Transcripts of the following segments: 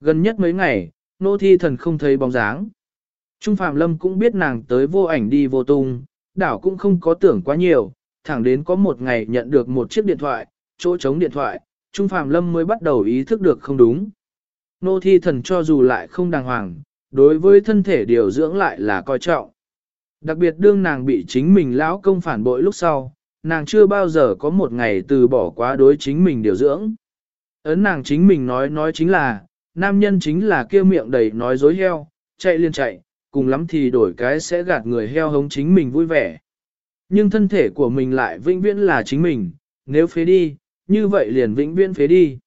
Gần nhất mấy ngày, nô thi thần không thấy bóng dáng. Trung Phạm Lâm cũng biết nàng tới vô ảnh đi vô tung, đảo cũng không có tưởng quá nhiều, thẳng đến có một ngày nhận được một chiếc điện thoại, chỗ trống điện thoại, Trung Phạm Lâm mới bắt đầu ý thức được không đúng. Nô thi thần cho dù lại không đàng hoàng, đối với thân thể điều dưỡng lại là coi trọng. Đặc biệt đương nàng bị chính mình lão công phản bội lúc sau, nàng chưa bao giờ có một ngày từ bỏ quá đối chính mình điều dưỡng. Ấn nàng chính mình nói nói chính là, nam nhân chính là kia miệng đầy nói dối heo, chạy liên chạy, cùng lắm thì đổi cái sẽ gạt người heo hống chính mình vui vẻ. Nhưng thân thể của mình lại vĩnh viễn là chính mình, nếu phế đi, như vậy liền vĩnh viễn phế đi.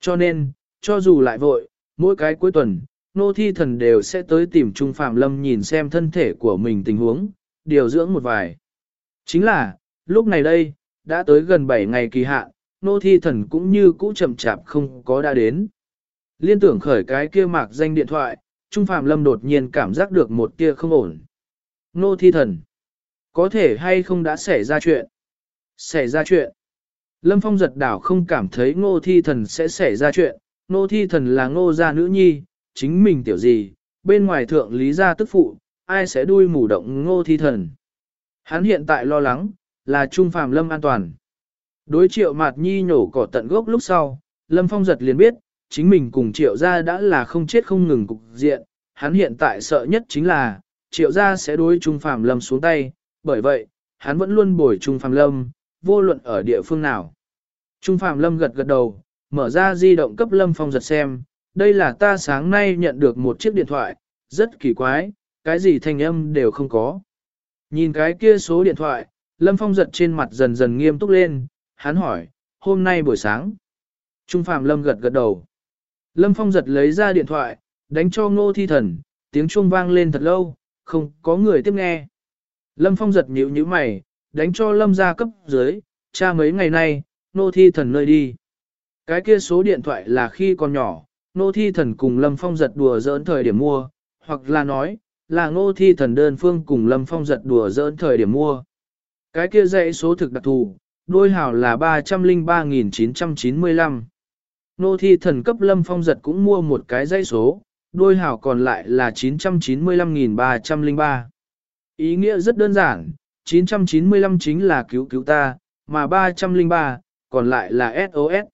Cho nên, cho dù lại vội, mỗi cái cuối tuần, nô thi thần đều sẽ tới tìm Trung Phạm Lâm nhìn xem thân thể của mình tình huống, điều dưỡng một vài. Chính là, lúc này đây, đã tới gần 7 ngày kỳ hạn, nô thi thần cũng như cũ chậm chạp không có đã đến. Liên tưởng khởi cái kia mạc danh điện thoại, Trung Phạm Lâm đột nhiên cảm giác được một kia không ổn. Nô thi thần, có thể hay không đã xảy ra chuyện? Xảy ra chuyện. Lâm Phong giật đảo không cảm thấy ngô thi thần sẽ xảy ra chuyện, ngô thi thần là ngô gia nữ nhi, chính mình tiểu gì, bên ngoài thượng lý gia tức phụ, ai sẽ đuôi mù động ngô thi thần. Hắn hiện tại lo lắng, là Trung Phạm Lâm an toàn. Đối triệu mạt nhi nhổ cỏ tận gốc lúc sau, Lâm Phong giật liền biết, chính mình cùng triệu gia đã là không chết không ngừng cục diện, hắn hiện tại sợ nhất chính là, triệu gia sẽ đối Trung Phạm Lâm xuống tay, bởi vậy, hắn vẫn luôn bồi Trung Phạm Lâm, vô luận ở địa phương nào. Trung Phạm Lâm gật gật đầu, mở ra di động cấp Lâm Phong giật xem, đây là ta sáng nay nhận được một chiếc điện thoại, rất kỳ quái, cái gì thanh âm đều không có. Nhìn cái kia số điện thoại, Lâm Phong giật trên mặt dần dần nghiêm túc lên, hắn hỏi, hôm nay buổi sáng. Trung Phạm Lâm gật gật đầu. Lâm Phong giật lấy ra điện thoại, đánh cho ngô thi thần, tiếng chuông vang lên thật lâu, không có người tiếp nghe. Lâm Phong giật nhíu nhíu mày, đánh cho Lâm ra cấp dưới, cha mấy ngày nay, ngô thi thần nơi đi. Cái kia số điện thoại là khi còn nhỏ, ngô thi thần cùng Lâm Phong giật đùa giỡn thời điểm mua, hoặc là nói, là ngô thi thần đơn phương cùng Lâm Phong giật đùa giỡn thời điểm mua. Cái kia dãy số thực đặc thù, đôi hảo là 303.995. Nô thi thần cấp lâm phong giật cũng mua một cái dây số, đôi hảo còn lại là 995.303. Ý nghĩa rất đơn giản, 995 chính là cứu cứu ta, mà 303, còn lại là SOS.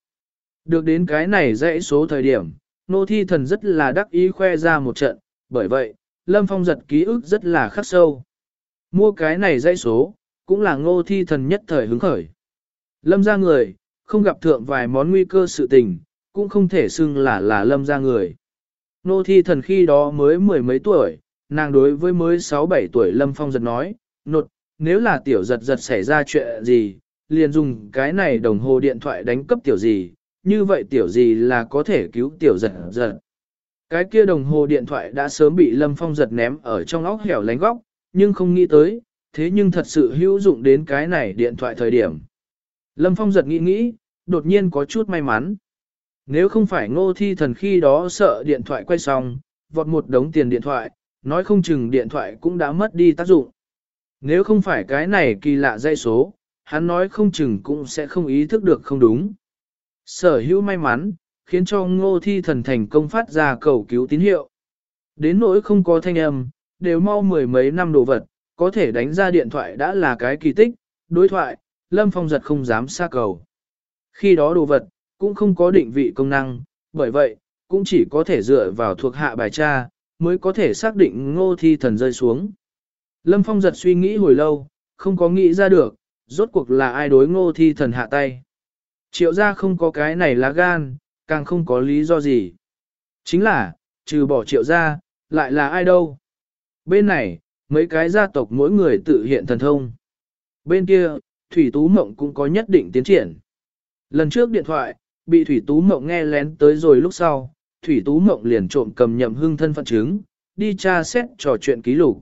Được đến cái này dãy số thời điểm, nô thi thần rất là đắc ý khoe ra một trận, bởi vậy, lâm phong giật ký ức rất là khắc sâu. Mua cái này dãy số, cũng là ngô thi thần nhất thời hứng khởi. Lâm ra người, không gặp thượng vài món nguy cơ sự tình, cũng không thể xưng là là lâm ra người. Nô thi thần khi đó mới mười mấy tuổi, nàng đối với mới 6-7 tuổi lâm phong giật nói, nột, nếu là tiểu giật giật xảy ra chuyện gì, liền dùng cái này đồng hồ điện thoại đánh cấp tiểu gì, như vậy tiểu gì là có thể cứu tiểu giật giật. Cái kia đồng hồ điện thoại đã sớm bị lâm phong giật ném ở trong óc hẻo lánh góc, nhưng không nghĩ tới, thế nhưng thật sự hữu dụng đến cái này điện thoại thời điểm. Lâm Phong giật nghĩ nghĩ, đột nhiên có chút may mắn. Nếu không phải ngô thi thần khi đó sợ điện thoại quay xong, vọt một đống tiền điện thoại, nói không chừng điện thoại cũng đã mất đi tác dụng. Nếu không phải cái này kỳ lạ dây số, hắn nói không chừng cũng sẽ không ý thức được không đúng. Sở hữu may mắn, khiến cho ngô thi thần thành công phát ra cầu cứu tín hiệu. Đến nỗi không có thanh âm, đều mau mười mấy năm đồ vật, có thể đánh ra điện thoại đã là cái kỳ tích, đối thoại, Lâm Phong giật không dám xa cầu. Khi đó đồ vật, cũng không có định vị công năng, bởi vậy, cũng chỉ có thể dựa vào thuộc hạ bài tra, mới có thể xác định ngô thi thần rơi xuống. Lâm Phong giật suy nghĩ hồi lâu, không có nghĩ ra được, rốt cuộc là ai đối ngô thi thần hạ tay. Triệu gia không có cái này lá gan, càng không có lý do gì. Chính là, trừ bỏ triệu gia, lại là ai đâu. Bên này, mấy cái gia tộc mỗi người tự hiện thần thông. Bên kia, Thủy Tú Mộng cũng có nhất định tiến triển. Lần trước điện thoại, bị Thủy Tú Mộng nghe lén tới rồi lúc sau, Thủy Tú Mộng liền trộm cầm nhậm hưng thân phận chứng, đi tra xét trò chuyện ký lục.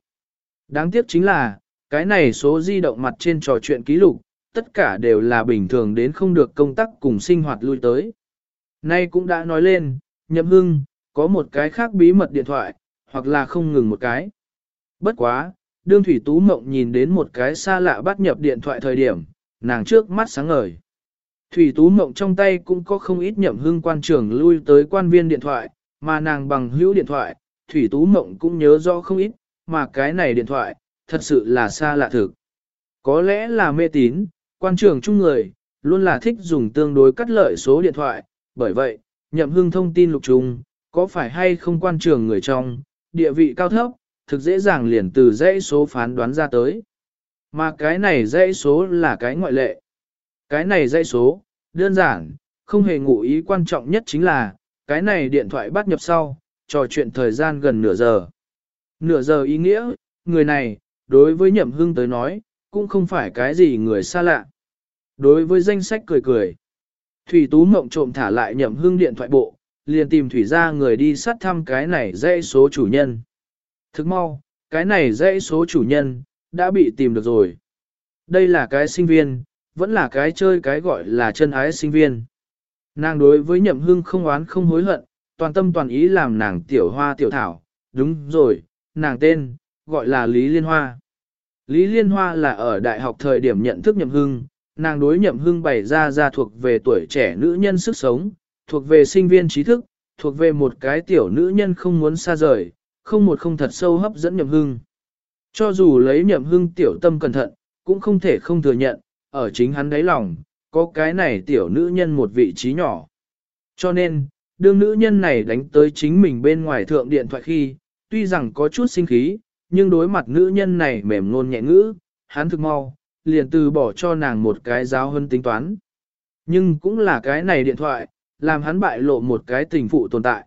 Đáng tiếc chính là, cái này số di động mặt trên trò chuyện ký lục, tất cả đều là bình thường đến không được công tác cùng sinh hoạt lui tới. Nay cũng đã nói lên, nhậm hưng, có một cái khác bí mật điện thoại, hoặc là không ngừng một cái. Bất quá, đương Thủy Tú Mộng nhìn đến một cái xa lạ bắt nhập điện thoại thời điểm, nàng trước mắt sáng ngời. Thủy Tú Mộng trong tay cũng có không ít nhậm hương quan trưởng lui tới quan viên điện thoại, mà nàng bằng hữu điện thoại, Thủy Tú Mộng cũng nhớ rõ không ít, mà cái này điện thoại, thật sự là xa lạ thực. Có lẽ là mê tín, quan trưởng chung người, luôn là thích dùng tương đối cắt lợi số điện thoại, bởi vậy, nhậm hương thông tin lục trùng, có phải hay không quan trường người trong, địa vị cao thấp, thực dễ dàng liền từ dãy số phán đoán ra tới. Mà cái này dãy số là cái ngoại lệ. Cái này dãy số, đơn giản, không hề ngụ ý quan trọng nhất chính là, cái này điện thoại bắt nhập sau, trò chuyện thời gian gần nửa giờ. Nửa giờ ý nghĩa, người này, đối với nhậm hưng tới nói, cũng không phải cái gì người xa lạ. Đối với danh sách cười cười, Thủy Tú Mộng trộm thả lại nhậm hưng điện thoại bộ, liền tìm Thủy ra người đi sát thăm cái này dãy số chủ nhân. Thức mau, cái này dãy số chủ nhân, đã bị tìm được rồi. Đây là cái sinh viên, vẫn là cái chơi cái gọi là chân ái sinh viên. Nàng đối với nhậm hưng không oán không hối hận, toàn tâm toàn ý làm nàng tiểu hoa tiểu thảo, đúng rồi, nàng tên, gọi là Lý Liên Hoa. Lý Liên Hoa là ở đại học thời điểm nhận thức nhậm hưng, nàng đối nhậm hưng bày ra ra thuộc về tuổi trẻ nữ nhân sức sống, thuộc về sinh viên trí thức, thuộc về một cái tiểu nữ nhân không muốn xa rời, không một không thật sâu hấp dẫn nhậm hưng. Cho dù lấy nhậm hưng tiểu tâm cẩn thận, cũng không thể không thừa nhận, ở chính hắn đáy lòng, có cái này tiểu nữ nhân một vị trí nhỏ. Cho nên, đương nữ nhân này đánh tới chính mình bên ngoài thượng điện thoại khi, tuy rằng có chút sinh khí, nhưng đối mặt nữ nhân này mềm ngôn nhẹ ngữ, hắn thực mau, liền từ bỏ cho nàng một cái giáo hơn tính toán. Nhưng cũng là cái này điện thoại, làm hắn bại lộ một cái tình phụ tồn tại.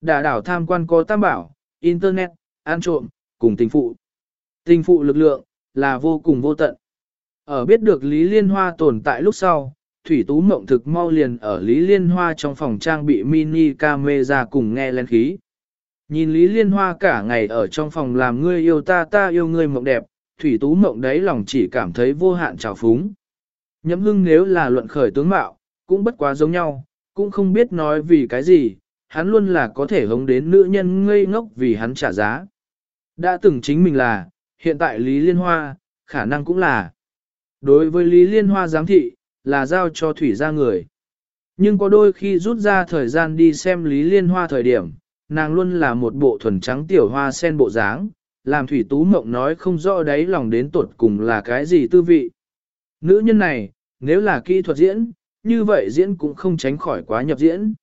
Đả đảo tham quan có tam bảo, Internet, ăn trộm, cùng tình phụ. Tình phụ lực lượng, là vô cùng vô tận. Ở biết được Lý Liên Hoa tồn tại lúc sau, Thủy Tú Mộng thực mau liền ở Lý Liên Hoa trong phòng trang bị mini camera cùng nghe lên khí. Nhìn Lý Liên Hoa cả ngày ở trong phòng làm ngươi yêu ta ta yêu ngươi mộng đẹp, Thủy Tú Mộng đấy lòng chỉ cảm thấy vô hạn trào phúng. Nhậm hưng nếu là luận khởi tướng mạo, cũng bất quá giống nhau, cũng không biết nói vì cái gì, hắn luôn là có thể hống đến nữ nhân ngây ngốc vì hắn trả giá. Đã từng chính mình là, hiện tại Lý Liên Hoa, khả năng cũng là. Đối với Lý Liên Hoa giám thị, là giao cho thủy ra người. Nhưng có đôi khi rút ra thời gian đi xem Lý Liên Hoa thời điểm, nàng luôn là một bộ thuần trắng tiểu hoa sen bộ dáng, làm Thủy Tú Mộng nói không rõ đáy lòng đến tuột cùng là cái gì tư vị. Nữ nhân này, nếu là kỹ thuật diễn, như vậy diễn cũng không tránh khỏi quá nhập diễn.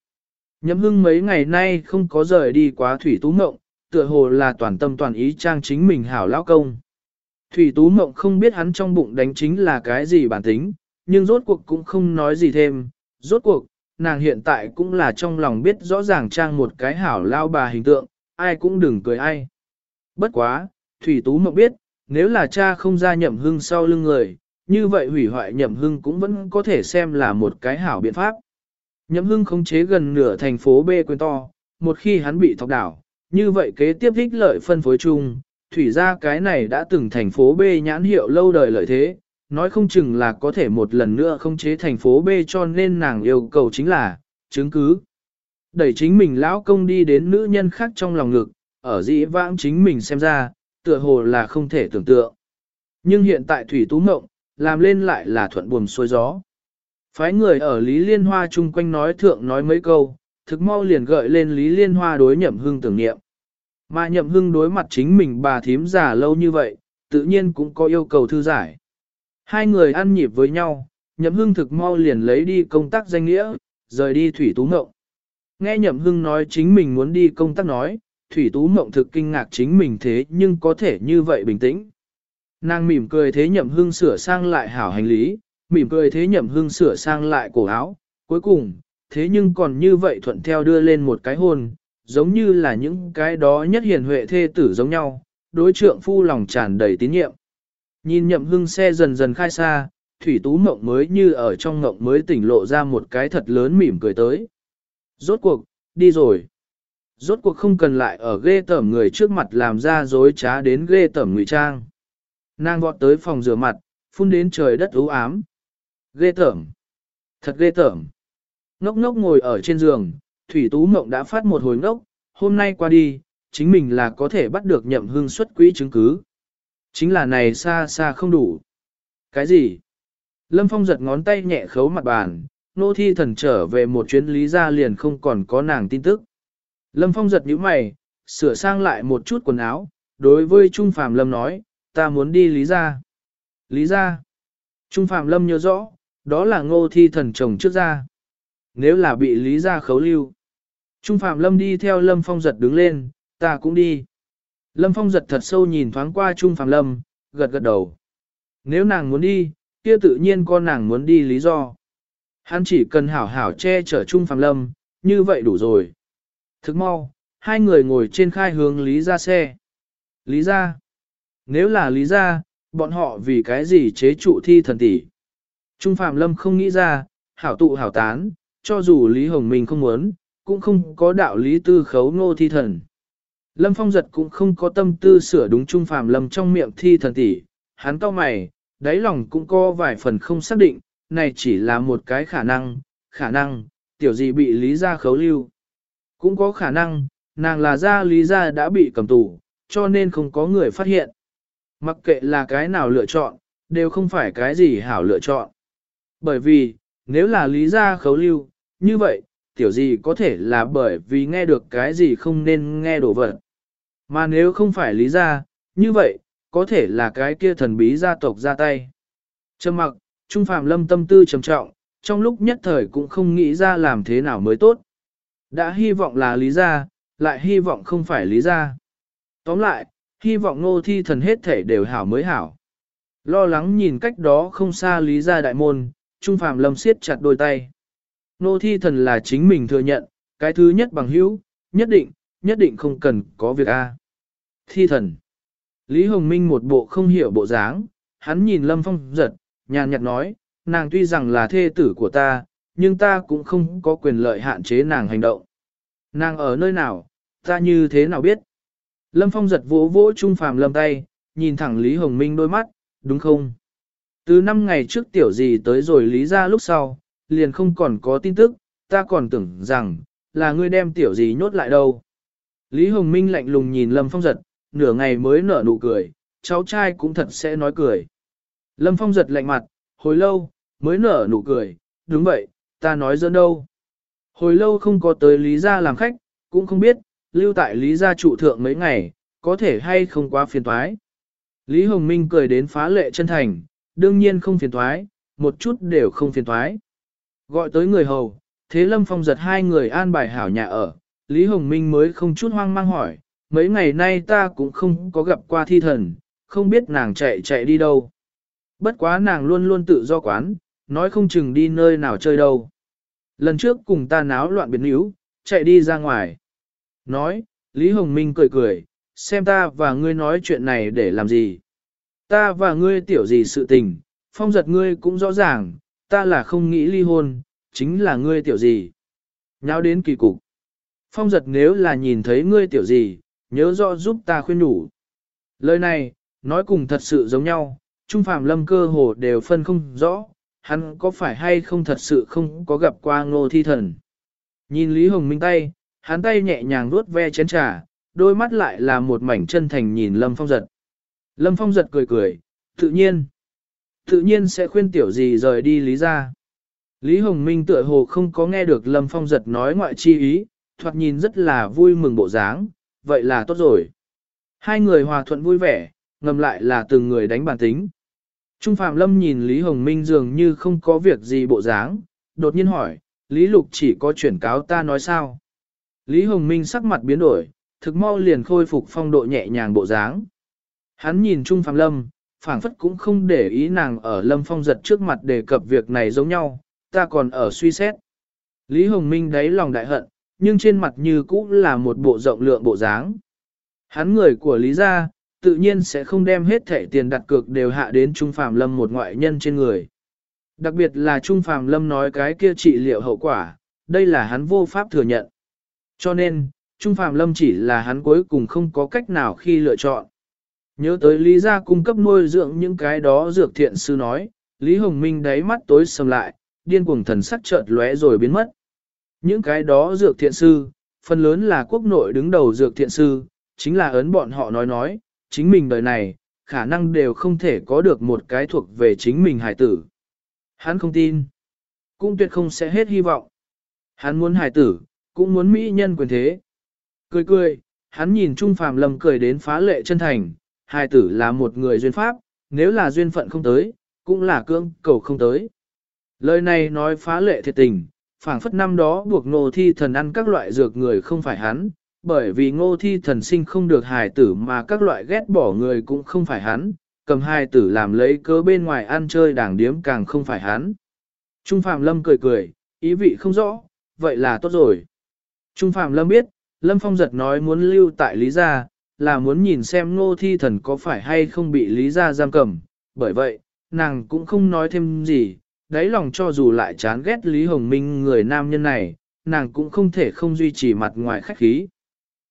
Nhậm hưng mấy ngày nay không có rời đi quá Thủy Tú Mộng, tựa hồ là toàn tâm toàn ý trang chính mình hảo lão công. Thủy Tú Mộng không biết hắn trong bụng đánh chính là cái gì bản tính, nhưng rốt cuộc cũng không nói gì thêm, rốt cuộc, nàng hiện tại cũng là trong lòng biết rõ ràng trang một cái hảo lao bà hình tượng, ai cũng đừng cười ai. Bất quá, Thủy Tú Mộng biết, nếu là cha không ra nhậm hưng sau lưng người, như vậy hủy hoại nhậm hưng cũng vẫn có thể xem là một cái hảo biện pháp. Nhậm hưng khống chế gần nửa thành phố B quyền to, một khi hắn bị thọc đảo, như vậy kế tiếp ích lợi phân phối chung, thủy ra cái này đã từng thành phố B nhãn hiệu lâu đời lợi thế, nói không chừng là có thể một lần nữa không chế thành phố B cho nên nàng yêu cầu chính là, chứng cứ. Đẩy chính mình lão công đi đến nữ nhân khác trong lòng ngực, ở dĩ vãng chính mình xem ra, tựa hồ là không thể tưởng tượng. Nhưng hiện tại Thủy Tú Mộng, làm lên lại là thuận buồm xuôi gió. Phái người ở Lý Liên Hoa chung quanh nói thượng nói mấy câu, thực mau liền gợi lên Lý Liên Hoa đối nhậm hưng tưởng niệm. Mà nhậm hưng đối mặt chính mình bà thím già lâu như vậy, tự nhiên cũng có yêu cầu thư giải. Hai người ăn nhịp với nhau, nhậm hưng thực mau liền lấy đi công tác danh nghĩa, rời đi Thủy Tú ngộng. Nghe nhậm hưng nói chính mình muốn đi công tác nói, Thủy Tú ngộng thực kinh ngạc chính mình thế nhưng có thể như vậy bình tĩnh. Nàng mỉm cười thế nhậm hưng sửa sang lại hảo hành lý, mỉm cười thế nhậm hưng sửa sang lại cổ áo, cuối cùng, thế nhưng còn như vậy thuận theo đưa lên một cái hôn, giống như là những cái đó nhất hiền huệ thê tử giống nhau, đối trượng phu lòng tràn đầy tín nhiệm. Nhìn nhậm hưng xe dần dần khai xa, thủy tú mộng mới như ở trong mộng mới tỉnh lộ ra một cái thật lớn mỉm cười tới. Rốt cuộc, đi rồi. Rốt cuộc không cần lại ở ghê tẩm người trước mặt làm ra dối trá đến ghê tẩm ngụy trang. Nàng vọt tới phòng rửa mặt, phun đến trời đất u ám. Ghê tởm. Thật ghê tởm. Ngốc ngốc ngồi ở trên giường, Thủy Tú Mộng đã phát một hồi ngốc, hôm nay qua đi, chính mình là có thể bắt được nhậm hương xuất quỹ chứng cứ. Chính là này xa xa không đủ. Cái gì? Lâm Phong giật ngón tay nhẹ khấu mặt bàn, nô thi thần trở về một chuyến lý ra liền không còn có nàng tin tức. Lâm Phong giật nhíu mày, sửa sang lại một chút quần áo, đối với Trung Phạm Lâm nói, ta muốn đi Lý Gia. Lý Gia. Trung Phạm Lâm nhớ rõ, đó là ngô thi thần chồng trước ra. Nếu là bị Lý Gia khấu lưu. Trung Phạm Lâm đi theo Lâm Phong giật đứng lên, ta cũng đi. Lâm Phong giật thật sâu nhìn thoáng qua Trung Phạm Lâm, gật gật đầu. Nếu nàng muốn đi, kia tự nhiên con nàng muốn đi lý do. Hắn chỉ cần hảo hảo che chở Trung Phạm Lâm, như vậy đủ rồi. Thức mau, hai người ngồi trên khai hướng Lý ra xe. Lý ra. Nếu là Lý ra, bọn họ vì cái gì chế trụ thi thần tỷ. Trung Phạm Lâm không nghĩ ra, hảo tụ hảo tán, cho dù Lý Hồng Minh không muốn, cũng không có đạo lý tư khấu nô thi thần. Lâm Phong giật cũng không có tâm tư sửa đúng Trung phàm Lâm trong miệng thi thần tỷ, hắn cau mày, đáy lòng cũng có vài phần không xác định, này chỉ là một cái khả năng, khả năng, tiểu gì bị lý gia khấu lưu. Cũng có khả năng, nàng là gia lý gia đã bị cầm tù, cho nên không có người phát hiện. Mặc kệ là cái nào lựa chọn, đều không phải cái gì hảo lựa chọn. Bởi vì, nếu là lý gia khấu lưu, như vậy, tiểu gì có thể là bởi vì nghe được cái gì không nên nghe đổ vật. Mà nếu không phải lý gia, như vậy, có thể là cái kia thần bí gia tộc ra tay. Trầm mặc, Trung Phạm Lâm tâm tư trầm trọng, trong lúc nhất thời cũng không nghĩ ra làm thế nào mới tốt. Đã hy vọng là lý gia, lại hy vọng không phải lý gia. Tóm lại, hy vọng ngô thi thần hết thể đều hảo mới hảo. Lo lắng nhìn cách đó không xa lý gia đại môn, Trung Phạm Lâm siết chặt đôi tay nô thi thần là chính mình thừa nhận, cái thứ nhất bằng hữu, nhất định, nhất định không cần có việc A. Thi thần. Lý Hồng Minh một bộ không hiểu bộ dáng, hắn nhìn Lâm Phong giật, nhàn nhạt nói, nàng tuy rằng là thê tử của ta, nhưng ta cũng không có quyền lợi hạn chế nàng hành động. Nàng ở nơi nào, ta như thế nào biết? Lâm Phong giật vỗ vỗ Trung Phàm Lâm tay, nhìn thẳng Lý Hồng Minh đôi mắt, đúng không? Từ năm ngày trước tiểu gì tới rồi Lý ra lúc sau, liền không còn có tin tức, ta còn tưởng rằng, là ngươi đem tiểu gì nhốt lại đâu. Lý Hồng Minh lạnh lùng nhìn Lâm Phong giật, nửa ngày mới nở nụ cười, cháu trai cũng thật sẽ nói cười. Lâm Phong giật lạnh mặt, hồi lâu, mới nở nụ cười, đúng vậy, ta nói dẫn đâu. Hồi lâu không có tới Lý Gia làm khách, cũng không biết, lưu tại Lý Gia trụ thượng mấy ngày, có thể hay không quá phiền toái. Lý Hồng Minh cười đến phá lệ chân thành, đương nhiên không phiền toái, một chút đều không phiền toái. Gọi tới người hầu, thế Lâm Phong giật hai người an bài hảo nhà ở, Lý Hồng Minh mới không chút hoang mang hỏi, mấy ngày nay ta cũng không có gặp qua thi thần, không biết nàng chạy chạy đi đâu. Bất quá nàng luôn luôn tự do quán, nói không chừng đi nơi nào chơi đâu. Lần trước cùng ta náo loạn biến yếu, chạy đi ra ngoài. Nói, Lý Hồng Minh cười cười, xem ta và ngươi nói chuyện này để làm gì. Ta và ngươi tiểu gì sự tình, phong giật ngươi cũng rõ ràng, ta là không nghĩ ly hôn, chính là ngươi tiểu gì. Nháo đến kỳ cục. Phong giật nếu là nhìn thấy ngươi tiểu gì, nhớ rõ giúp ta khuyên đủ. Lời này, nói cùng thật sự giống nhau, Trung Phạm Lâm cơ hồ đều phân không rõ, hắn có phải hay không thật sự không có gặp qua ngô thi thần. Nhìn Lý Hồng Minh tay, hắn tay nhẹ nhàng vuốt ve chén trà, đôi mắt lại là một mảnh chân thành nhìn Lâm Phong giật. Lâm Phong giật cười cười, tự nhiên, tự nhiên sẽ khuyên tiểu gì rời đi Lý ra. Lý Hồng Minh tựa hồ không có nghe được Lâm Phong giật nói ngoại chi ý, thoạt nhìn rất là vui mừng bộ dáng, vậy là tốt rồi. Hai người hòa thuận vui vẻ, ngầm lại là từng người đánh bản tính. Trung Phạm Lâm nhìn Lý Hồng Minh dường như không có việc gì bộ dáng, đột nhiên hỏi, Lý Lục chỉ có chuyển cáo ta nói sao? Lý Hồng Minh sắc mặt biến đổi, thực mau liền khôi phục phong độ nhẹ nhàng bộ dáng. Hắn nhìn Trung Phạm Lâm, phảng phất cũng không để ý nàng ở Lâm Phong giật trước mặt đề cập việc này giống nhau, ta còn ở suy xét. Lý Hồng Minh đáy lòng đại hận, nhưng trên mặt như cũ là một bộ rộng lượng bộ dáng. Hắn người của Lý gia, tự nhiên sẽ không đem hết thẻ tiền đặt cược đều hạ đến Trung Phạm Lâm một ngoại nhân trên người. Đặc biệt là Trung Phạm Lâm nói cái kia trị liệu hậu quả, đây là hắn vô pháp thừa nhận. Cho nên, Trung Phạm Lâm chỉ là hắn cuối cùng không có cách nào khi lựa chọn. Nhớ tới Lý gia cung cấp nuôi dưỡng những cái đó dược thiện sư nói, Lý Hồng Minh đáy mắt tối sầm lại, điên cuồng thần sắc chợt lóe rồi biến mất. Những cái đó dược thiện sư, phần lớn là quốc nội đứng đầu dược thiện sư, chính là ấn bọn họ nói nói, chính mình đời này, khả năng đều không thể có được một cái thuộc về chính mình hải tử. Hắn không tin, cũng tuyệt không sẽ hết hy vọng. Hắn muốn hải tử, cũng muốn mỹ nhân quyền thế. Cười cười, hắn nhìn Trung Phàm Lâm cười đến phá lệ chân thành, hài tử là một người duyên pháp, nếu là duyên phận không tới, cũng là cưỡng cầu không tới. Lời này nói phá lệ thiệt tình, phảng phất năm đó buộc ngô thi thần ăn các loại dược người không phải hắn, bởi vì ngô thi thần sinh không được hài tử mà các loại ghét bỏ người cũng không phải hắn, cầm hài tử làm lấy cớ bên ngoài ăn chơi đảng điếm càng không phải hắn. Trung Phạm Lâm cười cười, ý vị không rõ, vậy là tốt rồi. Trung Phạm Lâm biết, Lâm Phong giật nói muốn lưu tại Lý Gia, là muốn nhìn xem ngô thi thần có phải hay không bị Lý Gia giam cầm, bởi vậy, nàng cũng không nói thêm gì, đáy lòng cho dù lại chán ghét Lý Hồng Minh người nam nhân này, nàng cũng không thể không duy trì mặt ngoài khách khí.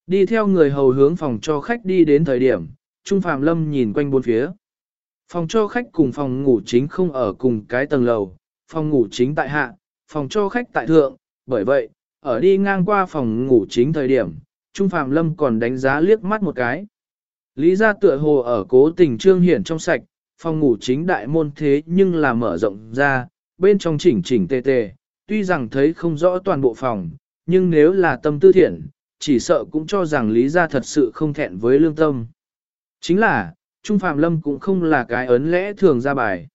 Đi theo người hầu hướng phòng cho khách đi đến thời điểm, Trung Phạm Lâm nhìn quanh bốn phía. Phòng cho khách cùng phòng ngủ chính không ở cùng cái tầng lầu, phòng ngủ chính tại hạ, phòng cho khách tại thượng, bởi vậy, ở đi ngang qua phòng ngủ chính thời điểm, Trung Phạm Lâm còn đánh giá liếc mắt một cái. Lý ra tựa hồ ở cố tình trương hiển trong sạch, phòng ngủ chính đại môn thế nhưng là mở rộng ra, bên trong chỉnh chỉnh tề tề, tuy rằng thấy không rõ toàn bộ phòng, nhưng nếu là tâm tư thiện, chỉ sợ cũng cho rằng Lý ra thật sự không thẹn với lương tâm. Chính là, Trung Phạm Lâm cũng không là cái ấn lẽ thường ra bài.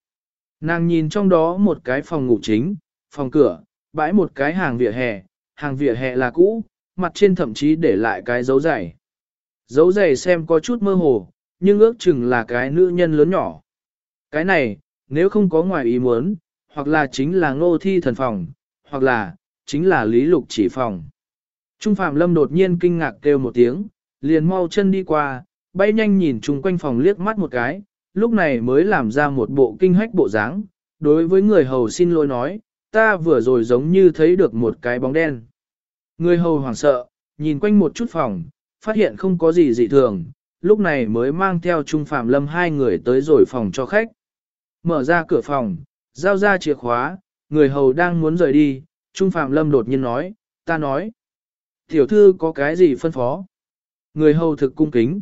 Nàng nhìn trong đó một cái phòng ngủ chính, phòng cửa, bãi một cái hàng vỉa hè, hàng vỉa hè là cũ, mặt trên thậm chí để lại cái dấu dày, Dấu dày xem có chút mơ hồ, nhưng ước chừng là cái nữ nhân lớn nhỏ. Cái này, nếu không có ngoài ý muốn, hoặc là chính là ngô thi thần phòng, hoặc là, chính là lý lục chỉ phòng. Trung Phạm Lâm đột nhiên kinh ngạc kêu một tiếng, liền mau chân đi qua, bay nhanh nhìn chung quanh phòng liếc mắt một cái, lúc này mới làm ra một bộ kinh hách bộ dáng. Đối với người hầu xin lỗi nói, ta vừa rồi giống như thấy được một cái bóng đen. Người hầu hoảng sợ, nhìn quanh một chút phòng, phát hiện không có gì dị thường, lúc này mới mang theo Trung Phạm Lâm hai người tới rồi phòng cho khách. Mở ra cửa phòng, giao ra chìa khóa, người hầu đang muốn rời đi, Trung Phạm Lâm đột nhiên nói, ta nói. Tiểu thư có cái gì phân phó? Người hầu thực cung kính.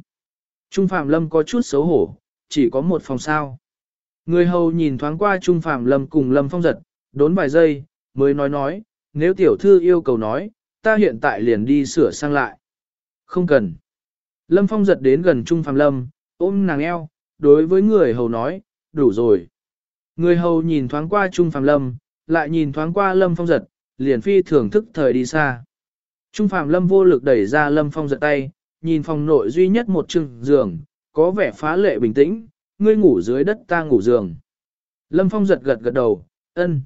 Trung Phạm Lâm có chút xấu hổ, chỉ có một phòng sao. Người hầu nhìn thoáng qua Trung Phạm Lâm cùng Lâm Phong giật, đốn vài giây, mới nói nói, nếu tiểu thư yêu cầu nói, ta hiện tại liền đi sửa sang lại. Không cần. Lâm Phong giật đến gần Trung Phạm Lâm, ôm nàng eo, đối với người hầu nói, đủ rồi. Người hầu nhìn thoáng qua Trung Phạm Lâm, lại nhìn thoáng qua Lâm Phong giật, liền phi thưởng thức thời đi xa. Trung Phạm Lâm vô lực đẩy ra Lâm Phong giật tay, nhìn phòng nội duy nhất một chừng giường, có vẻ phá lệ bình tĩnh, ngươi ngủ dưới đất ta ngủ giường. Lâm Phong giật gật gật đầu, ân.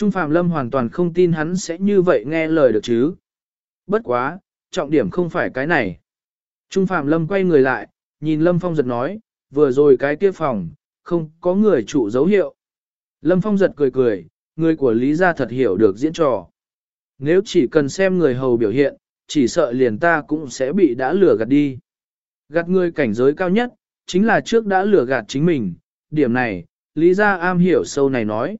Trung Phạm Lâm hoàn toàn không tin hắn sẽ như vậy nghe lời được chứ. Bất quá, trọng điểm không phải cái này. Trung Phạm Lâm quay người lại, nhìn Lâm Phong giật nói, vừa rồi cái kia phòng, không có người chủ dấu hiệu. Lâm Phong giật cười cười, người của Lý gia thật hiểu được diễn trò. Nếu chỉ cần xem người hầu biểu hiện, chỉ sợ liền ta cũng sẽ bị đã lừa gạt đi. Gạt người cảnh giới cao nhất, chính là trước đã lừa gạt chính mình, điểm này, Lý gia am hiểu sâu này nói.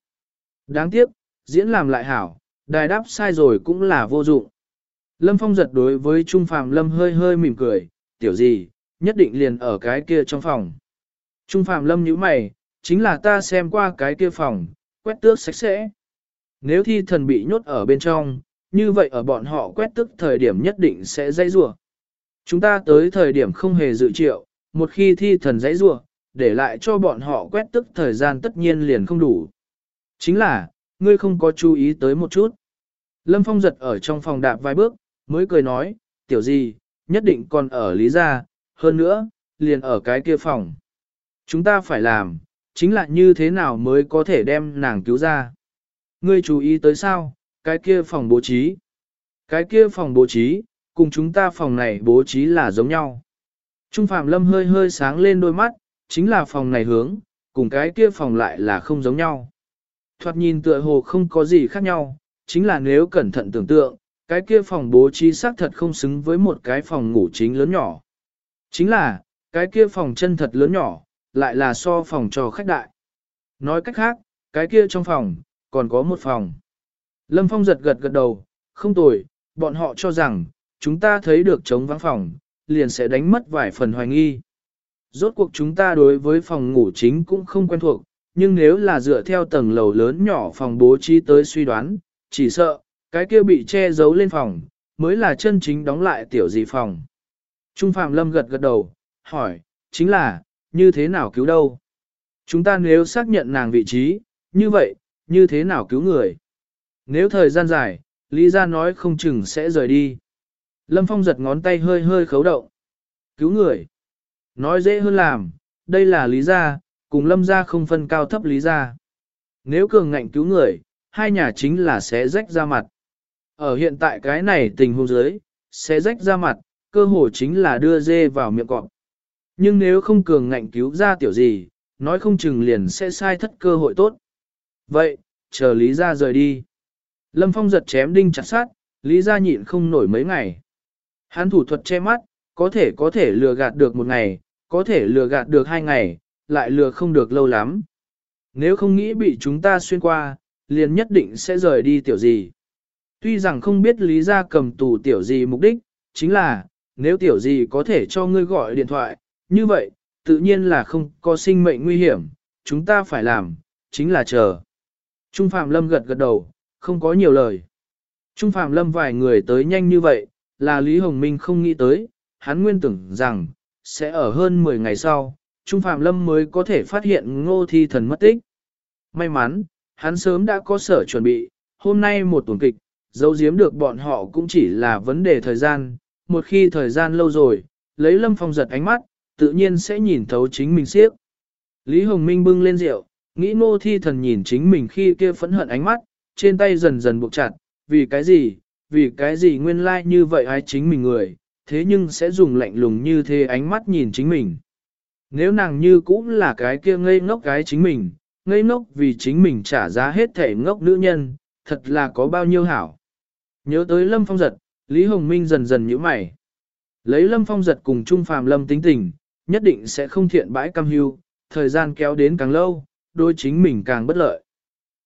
Đáng tiếc, diễn làm lại hảo, đài đáp sai rồi cũng là vô dụng. Lâm Phong giật đối với Trung Phạm Lâm hơi hơi mỉm cười, tiểu gì, nhất định liền ở cái kia trong phòng. Trung Phạm Lâm nhíu mày, chính là ta xem qua cái kia phòng, quét tước sạch sẽ. Nếu thi thần bị nhốt ở bên trong, như vậy ở bọn họ quét tước thời điểm nhất định sẽ dây rủa. Chúng ta tới thời điểm không hề dự triệu, một khi thi thần dãy rủa, để lại cho bọn họ quét tức thời gian tất nhiên liền không đủ. Chính là, ngươi không có chú ý tới một chút. Lâm Phong giật ở trong phòng đạp vài bước, mới cười nói, tiểu gì, nhất định còn ở lý gia, hơn nữa, liền ở cái kia phòng. Chúng ta phải làm, chính là như thế nào mới có thể đem nàng cứu ra. Ngươi chú ý tới sao, cái kia phòng bố trí. Cái kia phòng bố trí, cùng chúng ta phòng này bố trí là giống nhau. Trung Phạm Lâm hơi hơi sáng lên đôi mắt, chính là phòng này hướng, cùng cái kia phòng lại là không giống nhau. Thoạt nhìn tựa hồ không có gì khác nhau, chính là nếu cẩn thận tưởng tượng, cái kia phòng bố trí xác thật không xứng với một cái phòng ngủ chính lớn nhỏ. Chính là, cái kia phòng chân thật lớn nhỏ, lại là so phòng cho khách đại. Nói cách khác, cái kia trong phòng, còn có một phòng. Lâm Phong giật gật gật đầu, không tồi, bọn họ cho rằng, chúng ta thấy được trống vắng phòng, liền sẽ đánh mất vài phần hoài nghi. Rốt cuộc chúng ta đối với phòng ngủ chính cũng không quen thuộc, nhưng nếu là dựa theo tầng lầu lớn nhỏ phòng bố trí tới suy đoán, chỉ sợ, cái kia bị che giấu lên phòng, mới là chân chính đóng lại tiểu dị phòng. Trung Phạm Lâm gật gật đầu, hỏi, chính là, như thế nào cứu đâu? Chúng ta nếu xác nhận nàng vị trí, như vậy, như thế nào cứu người? Nếu thời gian dài, Lý Gia nói không chừng sẽ rời đi. Lâm Phong giật ngón tay hơi hơi khấu động. Cứu người. Nói dễ hơn làm, đây là Lý Gia, cùng Lâm ra không phân cao thấp Lý ra Nếu cường ngạnh cứu người, hai nhà chính là sẽ rách ra mặt. Ở hiện tại cái này tình huống dưới, sẽ rách ra mặt, cơ hội chính là đưa dê vào miệng cọp. Nhưng nếu không cường ngạnh cứu ra tiểu gì, nói không chừng liền sẽ sai thất cơ hội tốt. Vậy, chờ Lý ra rời đi. Lâm Phong giật chém đinh chặt sát, Lý ra nhịn không nổi mấy ngày. Hắn thủ thuật che mắt, có thể có thể lừa gạt được một ngày, có thể lừa gạt được hai ngày, lại lừa không được lâu lắm. Nếu không nghĩ bị chúng ta xuyên qua, liền nhất định sẽ rời đi tiểu gì. Tuy rằng không biết lý ra cầm tù tiểu gì mục đích, chính là, nếu tiểu gì có thể cho ngươi gọi điện thoại, như vậy, tự nhiên là không có sinh mệnh nguy hiểm, chúng ta phải làm, chính là chờ. Trung Phạm Lâm gật gật đầu, không có nhiều lời. Trung Phạm Lâm vài người tới nhanh như vậy, là Lý Hồng Minh không nghĩ tới, hắn nguyên tưởng rằng, sẽ ở hơn 10 ngày sau, Trung Phạm Lâm mới có thể phát hiện ngô thi thần mất tích. May mắn, hắn sớm đã có sở chuẩn bị, hôm nay một tuần kịch, dấu giếm được bọn họ cũng chỉ là vấn đề thời gian, một khi thời gian lâu rồi, lấy Lâm Phong giật ánh mắt, tự nhiên sẽ nhìn thấu chính mình siếp. Lý Hồng Minh bưng lên rượu, nghĩ ngô thi thần nhìn chính mình khi kia phẫn hận ánh mắt, trên tay dần dần buộc chặt, vì cái gì, vì cái gì nguyên lai like như vậy ai chính mình người, thế nhưng sẽ dùng lạnh lùng như thế ánh mắt nhìn chính mình. Nếu nàng như cũng là cái kia ngây ngốc cái chính mình, ngây ngốc vì chính mình trả giá hết thể ngốc nữ nhân, thật là có bao nhiêu hảo. Nhớ tới Lâm Phong giật, Lý Hồng Minh dần dần nhíu mày. Lấy Lâm Phong giật cùng Trung Phàm Lâm tính tình, nhất định sẽ không thiện bãi cam hưu, thời gian kéo đến càng lâu, đôi chính mình càng bất lợi.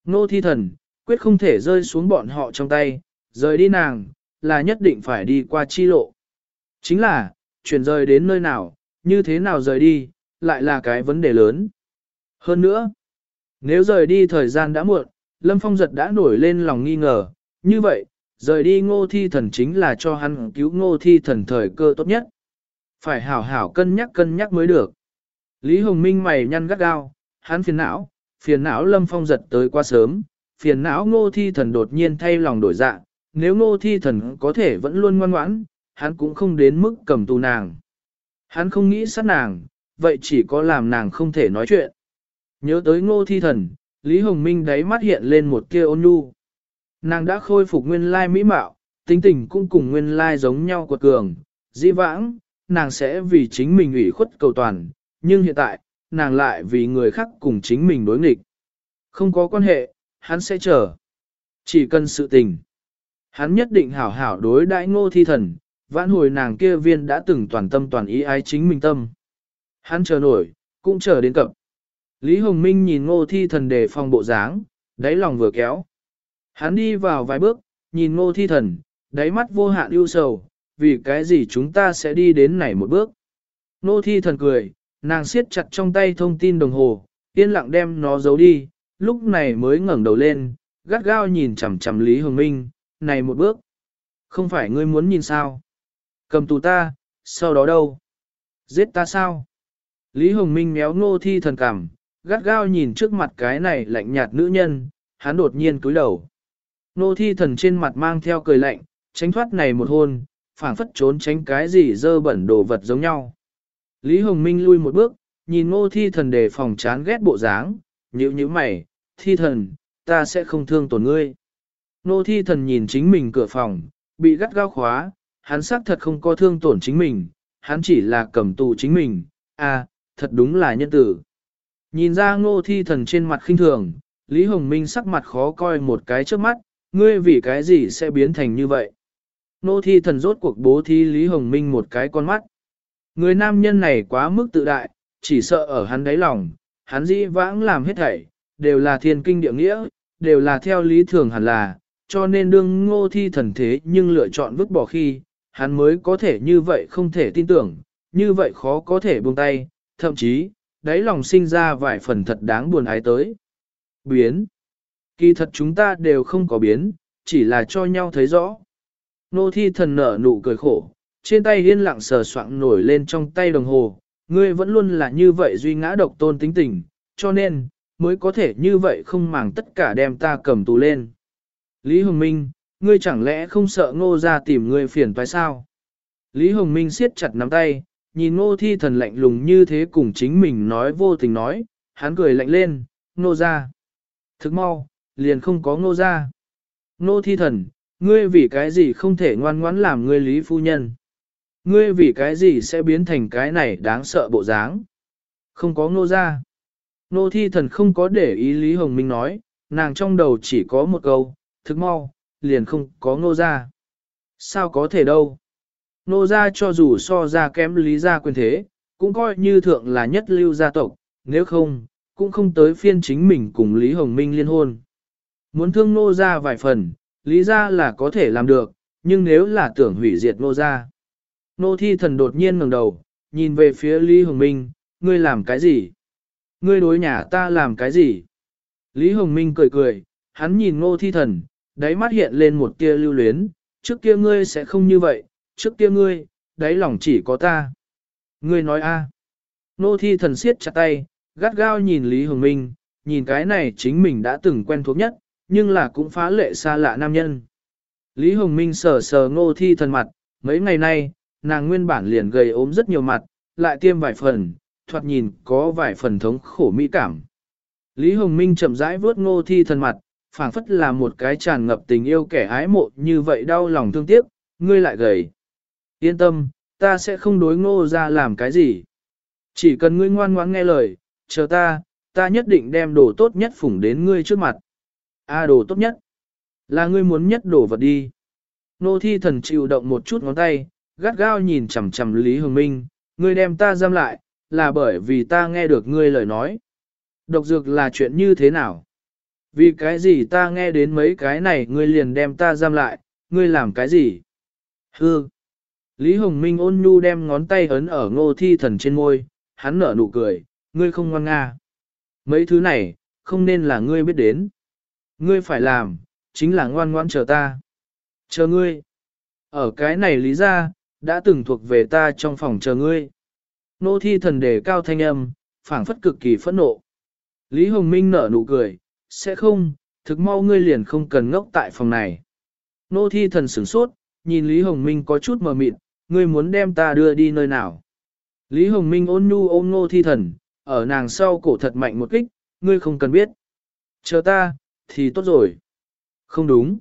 Nô thi thần, quyết không thể rơi xuống bọn họ trong tay, rời đi nàng, là nhất định phải đi qua chi lộ. Chính là, chuyển rời đến nơi nào, như thế nào rời đi, lại là cái vấn đề lớn. Hơn nữa, nếu rời đi thời gian đã muộn, Lâm Phong giật đã nổi lên lòng nghi ngờ, như vậy, rời đi ngô thi thần chính là cho hắn cứu ngô thi thần thời cơ tốt nhất. Phải hảo hảo cân nhắc cân nhắc mới được. Lý Hồng Minh mày nhăn gắt gao, hắn phiền não, phiền não Lâm Phong giật tới quá sớm, phiền não ngô thi thần đột nhiên thay lòng đổi dạ, nếu ngô thi thần có thể vẫn luôn ngoan ngoãn, hắn cũng không đến mức cầm tù nàng. Hắn không nghĩ sát nàng, vậy chỉ có làm nàng không thể nói chuyện. Nhớ tới ngô thi thần, Lý Hồng Minh đáy mắt hiện lên một kia ôn nhu. Nàng đã khôi phục nguyên lai mỹ mạo, tính tình cũng cùng nguyên lai giống nhau quật cường, dĩ vãng, nàng sẽ vì chính mình ủy khuất cầu toàn, nhưng hiện tại, nàng lại vì người khác cùng chính mình đối nghịch. Không có quan hệ, hắn sẽ chờ. Chỉ cần sự tình. Hắn nhất định hảo hảo đối đãi ngô thi thần, vãn hồi nàng kia viên đã từng toàn tâm toàn ý ái chính mình tâm. Hắn chờ nổi, cũng chờ đến cập. Lý Hồng Minh nhìn ngô thi thần đề phòng bộ dáng, đáy lòng vừa kéo. Hắn đi vào vài bước, nhìn ngô thi thần, đáy mắt vô hạn ưu sầu, vì cái gì chúng ta sẽ đi đến này một bước. Ngô thi thần cười, nàng siết chặt trong tay thông tin đồng hồ, yên lặng đem nó giấu đi, lúc này mới ngẩng đầu lên, gắt gao nhìn chằm chằm Lý Hồng Minh, này một bước. Không phải ngươi muốn nhìn sao? Cầm tù ta, sau đó đâu? Giết ta sao? Lý Hồng Minh méo ngô thi thần cảm, gắt gao nhìn trước mặt cái này lạnh nhạt nữ nhân, hắn đột nhiên cúi đầu. Ngô thi thần trên mặt mang theo cười lạnh, tránh thoát này một hôn, phảng phất trốn tránh cái gì dơ bẩn đồ vật giống nhau. Lý Hồng Minh lui một bước, nhìn ngô thi thần đề phòng chán ghét bộ dáng, nhíu nhíu mày, thi thần, ta sẽ không thương tổn ngươi. Ngô thi thần nhìn chính mình cửa phòng, bị gắt gao khóa, hắn xác thật không có thương tổn chính mình, hắn chỉ là cầm tù chính mình, à, thật đúng là nhân tử. Nhìn ra ngô thi thần trên mặt khinh thường, Lý Hồng Minh sắc mặt khó coi một cái trước mắt, ngươi vì cái gì sẽ biến thành như vậy. Ngô thi thần rốt cuộc bố thi Lý Hồng Minh một cái con mắt. Người nam nhân này quá mức tự đại, chỉ sợ ở hắn đáy lòng, hắn dĩ vãng làm hết thảy, đều là thiên kinh địa nghĩa, đều là theo lý thường hẳn là, cho nên đương ngô thi thần thế nhưng lựa chọn vứt bỏ khi, hắn mới có thể như vậy không thể tin tưởng, như vậy khó có thể buông tay, thậm chí, đáy lòng sinh ra vài phần thật đáng buồn ái tới. Biến. Kỳ thật chúng ta đều không có biến, chỉ là cho nhau thấy rõ. Nô thi thần nở nụ cười khổ, trên tay yên lặng sờ soạng nổi lên trong tay đồng hồ, ngươi vẫn luôn là như vậy duy ngã độc tôn tính tình, cho nên, mới có thể như vậy không màng tất cả đem ta cầm tù lên. Lý Hồng Minh, ngươi chẳng lẽ không sợ ngô ra tìm ngươi phiền phải sao? Lý Hồng Minh siết chặt nắm tay, nhìn ngô thi thần lạnh lùng như thế cùng chính mình nói vô tình nói, hắn cười lạnh lên, ngô ra. Thức mau, liền không có ngô ra. Ngô thi thần, ngươi vì cái gì không thể ngoan ngoãn làm ngươi Lý Phu Nhân? Ngươi vì cái gì sẽ biến thành cái này đáng sợ bộ dáng? Không có ngô ra. Nô thi thần không có để ý Lý Hồng Minh nói, nàng trong đầu chỉ có một câu, thức mau, liền không có ngô ra. Sao có thể đâu? Nô gia cho dù so ra kém lý gia quyền thế, cũng coi như thượng là nhất lưu gia tộc, nếu không, cũng không tới phiên chính mình cùng Lý Hồng Minh liên hôn. Muốn thương nô gia vài phần, lý gia là có thể làm được, nhưng nếu là tưởng hủy diệt nô gia, Nô thi thần đột nhiên ngẩng đầu, nhìn về phía Lý Hồng Minh, ngươi làm cái gì? Ngươi đối nhà ta làm cái gì? Lý Hồng Minh cười cười, hắn nhìn Nô thi thần, đáy mắt hiện lên một tia lưu luyến, trước kia ngươi sẽ không như vậy, trước kia ngươi, đáy lòng chỉ có ta. Ngươi nói a? À. Ngô thi thần siết chặt tay, gắt gao nhìn Lý Hồng Minh, nhìn cái này chính mình đã từng quen thuộc nhất, nhưng là cũng phá lệ xa lạ nam nhân. Lý Hồng Minh sờ sờ ngô thi thần mặt, mấy ngày nay, nàng nguyên bản liền gầy ốm rất nhiều mặt, lại tiêm vài phần, thoạt nhìn có vài phần thống khổ mỹ cảm. Lý Hồng Minh chậm rãi vuốt ngô thi thần mặt, phảng phất là một cái tràn ngập tình yêu kẻ ái mộ như vậy đau lòng thương tiếc, ngươi lại gầy. Yên tâm, ta sẽ không đối ngô ra làm cái gì. Chỉ cần ngươi ngoan ngoãn nghe lời, chờ ta, ta nhất định đem đồ tốt nhất phủng đến ngươi trước mặt. A đồ tốt nhất, là ngươi muốn nhất đồ vật đi. Nô thi thần chịu động một chút ngón tay, gắt gao nhìn chằm chằm Lý Hồng Minh, ngươi đem ta giam lại, là bởi vì ta nghe được ngươi lời nói. Độc dược là chuyện như thế nào? Vì cái gì ta nghe đến mấy cái này ngươi liền đem ta giam lại, ngươi làm cái gì? Hương! Lý Hồng Minh ôn nhu đem ngón tay ấn ở ngô thi thần trên môi, hắn nở nụ cười, ngươi không ngoan nga. Mấy thứ này, không nên là ngươi biết đến. Ngươi phải làm, chính là ngoan ngoan chờ ta. Chờ ngươi. Ở cái này lý ra, đã từng thuộc về ta trong phòng chờ ngươi. Nô thi thần đề cao thanh âm, phảng phất cực kỳ phẫn nộ. Lý Hồng Minh nở nụ cười, sẽ không, thực mau ngươi liền không cần ngốc tại phòng này. Nô thi thần sửng sốt, nhìn Lý Hồng Minh có chút mờ mịt, ngươi muốn đem ta đưa đi nơi nào. Lý Hồng Minh ôn nhu ôm Ngô thi thần, ở nàng sau cổ thật mạnh một kích, ngươi không cần biết. Chờ ta, thì tốt rồi. Không đúng.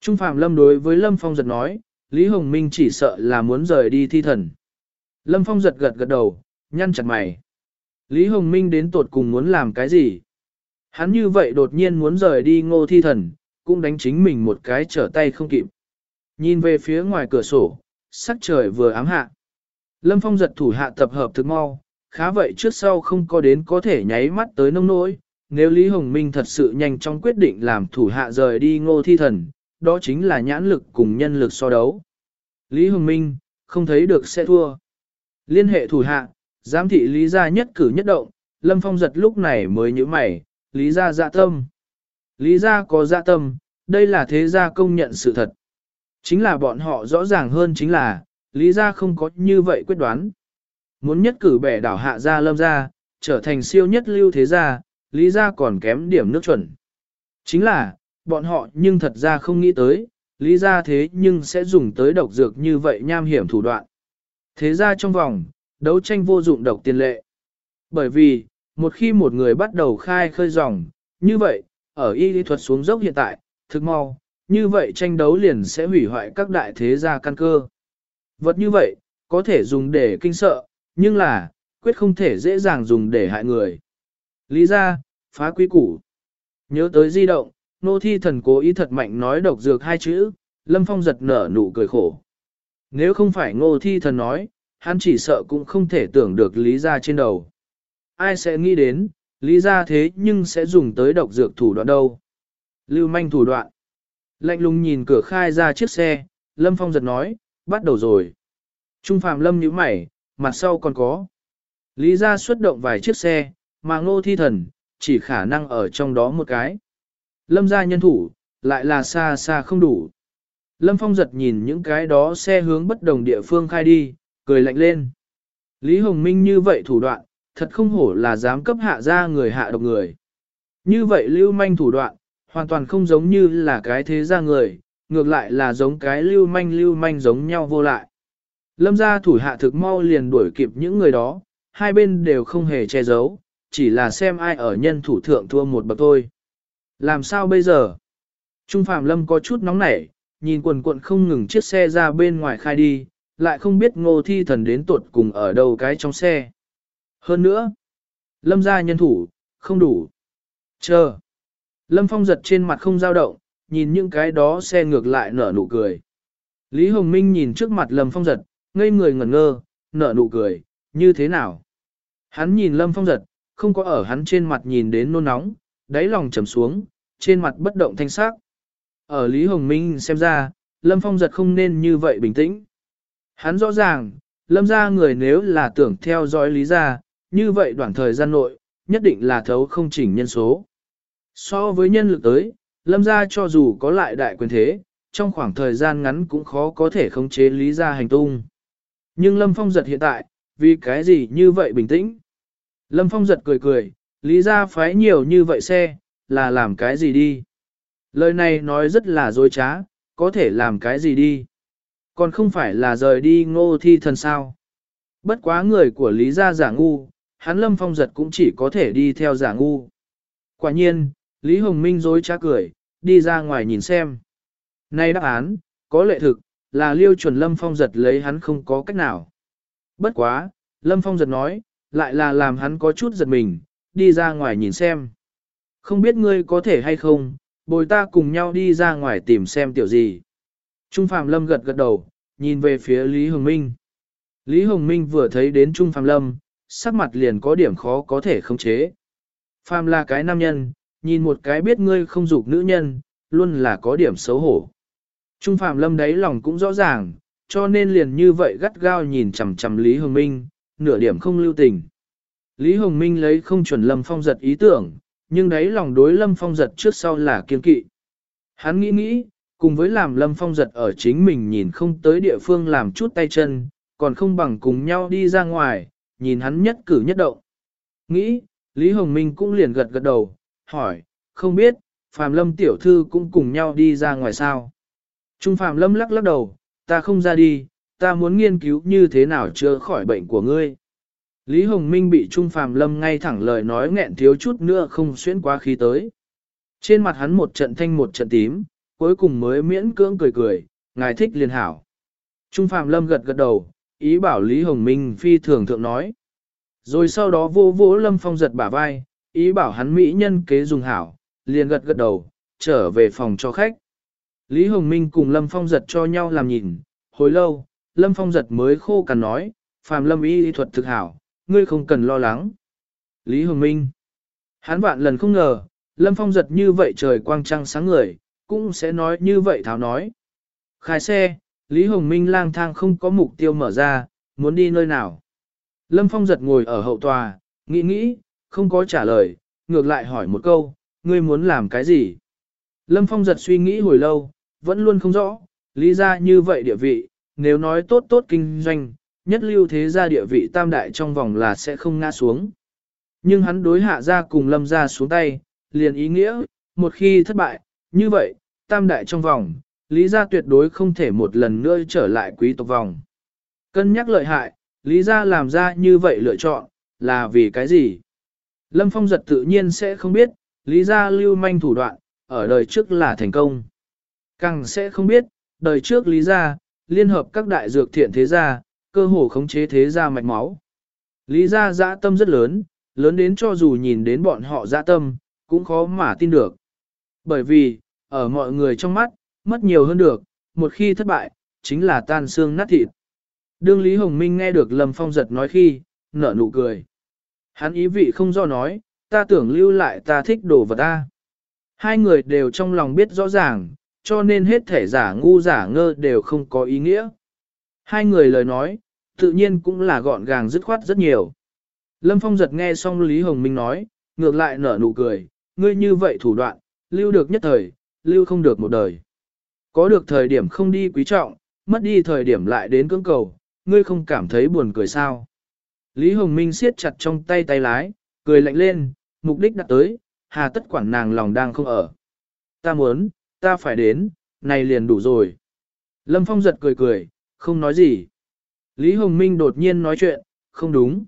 Trung Phạm Lâm đối với Lâm Phong giật nói, Lý Hồng Minh chỉ sợ là muốn rời đi thi thần. Lâm Phong giật gật gật đầu, nhăn chặt mày. Lý Hồng Minh đến tột cùng muốn làm cái gì? Hắn như vậy đột nhiên muốn rời đi ngô thi thần, cũng đánh chính mình một cái trở tay không kịp. Nhìn về phía ngoài cửa sổ, sắc trời vừa ám hạ. Lâm Phong giật thủ hạ tập hợp thực mau, khá vậy trước sau không có đến có thể nháy mắt tới nông nỗi. Nếu Lý Hồng Minh thật sự nhanh chóng quyết định làm thủ hạ rời đi ngô thi thần, đó chính là nhãn lực cùng nhân lực so đấu. Lý Hồng Minh, không thấy được sẽ thua. Liên hệ thủ hạ, giám thị Lý Gia nhất cử nhất động, Lâm Phong giật lúc này mới nhíu mày, Lý Gia dạ tâm. Lý Gia có dạ tâm, đây là thế gia công nhận sự thật. Chính là bọn họ rõ ràng hơn chính là, Lý Gia không có như vậy quyết đoán. Muốn nhất cử bẻ đảo hạ gia lâm gia, trở thành siêu nhất lưu thế gia, Lý Gia còn kém điểm nước chuẩn. Chính là, bọn họ nhưng thật ra không nghĩ tới, Lý Gia thế nhưng sẽ dùng tới độc dược như vậy nham hiểm thủ đoạn. Thế ra trong vòng, đấu tranh vô dụng độc tiền lệ. Bởi vì, một khi một người bắt đầu khai khơi dòng, như vậy, ở y lý thuật xuống dốc hiện tại, thực mau, như vậy tranh đấu liền sẽ hủy hoại các đại thế gia căn cơ. Vật như vậy, có thể dùng để kinh sợ, nhưng là, quyết không thể dễ dàng dùng để hại người. Lý ra, phá quý củ. Nhớ tới di động, nô thi thần cố ý thật mạnh nói độc dược hai chữ, Lâm Phong giật nở nụ cười khổ. Nếu không phải ngô thi thần nói, hắn chỉ sợ cũng không thể tưởng được lý ra trên đầu. Ai sẽ nghĩ đến, lý ra thế nhưng sẽ dùng tới độc dược thủ đoạn đâu. Lưu manh thủ đoạn. Lạnh lùng nhìn cửa khai ra chiếc xe, Lâm Phong giật nói, bắt đầu rồi. Trung Phạm Lâm nhíu mày, mặt sau còn có. Lý ra xuất động vài chiếc xe, mà ngô thi thần, chỉ khả năng ở trong đó một cái. Lâm ra nhân thủ, lại là xa xa không đủ. Lâm Phong giật nhìn những cái đó xe hướng bất đồng địa phương khai đi, cười lạnh lên. Lý Hồng Minh như vậy thủ đoạn, thật không hổ là dám cấp hạ ra người hạ độc người. Như vậy lưu manh thủ đoạn, hoàn toàn không giống như là cái thế gia người, ngược lại là giống cái lưu manh lưu manh giống nhau vô lại. Lâm gia thủ hạ thực mau liền đuổi kịp những người đó, hai bên đều không hề che giấu, chỉ là xem ai ở nhân thủ thượng thua một bậc thôi. Làm sao bây giờ? Trung Phạm Lâm có chút nóng nảy, nhìn quần cuộn không ngừng chiếc xe ra bên ngoài khai đi, lại không biết ngô thi thần đến tuột cùng ở đâu cái trong xe. Hơn nữa, Lâm gia nhân thủ, không đủ. Chờ. Lâm Phong giật trên mặt không dao động, nhìn những cái đó xe ngược lại nở nụ cười. Lý Hồng Minh nhìn trước mặt Lâm Phong giật, ngây người ngẩn ngơ, nở nụ cười, như thế nào? Hắn nhìn Lâm Phong giật, không có ở hắn trên mặt nhìn đến nôn nóng, đáy lòng trầm xuống, trên mặt bất động thanh sắc. Ở Lý Hồng Minh xem ra, Lâm Phong giật không nên như vậy bình tĩnh. Hắn rõ ràng, Lâm ra người nếu là tưởng theo dõi Lý ra, như vậy đoạn thời gian nội, nhất định là thấu không chỉnh nhân số. So với nhân lực tới, Lâm gia cho dù có lại đại quyền thế, trong khoảng thời gian ngắn cũng khó có thể khống chế Lý gia hành tung. Nhưng Lâm Phong giật hiện tại, vì cái gì như vậy bình tĩnh? Lâm Phong giật cười cười, Lý gia phái nhiều như vậy xe, là làm cái gì đi? Lời này nói rất là dối trá, có thể làm cái gì đi? Còn không phải là rời đi ngô thi thần sao? Bất quá người của Lý gia giả ngu, hắn Lâm Phong giật cũng chỉ có thể đi theo giả ngu. Quả nhiên, Lý Hồng Minh dối trá cười, đi ra ngoài nhìn xem. Nay đáp án, có lệ thực, là liêu chuẩn Lâm Phong giật lấy hắn không có cách nào. Bất quá, Lâm Phong giật nói, lại là làm hắn có chút giật mình, đi ra ngoài nhìn xem. Không biết ngươi có thể hay không, bồi ta cùng nhau đi ra ngoài tìm xem tiểu gì. Trung Phạm Lâm gật gật đầu, nhìn về phía Lý Hồng Minh. Lý Hồng Minh vừa thấy đến Trung Phạm Lâm, sắc mặt liền có điểm khó có thể khống chế. Phạm là cái nam nhân, nhìn một cái biết ngươi không dục nữ nhân, luôn là có điểm xấu hổ. Trung Phạm Lâm đấy lòng cũng rõ ràng, cho nên liền như vậy gắt gao nhìn chằm chằm Lý Hồng Minh, nửa điểm không lưu tình. Lý Hồng Minh lấy không chuẩn Lâm Phong giật ý tưởng, nhưng đấy lòng đối Lâm Phong giật trước sau là kiên kỵ. Hắn nghĩ nghĩ, cùng với làm Lâm Phong giật ở chính mình nhìn không tới địa phương làm chút tay chân, còn không bằng cùng nhau đi ra ngoài, nhìn hắn nhất cử nhất động. Nghĩ, Lý Hồng Minh cũng liền gật gật đầu, hỏi, không biết, Phạm Lâm tiểu thư cũng cùng nhau đi ra ngoài sao. Trung Phạm Lâm lắc lắc đầu, ta không ra đi, ta muốn nghiên cứu như thế nào chữa khỏi bệnh của ngươi. Lý Hồng Minh bị Trung Phạm Lâm ngay thẳng lời nói nghẹn thiếu chút nữa không xuyên quá khí tới. Trên mặt hắn một trận thanh một trận tím, cuối cùng mới miễn cưỡng cười cười, ngài thích liền hảo. Trung Phạm Lâm gật gật đầu, ý bảo Lý Hồng Minh phi thường thượng nói. Rồi sau đó vô vỗ Lâm Phong giật bả vai, ý bảo hắn mỹ nhân kế dùng hảo, liền gật gật đầu, trở về phòng cho khách. Lý Hồng Minh cùng Lâm Phong giật cho nhau làm nhìn, hồi lâu, Lâm Phong giật mới khô cằn nói, phàm Lâm y thuật thực hảo, ngươi không cần lo lắng. Lý Hồng Minh Hắn vạn lần không ngờ, Lâm Phong giật như vậy trời quang trăng sáng người, cũng sẽ nói như vậy tháo nói. Khai xe, Lý Hồng Minh lang thang không có mục tiêu mở ra, muốn đi nơi nào. Lâm Phong giật ngồi ở hậu tòa, nghĩ nghĩ, không có trả lời, ngược lại hỏi một câu, ngươi muốn làm cái gì? Lâm Phong giật suy nghĩ hồi lâu, vẫn luôn không rõ, lý ra như vậy địa vị, nếu nói tốt tốt kinh doanh, nhất lưu thế gia địa vị tam đại trong vòng là sẽ không ngã xuống. Nhưng hắn đối hạ ra cùng lâm ra xuống tay, liền ý nghĩa, một khi thất bại, như vậy, tam đại trong vòng, lý gia tuyệt đối không thể một lần nữa trở lại quý tộc vòng. Cân nhắc lợi hại, lý gia làm ra như vậy lựa chọn, là vì cái gì? Lâm Phong giật tự nhiên sẽ không biết, lý gia lưu manh thủ đoạn, ở đời trước là thành công. Càng sẽ không biết, đời trước lý gia, liên hợp các đại dược thiện thế gia, cơ hồ khống chế thế gia mạch máu. Lý gia dã tâm rất lớn, lớn đến cho dù nhìn đến bọn họ dã tâm, cũng khó mà tin được. Bởi vì, ở mọi người trong mắt, mất nhiều hơn được, một khi thất bại, chính là tan xương nát thịt. Đương Lý Hồng Minh nghe được Lâm Phong giật nói khi, nở nụ cười. Hắn ý vị không do nói, ta tưởng lưu lại ta thích đồ vật ta. Hai người đều trong lòng biết rõ ràng, cho nên hết thể giả ngu giả ngơ đều không có ý nghĩa. Hai người lời nói, tự nhiên cũng là gọn gàng dứt khoát rất nhiều. Lâm Phong giật nghe xong Lý Hồng Minh nói, ngược lại nở nụ cười, ngươi như vậy thủ đoạn, lưu được nhất thời, lưu không được một đời. Có được thời điểm không đi quý trọng, mất đi thời điểm lại đến cưỡng cầu, ngươi không cảm thấy buồn cười sao. Lý Hồng Minh siết chặt trong tay tay lái, cười lạnh lên, mục đích đặt tới, hà tất quản nàng lòng đang không ở. Ta muốn, ta phải đến, này liền đủ rồi. Lâm Phong giật cười cười, không nói gì. Lý Hồng Minh đột nhiên nói chuyện, không đúng.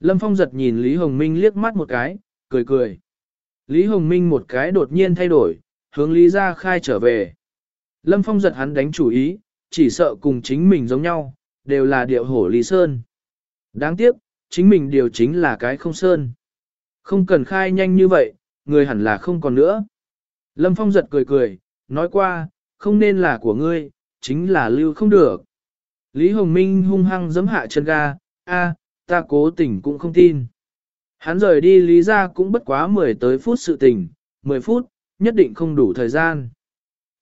Lâm Phong giật nhìn Lý Hồng Minh liếc mắt một cái, cười cười. Lý Hồng Minh một cái đột nhiên thay đổi, hướng Lý Gia Khai trở về. Lâm Phong giật hắn đánh chủ ý, chỉ sợ cùng chính mình giống nhau, đều là điệu hổ Lý Sơn. Đáng tiếc, chính mình điều chính là cái không sơn. Không cần khai nhanh như vậy, người hẳn là không còn nữa. Lâm Phong giật cười cười, nói qua, không nên là của ngươi, chính là lưu không được. Lý Hồng Minh hung hăng giấm hạ chân ga, a, ta cố tình cũng không tin. Hắn rời đi lý ra cũng bất quá 10 tới phút sự tình, 10 phút, nhất định không đủ thời gian.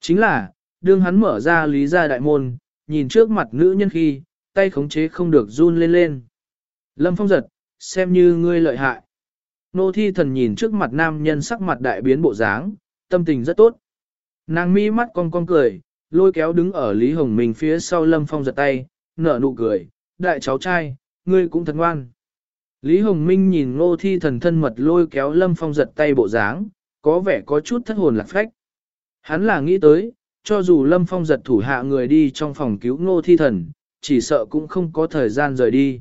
Chính là, đương hắn mở ra lý ra đại môn, nhìn trước mặt nữ nhân khi, tay khống chế không được run lên lên. Lâm Phong giật, xem như ngươi lợi hại. Nô thi thần nhìn trước mặt nam nhân sắc mặt đại biến bộ dáng, tâm tình rất tốt. Nàng mi mắt cong cong cười, lôi kéo đứng ở Lý Hồng Minh phía sau Lâm Phong giật tay, nở nụ cười, đại cháu trai, ngươi cũng thật ngoan. Lý Hồng Minh nhìn ngô thi thần thân mật lôi kéo Lâm Phong giật tay bộ dáng, có vẻ có chút thất hồn lạc phách. Hắn là nghĩ tới, cho dù Lâm Phong giật thủ hạ người đi trong phòng cứu ngô thi thần, chỉ sợ cũng không có thời gian rời đi.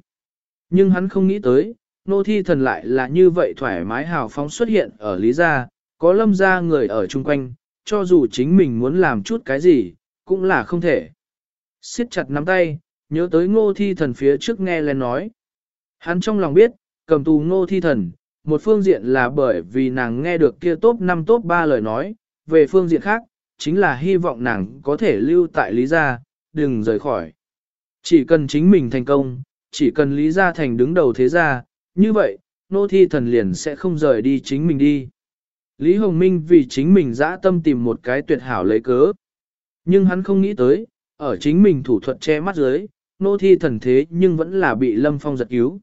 Nhưng hắn không nghĩ tới, ngô thi thần lại là như vậy thoải mái hào phóng xuất hiện ở Lý Gia, có lâm gia người ở chung quanh, cho dù chính mình muốn làm chút cái gì, cũng là không thể. siết chặt nắm tay, nhớ tới ngô thi thần phía trước nghe lên nói. Hắn trong lòng biết, cầm tù ngô thi thần, một phương diện là bởi vì nàng nghe được kia top 5 top 3 lời nói, về phương diện khác, chính là hy vọng nàng có thể lưu tại Lý Gia, đừng rời khỏi. Chỉ cần chính mình thành công, chỉ cần Lý Gia thành đứng đầu thế gia, như vậy, nô thi thần liền sẽ không rời đi chính mình đi. Lý Hồng Minh vì chính mình dã tâm tìm một cái tuyệt hảo lấy cớ. Nhưng hắn không nghĩ tới, ở chính mình thủ thuật che mắt dưới, nô thi thần thế nhưng vẫn là bị Lâm Phong giật cứu.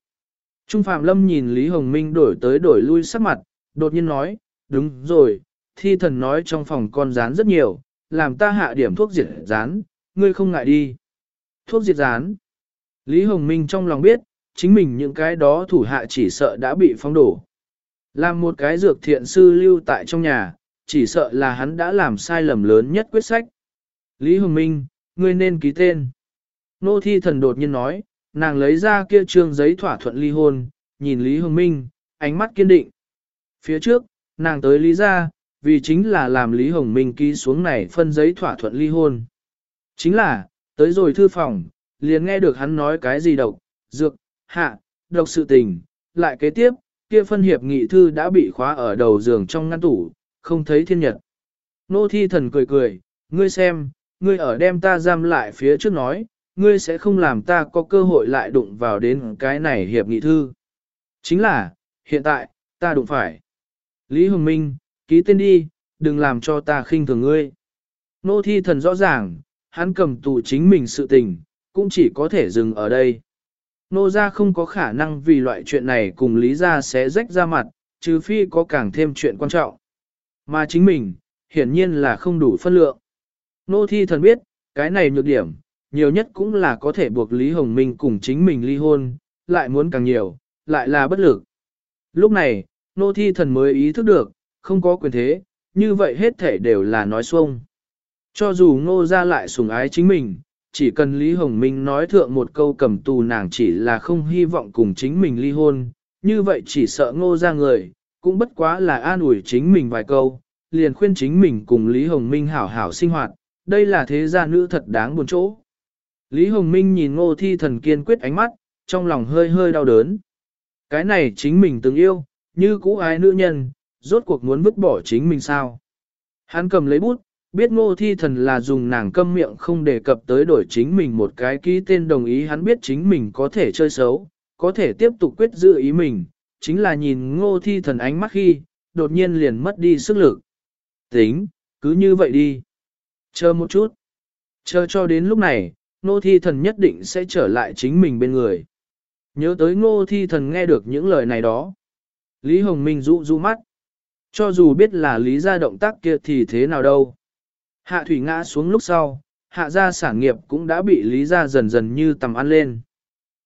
Trung Phạm Lâm nhìn Lý Hồng Minh đổi tới đổi lui sắc mặt, đột nhiên nói, đúng rồi, thi thần nói trong phòng con rán rất nhiều, làm ta hạ điểm thuốc diệt rán, ngươi không ngại đi. Thuốc diệt rán. Lý Hồng Minh trong lòng biết, chính mình những cái đó thủ hạ chỉ sợ đã bị phong đổ. Làm một cái dược thiện sư lưu tại trong nhà, chỉ sợ là hắn đã làm sai lầm lớn nhất quyết sách. Lý Hồng Minh, ngươi nên ký tên. Nô thi thần đột nhiên nói, nàng lấy ra kia trương giấy thỏa thuận ly hôn, nhìn Lý Hồng Minh, ánh mắt kiên định. Phía trước, nàng tới Lý ra, vì chính là làm Lý Hồng Minh ký xuống này phân giấy thỏa thuận ly hôn. Chính là, tới rồi thư phòng, liền nghe được hắn nói cái gì độc, dược, hạ, độc sự tình, lại kế tiếp, kia phân hiệp nghị thư đã bị khóa ở đầu giường trong ngăn tủ, không thấy thiên nhật. Nô thi thần cười cười, ngươi xem, ngươi ở đem ta giam lại phía trước nói, ngươi sẽ không làm ta có cơ hội lại đụng vào đến cái này hiệp nghị thư. Chính là, hiện tại, ta đụng phải. Lý Hồng Minh, ký tên đi, đừng làm cho ta khinh thường ngươi. Nô thi thần rõ ràng, hắn cầm tù chính mình sự tình, cũng chỉ có thể dừng ở đây. Nô gia không có khả năng vì loại chuyện này cùng Lý gia sẽ rách ra mặt, trừ phi có càng thêm chuyện quan trọng. Mà chính mình, hiển nhiên là không đủ phân lượng. Nô thi thần biết, cái này nhược điểm, nhiều nhất cũng là có thể buộc Lý Hồng Minh cùng chính mình ly hôn, lại muốn càng nhiều, lại là bất lực. Lúc này, nô thi thần mới ý thức được, không có quyền thế, như vậy hết thể đều là nói xuông. Cho dù ngô ra lại sùng ái chính mình, chỉ cần Lý Hồng Minh nói thượng một câu cầm tù nàng chỉ là không hy vọng cùng chính mình ly hôn, như vậy chỉ sợ ngô ra người, cũng bất quá là an ủi chính mình vài câu, liền khuyên chính mình cùng Lý Hồng Minh hảo hảo sinh hoạt, đây là thế gia nữ thật đáng buồn chỗ. Lý Hồng Minh nhìn ngô thi thần kiên quyết ánh mắt, trong lòng hơi hơi đau đớn. Cái này chính mình từng yêu, như cũ ái nữ nhân, rốt cuộc muốn vứt bỏ chính mình sao. Hắn cầm lấy bút, biết ngô thi thần là dùng nàng câm miệng không đề cập tới đổi chính mình một cái ký tên đồng ý hắn biết chính mình có thể chơi xấu, có thể tiếp tục quyết giữ ý mình, chính là nhìn ngô thi thần ánh mắt khi, đột nhiên liền mất đi sức lực. Tính, cứ như vậy đi. Chờ một chút. Chờ cho đến lúc này, ngô thi thần nhất định sẽ trở lại chính mình bên người. Nhớ tới ngô thi thần nghe được những lời này đó. Lý Hồng Minh rũ rũ mắt. Cho dù biết là lý ra động tác kia thì thế nào đâu. Hạ thủy ngã xuống lúc sau, hạ gia sản nghiệp cũng đã bị lý gia dần dần như tầm ăn lên.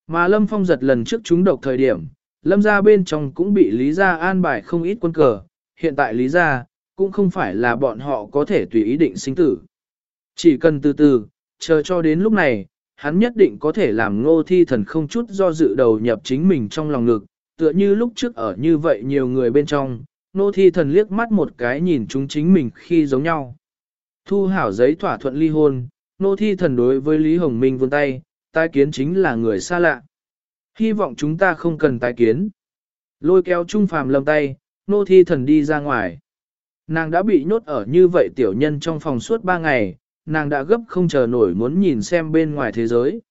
Mà Lâm Phong giật lần trước chúng độc thời điểm, Lâm gia bên trong cũng bị lý gia an bài không ít quân cờ, hiện tại lý gia cũng không phải là bọn họ có thể tùy ý định sinh tử. Chỉ cần từ từ, chờ cho đến lúc này, hắn nhất định có thể làm ngô thi thần không chút do dự đầu nhập chính mình trong lòng ngực, tựa như lúc trước ở như vậy nhiều người bên trong, ngô thi thần liếc mắt một cái nhìn chúng chính mình khi giống nhau. Thu hảo giấy thỏa thuận ly hôn, Nô thi thần đối với Lý Hồng Minh vươn tay, tai kiến chính là người xa lạ. Hy vọng chúng ta không cần tai kiến. Lôi kéo Trung Phàm lâm tay, nô thi thần đi ra ngoài. Nàng đã bị nhốt ở như vậy tiểu nhân trong phòng suốt ba ngày, nàng đã gấp không chờ nổi muốn nhìn xem bên ngoài thế giới.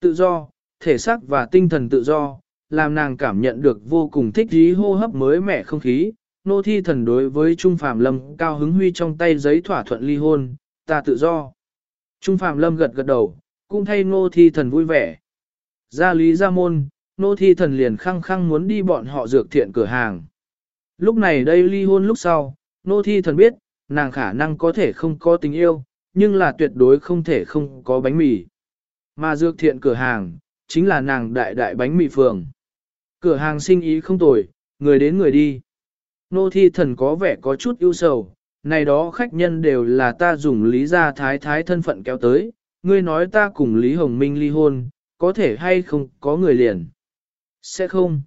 Tự do, thể xác và tinh thần tự do, làm nàng cảm nhận được vô cùng thích ý hô hấp mới mẻ không khí. Nô thi thần đối với Trung Phạm Lâm cao hứng huy trong tay giấy thỏa thuận ly hôn, ta tự do. Trung Phạm Lâm gật gật đầu, cũng thay nô thi thần vui vẻ. Ra lý ra môn, nô thi thần liền khăng khăng muốn đi bọn họ dược thiện cửa hàng. Lúc này đây ly hôn lúc sau, nô thi thần biết, nàng khả năng có thể không có tình yêu, nhưng là tuyệt đối không thể không có bánh mì. Mà dược thiện cửa hàng, chính là nàng đại đại bánh mì phường. Cửa hàng sinh ý không tồi, người đến người đi. Nô thi thần có vẻ có chút ưu sầu, này đó khách nhân đều là ta dùng lý gia thái thái thân phận kéo tới, ngươi nói ta cùng Lý Hồng Minh ly hôn, có thể hay không có người liền. Sẽ không.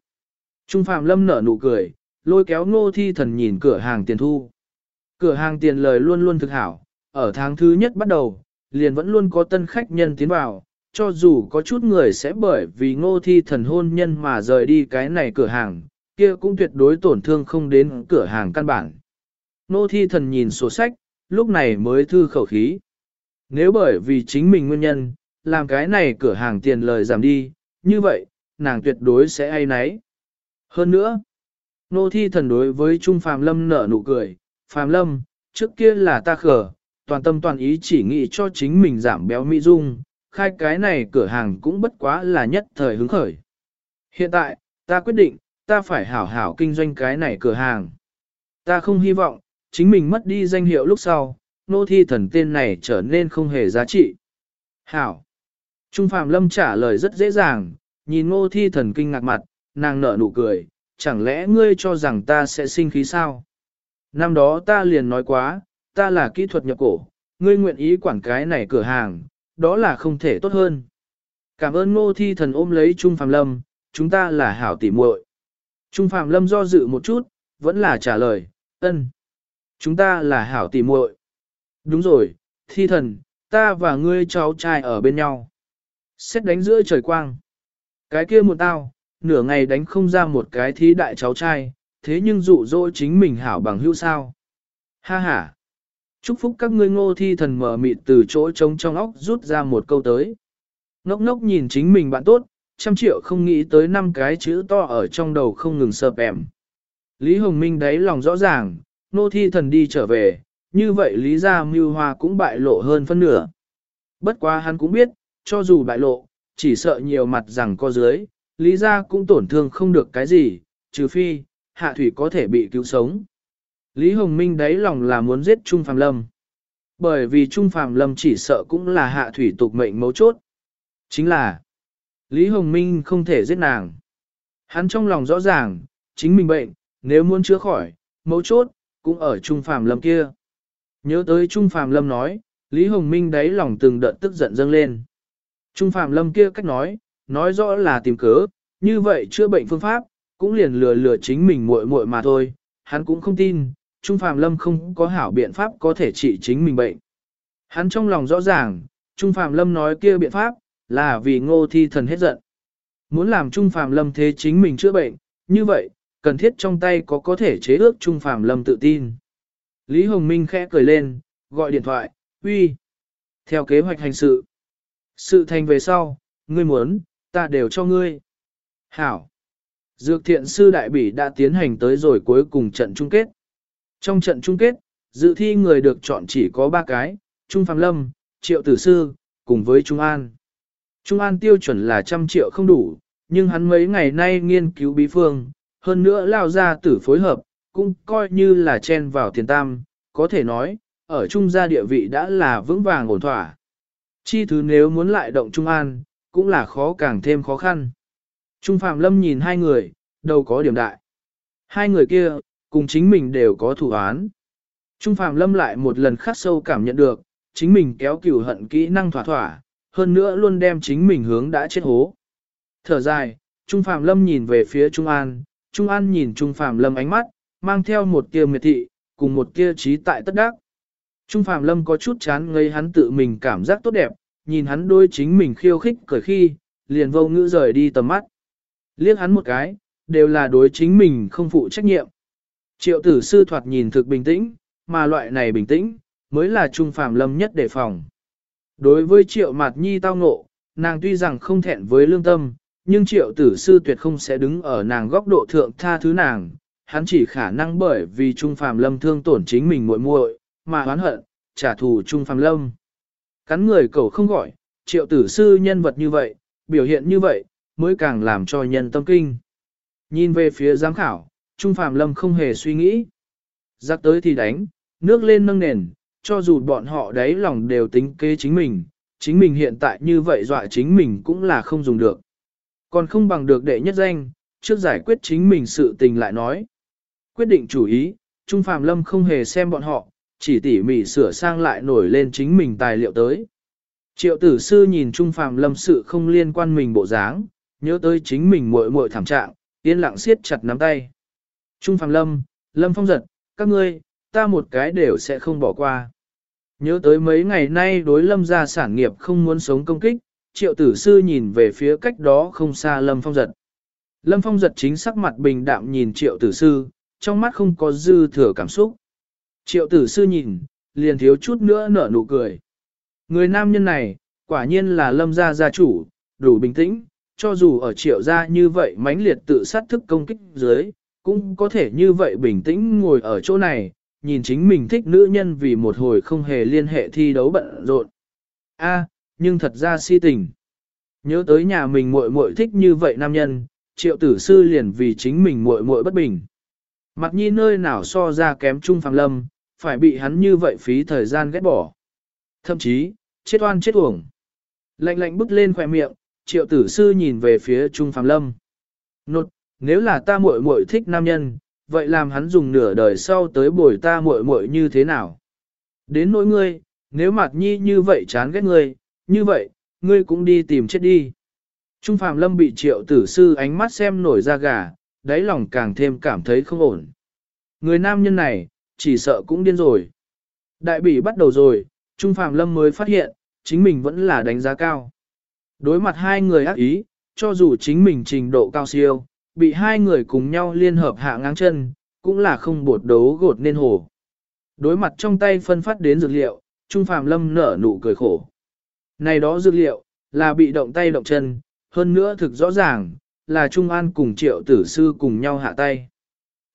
Trung Phạm Lâm nở nụ cười, lôi kéo ngô thi thần nhìn cửa hàng tiền thu. Cửa hàng tiền lời luôn luôn thực hảo, ở tháng thứ nhất bắt đầu, liền vẫn luôn có tân khách nhân tiến vào, cho dù có chút người sẽ bởi vì ngô thi thần hôn nhân mà rời đi cái này cửa hàng, kia cũng tuyệt đối tổn thương không đến cửa hàng căn bản. Nô thi thần nhìn sổ sách, lúc này mới thư khẩu khí. Nếu bởi vì chính mình nguyên nhân, làm cái này cửa hàng tiền lời giảm đi, như vậy, nàng tuyệt đối sẽ ai nấy. Hơn nữa, nô thi thần đối với Trung Phàm Lâm nở nụ cười, Phàm Lâm, trước kia là ta khờ, toàn tâm toàn ý chỉ nghĩ cho chính mình giảm béo mỹ dung, khai cái này cửa hàng cũng bất quá là nhất thời hứng khởi. Hiện tại, ta quyết định, ta phải hảo hảo kinh doanh cái này cửa hàng. Ta không hy vọng, chính mình mất đi danh hiệu lúc sau, nô thi thần tên này trở nên không hề giá trị. Hảo. Trung Phạm Lâm trả lời rất dễ dàng, nhìn ngô thi thần kinh ngạc mặt, nàng nở nụ cười, chẳng lẽ ngươi cho rằng ta sẽ sinh khí sao? Năm đó ta liền nói quá, ta là kỹ thuật nhập cổ, ngươi nguyện ý quản cái này cửa hàng, đó là không thể tốt hơn. Cảm ơn ngô thi thần ôm lấy Trung Phạm Lâm, chúng ta là hảo tỉ muội. Trung Phạm Lâm do dự một chút, vẫn là trả lời, ân. Chúng ta là hảo tỉ muội. Đúng rồi, thi thần, ta và ngươi cháu trai ở bên nhau. Xét đánh giữa trời quang. Cái kia một tao, nửa ngày đánh không ra một cái thí đại cháu trai, thế nhưng dụ dỗ chính mình hảo bằng hữu sao. Ha ha. Chúc phúc các ngươi ngô thi thần mở mịt từ chỗ trống trong óc rút ra một câu tới. Ngốc ngốc nhìn chính mình bạn tốt, trăm triệu không nghĩ tới năm cái chữ to ở trong đầu không ngừng sợp em. Lý Hồng Minh đấy lòng rõ ràng, nô thi thần đi trở về, như vậy Lý Gia Mưu Hoa cũng bại lộ hơn phân nửa. Bất quá hắn cũng biết, cho dù bại lộ, chỉ sợ nhiều mặt rằng có dưới, Lý Gia cũng tổn thương không được cái gì, trừ phi, Hạ Thủy có thể bị cứu sống. Lý Hồng Minh đáy lòng là muốn giết Trung Phàm Lâm. Bởi vì Trung Phàm Lâm chỉ sợ cũng là Hạ Thủy tục mệnh mấu chốt. Chính là, Lý Hồng Minh không thể giết nàng. Hắn trong lòng rõ ràng, chính mình bệnh, nếu muốn chữa khỏi, mấu chốt, cũng ở Trung Phạm Lâm kia. Nhớ tới Trung Phạm Lâm nói, Lý Hồng Minh đáy lòng từng đợt tức giận dâng lên. Trung Phạm Lâm kia cách nói, nói rõ là tìm cớ, như vậy chữa bệnh phương pháp, cũng liền lừa lừa chính mình muội muội mà thôi, hắn cũng không tin, Trung Phạm Lâm không có hảo biện pháp có thể trị chính mình bệnh. Hắn trong lòng rõ ràng, Trung Phạm Lâm nói kia biện pháp, là vì ngô thi thần hết giận. Muốn làm Trung Phàm Lâm thế chính mình chữa bệnh, như vậy, cần thiết trong tay có có thể chế ước Trung Phàm Lâm tự tin. Lý Hồng Minh khẽ cười lên, gọi điện thoại, uy. Theo kế hoạch hành sự. Sự thành về sau, ngươi muốn, ta đều cho ngươi. Hảo. Dược thiện sư đại bỉ đã tiến hành tới rồi cuối cùng trận chung kết. Trong trận chung kết, dự thi người được chọn chỉ có 3 cái, Trung Phạm Lâm, Triệu Tử Sư, cùng với Trung An. Trung An tiêu chuẩn là trăm triệu không đủ, nhưng hắn mấy ngày nay nghiên cứu bí phương, hơn nữa lao ra tử phối hợp, cũng coi như là chen vào tiền tam, có thể nói, ở trung gia địa vị đã là vững vàng ổn thỏa. Chi thứ nếu muốn lại động Trung An, cũng là khó càng thêm khó khăn. Trung Phạm Lâm nhìn hai người, đâu có điểm đại. Hai người kia, cùng chính mình đều có thủ án. Trung Phạm Lâm lại một lần khắc sâu cảm nhận được, chính mình kéo cửu hận kỹ năng thỏa thỏa, hơn nữa luôn đem chính mình hướng đã chết hố. Thở dài, Trung Phạm Lâm nhìn về phía Trung An, Trung An nhìn Trung Phạm Lâm ánh mắt, mang theo một tia miệt thị, cùng một tia trí tại tất đắc. Trung Phạm Lâm có chút chán ngây hắn tự mình cảm giác tốt đẹp, nhìn hắn đôi chính mình khiêu khích cởi khi, liền vô ngữ rời đi tầm mắt. Liếc hắn một cái, đều là đối chính mình không phụ trách nhiệm. Triệu tử sư thoạt nhìn thực bình tĩnh, mà loại này bình tĩnh, mới là Trung Phạm Lâm nhất đề phòng. Đối với triệu mạt nhi tao ngộ, nàng tuy rằng không thẹn với lương tâm, nhưng triệu tử sư tuyệt không sẽ đứng ở nàng góc độ thượng tha thứ nàng, hắn chỉ khả năng bởi vì Trung Phạm Lâm thương tổn chính mình muội muội, mà oán hận, trả thù Trung Phạm Lâm. Cắn người cầu không gọi, triệu tử sư nhân vật như vậy, biểu hiện như vậy, mới càng làm cho nhân tâm kinh. Nhìn về phía giám khảo, Trung Phạm Lâm không hề suy nghĩ. Giặc tới thì đánh, nước lên nâng nền, cho dù bọn họ đấy lòng đều tính kế chính mình, chính mình hiện tại như vậy dọa chính mình cũng là không dùng được. Còn không bằng được đệ nhất danh, trước giải quyết chính mình sự tình lại nói. Quyết định chủ ý, Trung Phạm Lâm không hề xem bọn họ, chỉ tỉ mỉ sửa sang lại nổi lên chính mình tài liệu tới. Triệu tử sư nhìn Trung Phạm Lâm sự không liên quan mình bộ dáng, nhớ tới chính mình muội muội thảm trạng, yên lặng siết chặt nắm tay. Trung Phạm Lâm, Lâm Phong giật, các ngươi, ta một cái đều sẽ không bỏ qua. Nhớ tới mấy ngày nay đối lâm gia sản nghiệp không muốn sống công kích, triệu tử sư nhìn về phía cách đó không xa lâm phong giật. Lâm phong giật chính sắc mặt bình đạm nhìn triệu tử sư, trong mắt không có dư thừa cảm xúc. Triệu tử sư nhìn, liền thiếu chút nữa nở nụ cười. Người nam nhân này, quả nhiên là lâm gia gia chủ, đủ bình tĩnh, cho dù ở triệu gia như vậy mãnh liệt tự sát thức công kích dưới, cũng có thể như vậy bình tĩnh ngồi ở chỗ này, nhìn chính mình thích nữ nhân vì một hồi không hề liên hệ thi đấu bận rộn. A, nhưng thật ra si tình. Nhớ tới nhà mình muội muội thích như vậy nam nhân, triệu tử sư liền vì chính mình muội muội bất bình. Mặt nhi nơi nào so ra kém Trung Phàm Lâm, phải bị hắn như vậy phí thời gian ghét bỏ. Thậm chí, chết oan chết uổng. Lạnh lạnh bước lên khỏe miệng, triệu tử sư nhìn về phía Trung Phàm Lâm. Nột, nếu là ta muội muội thích nam nhân, vậy làm hắn dùng nửa đời sau tới bồi ta muội muội như thế nào? Đến nỗi ngươi, nếu mặt nhi như vậy chán ghét ngươi, như vậy, ngươi cũng đi tìm chết đi. Trung Phạm Lâm bị triệu tử sư ánh mắt xem nổi ra gà, đáy lòng càng thêm cảm thấy không ổn. Người nam nhân này, chỉ sợ cũng điên rồi. Đại bỉ bắt đầu rồi, Trung Phạm Lâm mới phát hiện, chính mình vẫn là đánh giá cao. Đối mặt hai người ác ý, cho dù chính mình trình độ cao siêu, bị hai người cùng nhau liên hợp hạ ngang chân, cũng là không bột đấu gột nên hồ. Đối mặt trong tay phân phát đến dược liệu, Trung Phạm Lâm nở nụ cười khổ. Này đó dược liệu, là bị động tay động chân, hơn nữa thực rõ ràng, là Trung An cùng triệu tử sư cùng nhau hạ tay.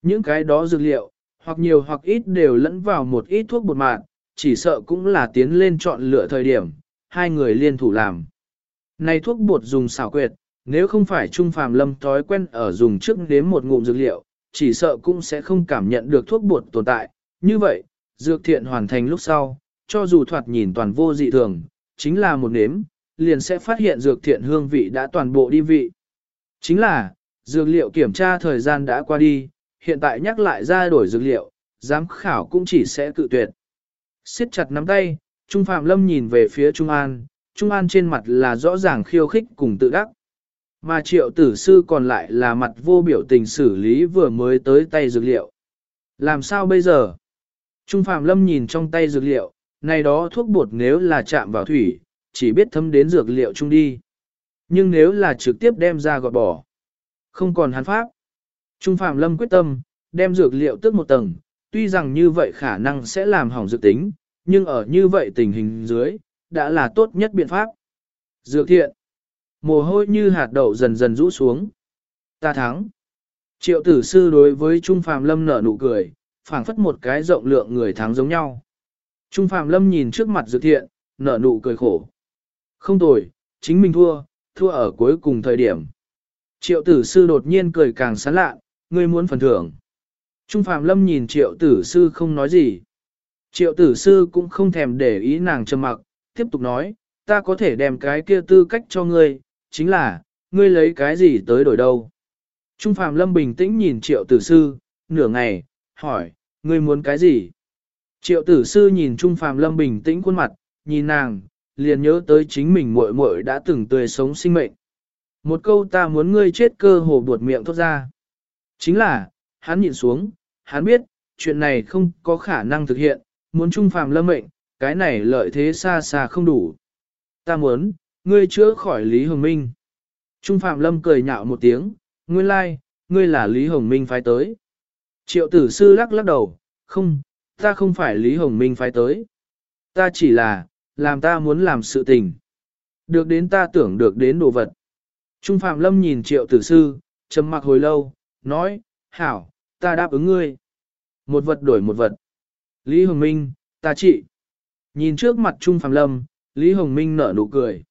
Những cái đó dược liệu, hoặc nhiều hoặc ít đều lẫn vào một ít thuốc bột mạng, chỉ sợ cũng là tiến lên chọn lựa thời điểm, hai người liên thủ làm. Này thuốc bột dùng xảo quyệt, nếu không phải Trung Phàm Lâm thói quen ở dùng trước đến một ngụm dược liệu, chỉ sợ cũng sẽ không cảm nhận được thuốc bột tồn tại. Như vậy, dược thiện hoàn thành lúc sau, cho dù thoạt nhìn toàn vô dị thường, chính là một nếm, liền sẽ phát hiện dược thiện hương vị đã toàn bộ đi vị. Chính là, dược liệu kiểm tra thời gian đã qua đi, hiện tại nhắc lại ra đổi dược liệu, giám khảo cũng chỉ sẽ cự tuyệt. siết chặt nắm tay, Trung Phạm Lâm nhìn về phía Trung An, Trung An trên mặt là rõ ràng khiêu khích cùng tự đắc. Mà triệu tử sư còn lại là mặt vô biểu tình xử lý vừa mới tới tay dược liệu. Làm sao bây giờ? Trung Phạm Lâm nhìn trong tay dược liệu, này đó thuốc bột nếu là chạm vào thủy, chỉ biết thấm đến dược liệu chung đi. Nhưng nếu là trực tiếp đem ra gọt bỏ, không còn hắn pháp. Trung Phạm Lâm quyết tâm, đem dược liệu tước một tầng, tuy rằng như vậy khả năng sẽ làm hỏng dược tính, nhưng ở như vậy tình hình dưới, đã là tốt nhất biện pháp. Dược thiện mồ hôi như hạt đậu dần dần rũ xuống. Ta thắng. Triệu tử sư đối với Trung Phạm Lâm nở nụ cười, phảng phất một cái rộng lượng người thắng giống nhau. Trung Phạm Lâm nhìn trước mặt dự thiện, nở nụ cười khổ. Không tồi, chính mình thua, thua ở cuối cùng thời điểm. Triệu tử sư đột nhiên cười càng sán lạ, ngươi muốn phần thưởng. Trung Phạm Lâm nhìn triệu tử sư không nói gì. Triệu tử sư cũng không thèm để ý nàng trầm mặc, tiếp tục nói, ta có thể đem cái kia tư cách cho ngươi, chính là, ngươi lấy cái gì tới đổi đâu. Trung Phạm Lâm bình tĩnh nhìn triệu tử sư, nửa ngày, hỏi, ngươi muốn cái gì? Triệu tử sư nhìn Trung Phạm Lâm bình tĩnh khuôn mặt, nhìn nàng, liền nhớ tới chính mình muội muội đã từng tươi sống sinh mệnh. Một câu ta muốn ngươi chết cơ hồ buột miệng thốt ra. Chính là, hắn nhìn xuống, hắn biết, chuyện này không có khả năng thực hiện, muốn Trung Phạm Lâm mệnh, cái này lợi thế xa xa không đủ. Ta muốn, ngươi chữa khỏi Lý Hồng Minh. Trung Phạm Lâm cười nhạo một tiếng, nguyên lai, like, ngươi là Lý Hồng Minh phái tới. Triệu tử sư lắc lắc đầu, không, ta không phải Lý Hồng Minh phái tới. Ta chỉ là, làm ta muốn làm sự tình. Được đến ta tưởng được đến đồ vật. Trung Phạm Lâm nhìn triệu tử sư, trầm mặc hồi lâu, nói, hảo, ta đáp ứng ngươi. Một vật đổi một vật. Lý Hồng Minh, ta trị. Nhìn trước mặt Trung Phạm Lâm, Lý Hồng Minh nở nụ cười.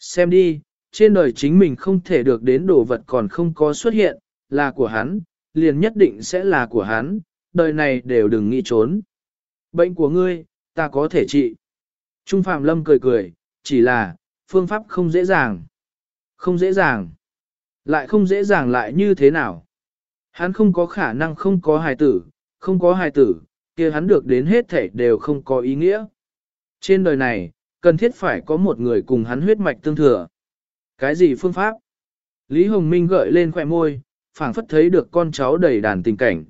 Xem đi, trên đời chính mình không thể được đến đồ vật còn không có xuất hiện, là của hắn, liền nhất định sẽ là của hắn, đời này đều đừng nghĩ trốn. Bệnh của ngươi, ta có thể trị. Trung Phạm Lâm cười cười, chỉ là, phương pháp không dễ dàng. Không dễ dàng. Lại không dễ dàng lại như thế nào. Hắn không có khả năng không có hài tử, không có hài tử, kia hắn được đến hết thể đều không có ý nghĩa. Trên đời này, cần thiết phải có một người cùng hắn huyết mạch tương thừa. Cái gì phương pháp? Lý Hồng Minh gợi lên khỏe môi, phảng phất thấy được con cháu đầy đàn tình cảnh.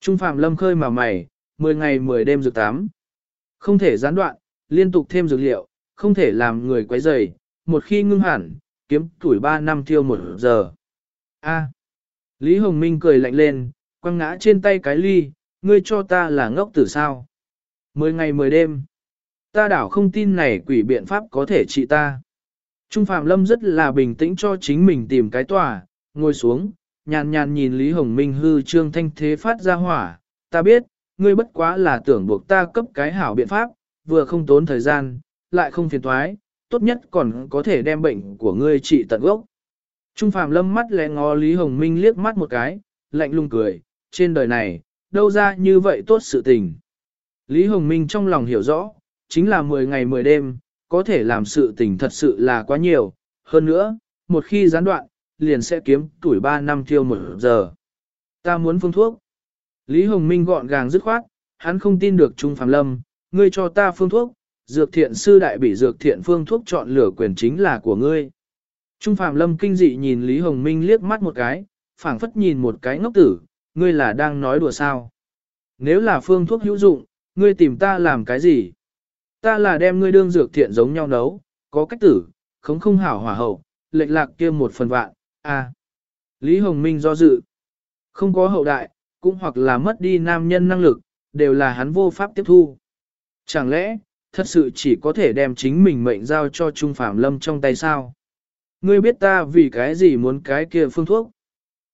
Trung Phạm Lâm khơi mà mày, 10 ngày 10 đêm dược tám. Không thể gián đoạn, liên tục thêm dược liệu, không thể làm người quấy rầy, một khi ngưng hẳn, kiếm tuổi 3 năm thiêu một giờ. A. Lý Hồng Minh cười lạnh lên, quăng ngã trên tay cái ly, ngươi cho ta là ngốc tử sao. Mười ngày mười đêm. Ta đảo không tin này quỷ biện pháp có thể trị ta. Trung Phạm Lâm rất là bình tĩnh cho chính mình tìm cái tòa, ngồi xuống, nhàn nhàn nhìn Lý Hồng Minh hư trương thanh thế phát ra hỏa. Ta biết, ngươi bất quá là tưởng buộc ta cấp cái hảo biện pháp, vừa không tốn thời gian, lại không phiền thoái, tốt nhất còn có thể đem bệnh của ngươi trị tận gốc. Trung Phạm Lâm mắt lẽ ngó Lý Hồng Minh liếc mắt một cái, lạnh lùng cười, trên đời này, đâu ra như vậy tốt sự tình. Lý Hồng Minh trong lòng hiểu rõ, chính là 10 ngày 10 đêm, có thể làm sự tình thật sự là quá nhiều, hơn nữa, một khi gián đoạn, liền sẽ kiếm tuổi 3 năm tiêu một giờ. Ta muốn phương thuốc. Lý Hồng Minh gọn gàng dứt khoát, hắn không tin được Trung Phạm Lâm, ngươi cho ta phương thuốc, dược thiện sư đại bị dược thiện phương thuốc chọn lửa quyền chính là của ngươi. Trung Phạm Lâm kinh dị nhìn Lý Hồng Minh liếc mắt một cái, phảng phất nhìn một cái ngốc tử, ngươi là đang nói đùa sao. Nếu là phương thuốc hữu dụng, ngươi tìm ta làm cái gì? Ta là đem ngươi đương dược thiện giống nhau nấu, có cách tử, không không hảo hỏa hậu, lệch lạc kia một phần vạn, a. Lý Hồng Minh do dự, không có hậu đại, cũng hoặc là mất đi nam nhân năng lực, đều là hắn vô pháp tiếp thu. Chẳng lẽ, thật sự chỉ có thể đem chính mình mệnh giao cho Trung Phạm Lâm trong tay sao? Ngươi biết ta vì cái gì muốn cái kia phương thuốc.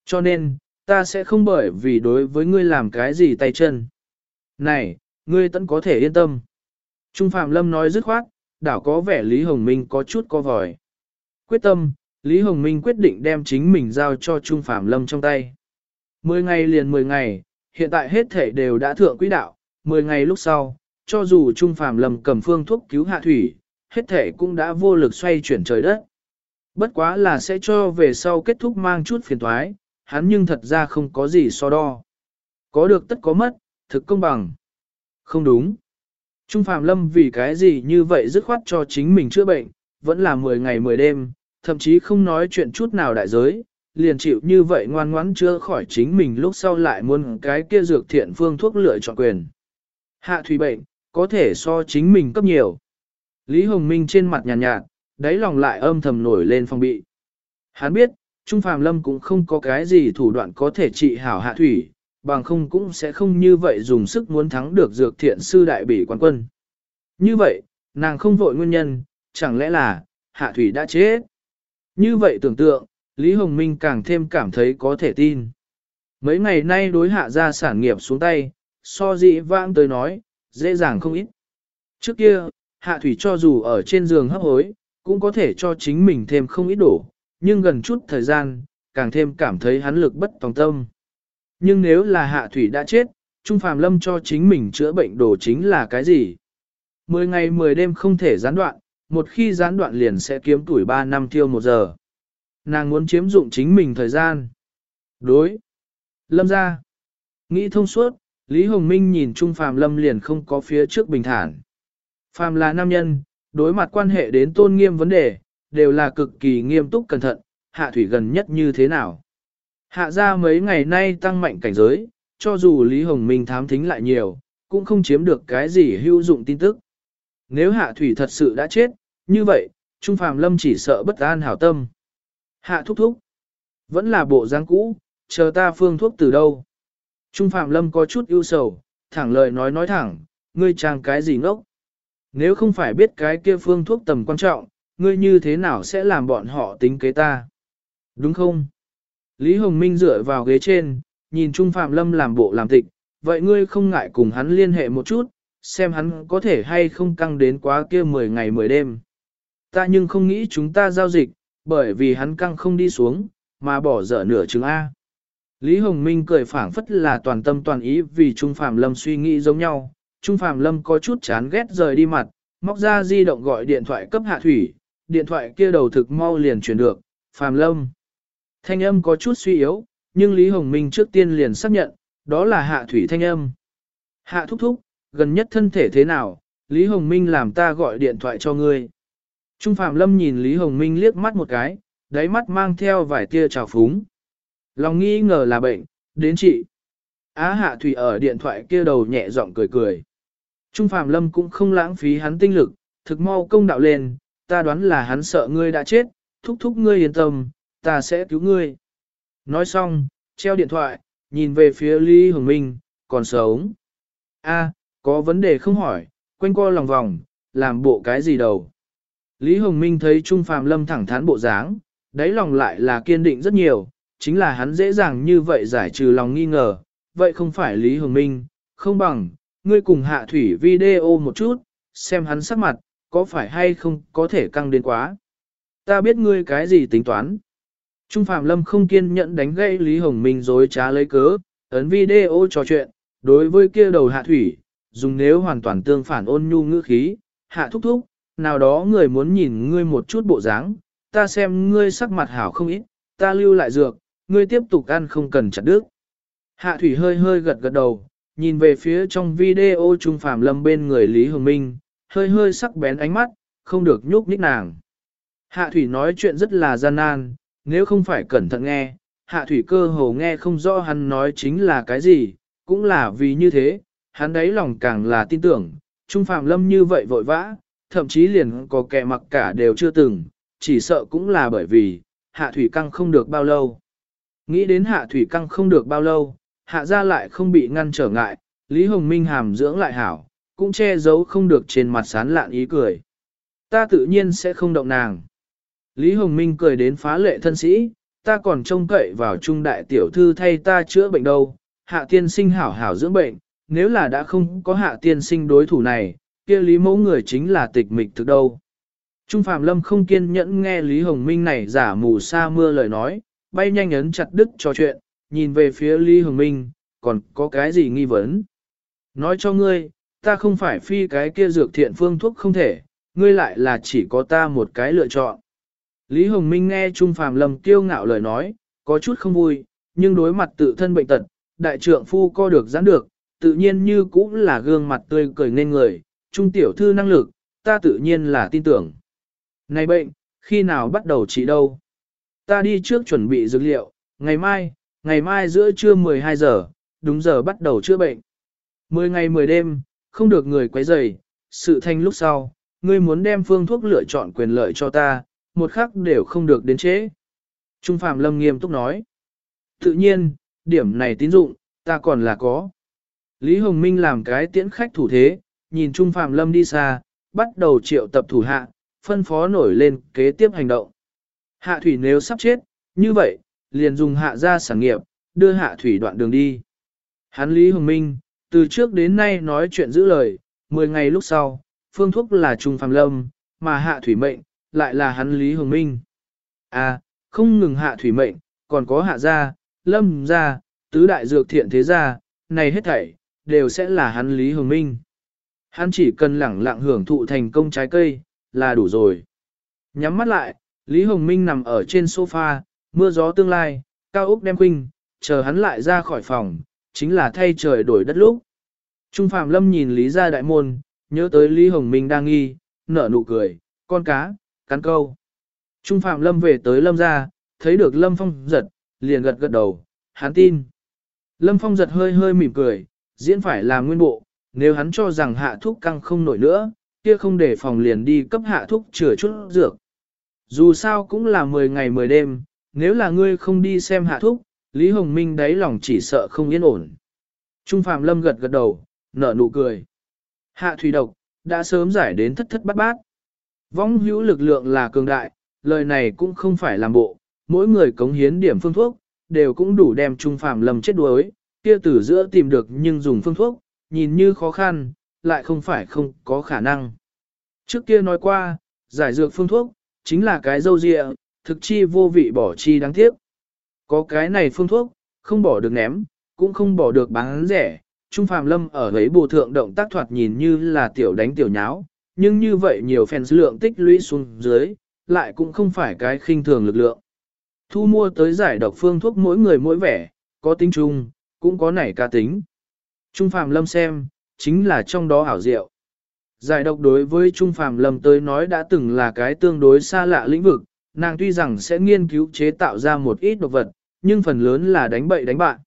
Cho nên, ta sẽ không bởi vì đối với ngươi làm cái gì tay chân. Này, ngươi tẫn có thể yên tâm. Trung Phạm Lâm nói dứt khoát, đảo có vẻ Lý Hồng Minh có chút co vòi. Quyết tâm, Lý Hồng Minh quyết định đem chính mình giao cho Trung Phạm Lâm trong tay. Mười ngày liền mười ngày, hiện tại hết thể đều đã thượng quỹ đạo, mười ngày lúc sau, cho dù Trung Phạm Lâm cầm phương thuốc cứu hạ thủy, hết thể cũng đã vô lực xoay chuyển trời đất. Bất quá là sẽ cho về sau kết thúc mang chút phiền toái, hắn nhưng thật ra không có gì so đo. Có được tất có mất, thực công bằng. Không đúng. Trung Phạm Lâm vì cái gì như vậy dứt khoát cho chính mình chữa bệnh, vẫn là 10 ngày 10 đêm, thậm chí không nói chuyện chút nào đại giới, liền chịu như vậy ngoan ngoãn chữa khỏi chính mình lúc sau lại muốn cái kia dược thiện phương thuốc lựa chọn quyền. Hạ thủy bệnh, có thể so chính mình cấp nhiều. Lý Hồng Minh trên mặt nhàn nhạt, nhạt, đáy lòng lại âm thầm nổi lên phong bị. Hắn biết, Trung Phạm Lâm cũng không có cái gì thủ đoạn có thể trị hảo hạ thủy, bằng không cũng sẽ không như vậy dùng sức muốn thắng được dược thiện sư đại bỉ quan quân. Như vậy, nàng không vội nguyên nhân, chẳng lẽ là, hạ thủy đã chết. Như vậy tưởng tượng, Lý Hồng Minh càng thêm cảm thấy có thể tin. Mấy ngày nay đối hạ ra sản nghiệp xuống tay, so dị vãng tới nói, dễ dàng không ít. Trước kia, hạ thủy cho dù ở trên giường hấp hối, cũng có thể cho chính mình thêm không ít đổ, nhưng gần chút thời gian, càng thêm cảm thấy hắn lực bất tòng tâm. Nhưng nếu là hạ thủy đã chết, Trung Phàm Lâm cho chính mình chữa bệnh đồ chính là cái gì? Mười ngày mười đêm không thể gián đoạn, một khi gián đoạn liền sẽ kiếm tuổi ba năm tiêu một giờ. Nàng muốn chiếm dụng chính mình thời gian. Đối. Lâm ra. Nghĩ thông suốt, Lý Hồng Minh nhìn Trung Phàm Lâm liền không có phía trước bình thản. Phàm là nam nhân, đối mặt quan hệ đến tôn nghiêm vấn đề, đều là cực kỳ nghiêm túc cẩn thận, hạ thủy gần nhất như thế nào. Hạ ra mấy ngày nay tăng mạnh cảnh giới, cho dù Lý Hồng Minh thám thính lại nhiều, cũng không chiếm được cái gì hữu dụng tin tức. Nếu hạ thủy thật sự đã chết, như vậy, Trung Phạm Lâm chỉ sợ bất an hảo tâm. Hạ thúc thúc. Vẫn là bộ dáng cũ, chờ ta phương thuốc từ đâu. Trung Phạm Lâm có chút ưu sầu, thẳng lời nói nói thẳng, ngươi trang cái gì ngốc. Nếu không phải biết cái kia phương thuốc tầm quan trọng, ngươi như thế nào sẽ làm bọn họ tính kế ta? Đúng không? Lý Hồng Minh dựa vào ghế trên, nhìn Trung Phạm Lâm làm bộ làm tịch, vậy ngươi không ngại cùng hắn liên hệ một chút, xem hắn có thể hay không căng đến quá kia 10 ngày 10 đêm. Ta nhưng không nghĩ chúng ta giao dịch, bởi vì hắn căng không đi xuống, mà bỏ dở nửa chứng A. Lý Hồng Minh cười phảng phất là toàn tâm toàn ý vì Trung Phạm Lâm suy nghĩ giống nhau. Trung Phạm Lâm có chút chán ghét rời đi mặt, móc ra di động gọi điện thoại cấp hạ thủy, điện thoại kia đầu thực mau liền truyền được, Phạm Lâm. Thanh âm có chút suy yếu, nhưng Lý Hồng Minh trước tiên liền xác nhận, đó là hạ thủy thanh âm. Hạ thúc thúc, gần nhất thân thể thế nào, Lý Hồng Minh làm ta gọi điện thoại cho ngươi. Trung Phạm Lâm nhìn Lý Hồng Minh liếc mắt một cái, đáy mắt mang theo vài tia trào phúng. Lòng nghi ngờ là bệnh, đến chị. Á hạ thủy ở điện thoại kia đầu nhẹ giọng cười cười. Trung Phạm Lâm cũng không lãng phí hắn tinh lực, thực mau công đạo lên, ta đoán là hắn sợ ngươi đã chết, thúc thúc ngươi yên tâm, ta sẽ cứu ngươi. Nói xong, treo điện thoại, nhìn về phía Lý Hồng Minh, còn sống. A, có vấn đề không hỏi, quanh co lòng vòng, làm bộ cái gì đâu. Lý Hồng Minh thấy Trung Phạm Lâm thẳng thắn bộ dáng, đáy lòng lại là kiên định rất nhiều, chính là hắn dễ dàng như vậy giải trừ lòng nghi ngờ, vậy không phải Lý Hồng Minh, không bằng, ngươi cùng hạ thủy video một chút, xem hắn sắc mặt, có phải hay không có thể căng đến quá. Ta biết ngươi cái gì tính toán. Trung Phạm Lâm không kiên nhẫn đánh gây Lý Hồng Minh dối trá lấy cớ, ấn video trò chuyện, đối với kia đầu hạ thủy, dùng nếu hoàn toàn tương phản ôn nhu ngữ khí, hạ thúc thúc, nào đó người muốn nhìn ngươi một chút bộ dáng, ta xem ngươi sắc mặt hảo không ít, ta lưu lại dược, ngươi tiếp tục ăn không cần chặt đứt. Hạ thủy hơi hơi gật gật đầu, nhìn về phía trong video Trung Phạm Lâm bên người Lý Hồng Minh, hơi hơi sắc bén ánh mắt, không được nhúc nhích nàng. Hạ thủy nói chuyện rất là gian nan, nếu không phải cẩn thận nghe, hạ thủy cơ hồ nghe không rõ hắn nói chính là cái gì, cũng là vì như thế, hắn đấy lòng càng là tin tưởng, Trung Phạm Lâm như vậy vội vã, thậm chí liền có kẻ mặc cả đều chưa từng, chỉ sợ cũng là bởi vì, hạ thủy căng không được bao lâu. Nghĩ đến hạ thủy căng không được bao lâu, hạ ra lại không bị ngăn trở ngại, Lý Hồng Minh hàm dưỡng lại hảo, cũng che giấu không được trên mặt sán lạn ý cười. Ta tự nhiên sẽ không động nàng. Lý Hồng Minh cười đến phá lệ thân sĩ, ta còn trông cậy vào trung đại tiểu thư thay ta chữa bệnh đâu, hạ tiên sinh hảo hảo dưỡng bệnh, nếu là đã không có hạ tiên sinh đối thủ này, kia lý mẫu người chính là tịch mịch thực đâu. Trung Phạm Lâm không kiên nhẫn nghe Lý Hồng Minh này giả mù sa mưa lời nói, bay nhanh ấn chặt đứt trò chuyện, nhìn về phía Lý Hồng Minh, còn có cái gì nghi vấn? Nói cho ngươi, ta không phải phi cái kia dược thiện phương thuốc không thể, ngươi lại là chỉ có ta một cái lựa chọn. Lý Hồng Minh nghe Trung Phạm Lâm kiêu ngạo lời nói, có chút không vui, nhưng đối mặt tự thân bệnh tật, đại trượng phu co được giãn được, tự nhiên như cũng là gương mặt tươi cười nên người, Trung tiểu thư năng lực, ta tự nhiên là tin tưởng. Này bệnh, khi nào bắt đầu trị đâu? Ta đi trước chuẩn bị dược liệu, ngày mai, ngày mai giữa trưa 12 giờ, đúng giờ bắt đầu chữa bệnh. 10 ngày 10 đêm, không được người quấy rầy, sự thanh lúc sau, ngươi muốn đem phương thuốc lựa chọn quyền lợi cho ta, một khắc đều không được đến chế. Trung Phạm Lâm nghiêm túc nói. Tự nhiên, điểm này tín dụng, ta còn là có. Lý Hồng Minh làm cái tiễn khách thủ thế, nhìn Trung Phạm Lâm đi xa, bắt đầu triệu tập thủ hạ, phân phó nổi lên kế tiếp hành động. Hạ thủy nếu sắp chết, như vậy, liền dùng hạ ra sản nghiệp, đưa hạ thủy đoạn đường đi. Hắn Lý Hồng Minh, từ trước đến nay nói chuyện giữ lời, 10 ngày lúc sau, phương thuốc là Trung Phạm Lâm, mà hạ thủy mệnh, lại là hắn Lý Hồng Minh. À, không ngừng hạ thủy mệnh, còn có hạ gia, lâm gia, tứ đại dược thiện thế gia, này hết thảy, đều sẽ là hắn Lý Hồng Minh. Hắn chỉ cần lẳng lặng hưởng thụ thành công trái cây, là đủ rồi. Nhắm mắt lại, Lý Hồng Minh nằm ở trên sofa, mưa gió tương lai, cao úc đem khinh, chờ hắn lại ra khỏi phòng, chính là thay trời đổi đất lúc. Trung Phạm Lâm nhìn Lý gia đại môn, nhớ tới Lý Hồng Minh đang nghi, nở nụ cười, con cá, cắn câu. Trung Phạm Lâm về tới Lâm gia, thấy được Lâm Phong giật, liền gật gật đầu, hắn tin. Lâm Phong giật hơi hơi mỉm cười, diễn phải là nguyên bộ, nếu hắn cho rằng hạ thuốc căng không nổi nữa, kia không để phòng liền đi cấp hạ thuốc chữa chút dược. Dù sao cũng là 10 ngày 10 đêm, nếu là ngươi không đi xem hạ thuốc, Lý Hồng Minh đáy lòng chỉ sợ không yên ổn. Trung Phạm Lâm gật gật đầu, nở nụ cười. Hạ thủy độc, đã sớm giải đến thất thất bát bát. Vong hữu lực lượng là cường đại, lời này cũng không phải làm bộ, mỗi người cống hiến điểm phương thuốc, đều cũng đủ đem Trung Phạm Lâm chết đuối, kia Tử giữa tìm được nhưng dùng phương thuốc, nhìn như khó khăn, lại không phải không có khả năng. Trước kia nói qua, giải dược phương thuốc, chính là cái dâu dịa, thực chi vô vị bỏ chi đáng tiếc. Có cái này phương thuốc, không bỏ được ném, cũng không bỏ được bán rẻ. Trung Phạm Lâm ở ấy bù thượng động tác thoạt nhìn như là tiểu đánh tiểu nháo, nhưng như vậy nhiều fans lượng tích lũy xuống dưới, lại cũng không phải cái khinh thường lực lượng. Thu mua tới giải độc phương thuốc mỗi người mỗi vẻ, có tính chung, cũng có nảy ca tính. Trung Phạm Lâm xem, chính là trong đó ảo diệu. Giải độc đối với Trung Phạm Lâm tới nói đã từng là cái tương đối xa lạ lĩnh vực, nàng tuy rằng sẽ nghiên cứu chế tạo ra một ít độc vật, nhưng phần lớn là đánh bậy đánh bạn.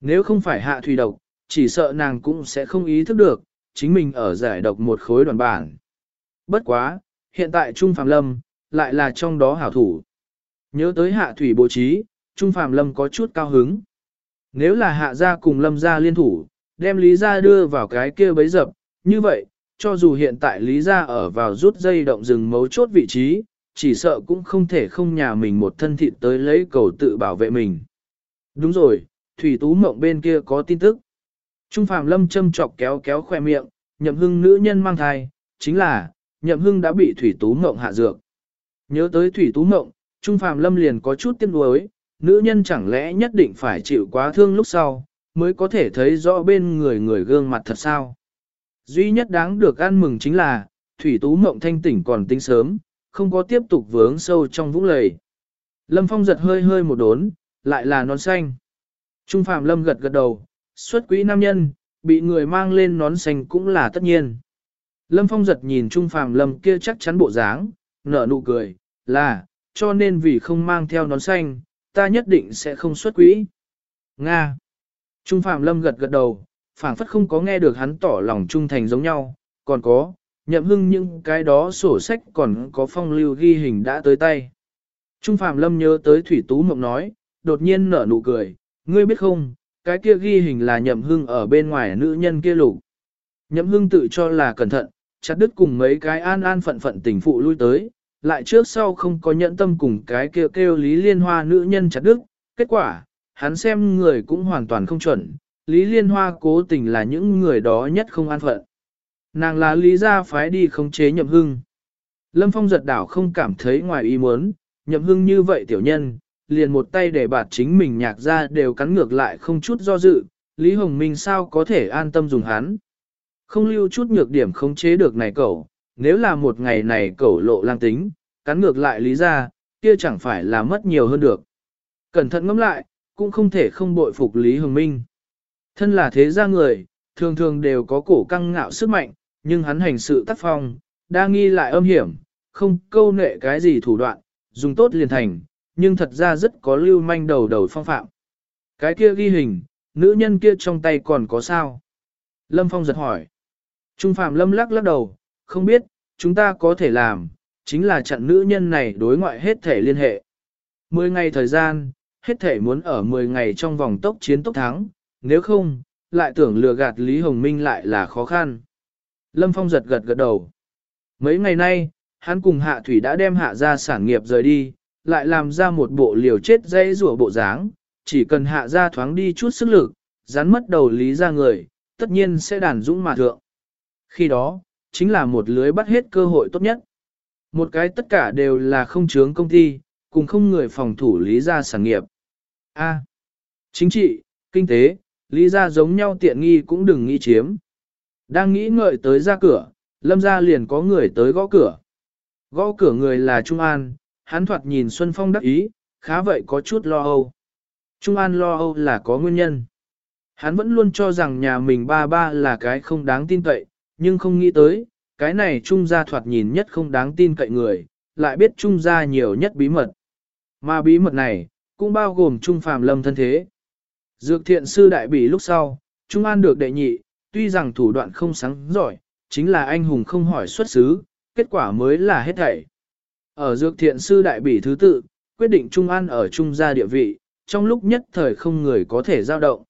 Nếu không phải hạ thủy độc, chỉ sợ nàng cũng sẽ không ý thức được, chính mình ở giải độc một khối đoàn bản. Bất quá, hiện tại Trung Phạm Lâm, lại là trong đó hảo thủ. Nhớ tới hạ thủy bố trí, Trung Phạm Lâm có chút cao hứng. Nếu là hạ gia cùng Lâm gia liên thủ, đem Lý gia đưa vào cái kia bấy dập, như vậy, cho dù hiện tại Lý gia ở vào rút dây động rừng mấu chốt vị trí, chỉ sợ cũng không thể không nhà mình một thân thịt tới lấy cầu tự bảo vệ mình. Đúng rồi, Thủy Tú Mộng bên kia có tin tức. Trung Phạm Lâm châm chọc kéo kéo khoe miệng, nhậm hưng nữ nhân mang thai, chính là, nhậm hưng đã bị Thủy Tú Mộng hạ dược. Nhớ tới Thủy Tú Mộng, Trung Phạm Lâm liền có chút tiếc nuối, nữ nhân chẳng lẽ nhất định phải chịu quá thương lúc sau, mới có thể thấy rõ bên người người gương mặt thật sao. Duy nhất đáng được ăn mừng chính là, Thủy Tú Mộng thanh tỉnh còn tính sớm, không có tiếp tục vướng sâu trong vũng lầy. Lâm Phong giật hơi hơi một đốn, lại là non xanh. Trung Phạm Lâm gật gật đầu, xuất quỹ nam nhân, bị người mang lên nón xanh cũng là tất nhiên. Lâm Phong giật nhìn Trung Phạm Lâm kia chắc chắn bộ dáng, nở nụ cười, là, cho nên vì không mang theo nón xanh, ta nhất định sẽ không xuất quỹ. Nga. Trung Phạm Lâm gật gật đầu, phảng phất không có nghe được hắn tỏ lòng trung thành giống nhau, còn có, nhậm hưng những cái đó sổ sách còn có phong lưu ghi hình đã tới tay. Trung Phạm Lâm nhớ tới Thủy Tú Mộng nói, đột nhiên nở nụ cười, ngươi biết không, cái kia ghi hình là nhậm hưng ở bên ngoài nữ nhân kia lục. Nhậm hưng tự cho là cẩn thận, chặt đứt cùng mấy cái an an phận phận tình phụ lui tới, lại trước sau không có nhẫn tâm cùng cái kia kêu, kêu Lý Liên Hoa nữ nhân chặt đứt, kết quả, hắn xem người cũng hoàn toàn không chuẩn, Lý Liên Hoa cố tình là những người đó nhất không an phận. Nàng là lý gia phái đi khống chế nhậm hưng. Lâm Phong giật đảo không cảm thấy ngoài ý muốn, nhậm hưng như vậy tiểu nhân, liền một tay để bạt chính mình nhạc ra đều cắn ngược lại không chút do dự, Lý Hồng Minh sao có thể an tâm dùng hắn. Không lưu chút nhược điểm khống chế được này cậu, nếu là một ngày này cậu lộ lang tính, cắn ngược lại lý ra, kia chẳng phải là mất nhiều hơn được. Cẩn thận ngẫm lại, cũng không thể không bội phục Lý Hồng Minh. Thân là thế gia người, thường thường đều có cổ căng ngạo sức mạnh, nhưng hắn hành sự tác phong, đa nghi lại âm hiểm, không câu nệ cái gì thủ đoạn, dùng tốt liền thành, nhưng thật ra rất có lưu manh đầu đầu phong phạm. Cái kia ghi hình, nữ nhân kia trong tay còn có sao? Lâm Phong giật hỏi. Trung Phạm Lâm lắc lắc đầu, không biết, chúng ta có thể làm, chính là chặn nữ nhân này đối ngoại hết thể liên hệ. Mười ngày thời gian, hết thể muốn ở 10 ngày trong vòng tốc chiến tốc thắng, nếu không, lại tưởng lừa gạt Lý Hồng Minh lại là khó khăn. Lâm Phong giật gật gật đầu. Mấy ngày nay, hắn cùng Hạ Thủy đã đem Hạ ra sản nghiệp rời đi, lại làm ra một bộ liều chết dây rủa bộ dáng, chỉ cần Hạ ra thoáng đi chút sức lực, rắn mất đầu Lý ra người, tất nhiên sẽ đàn dũng mà thượng. Khi đó, chính là một lưới bắt hết cơ hội tốt nhất. Một cái tất cả đều là không chướng công ty, cùng không người phòng thủ Lý ra sản nghiệp. A. À, chính trị, kinh tế, lý ra giống nhau tiện nghi cũng đừng nghĩ chiếm. Đang nghĩ ngợi tới ra cửa, lâm ra liền có người tới gõ cửa. Gõ cửa người là Trung An, hắn thoạt nhìn Xuân Phong đắc ý, khá vậy có chút lo âu. Trung An lo âu là có nguyên nhân. Hắn vẫn luôn cho rằng nhà mình ba ba là cái không đáng tin cậy, nhưng không nghĩ tới, cái này Trung gia thoạt nhìn nhất không đáng tin cậy người, lại biết Trung gia nhiều nhất bí mật. Mà bí mật này, cũng bao gồm Trung Phàm Lâm thân thế. Dược thiện sư đại bỉ lúc sau, Trung An được đệ nhị, tuy rằng thủ đoạn không sáng giỏi, chính là anh hùng không hỏi xuất xứ, kết quả mới là hết thảy. Ở dược thiện sư đại bỉ thứ tự, quyết định Trung An ở Trung gia địa vị, trong lúc nhất thời không người có thể giao động.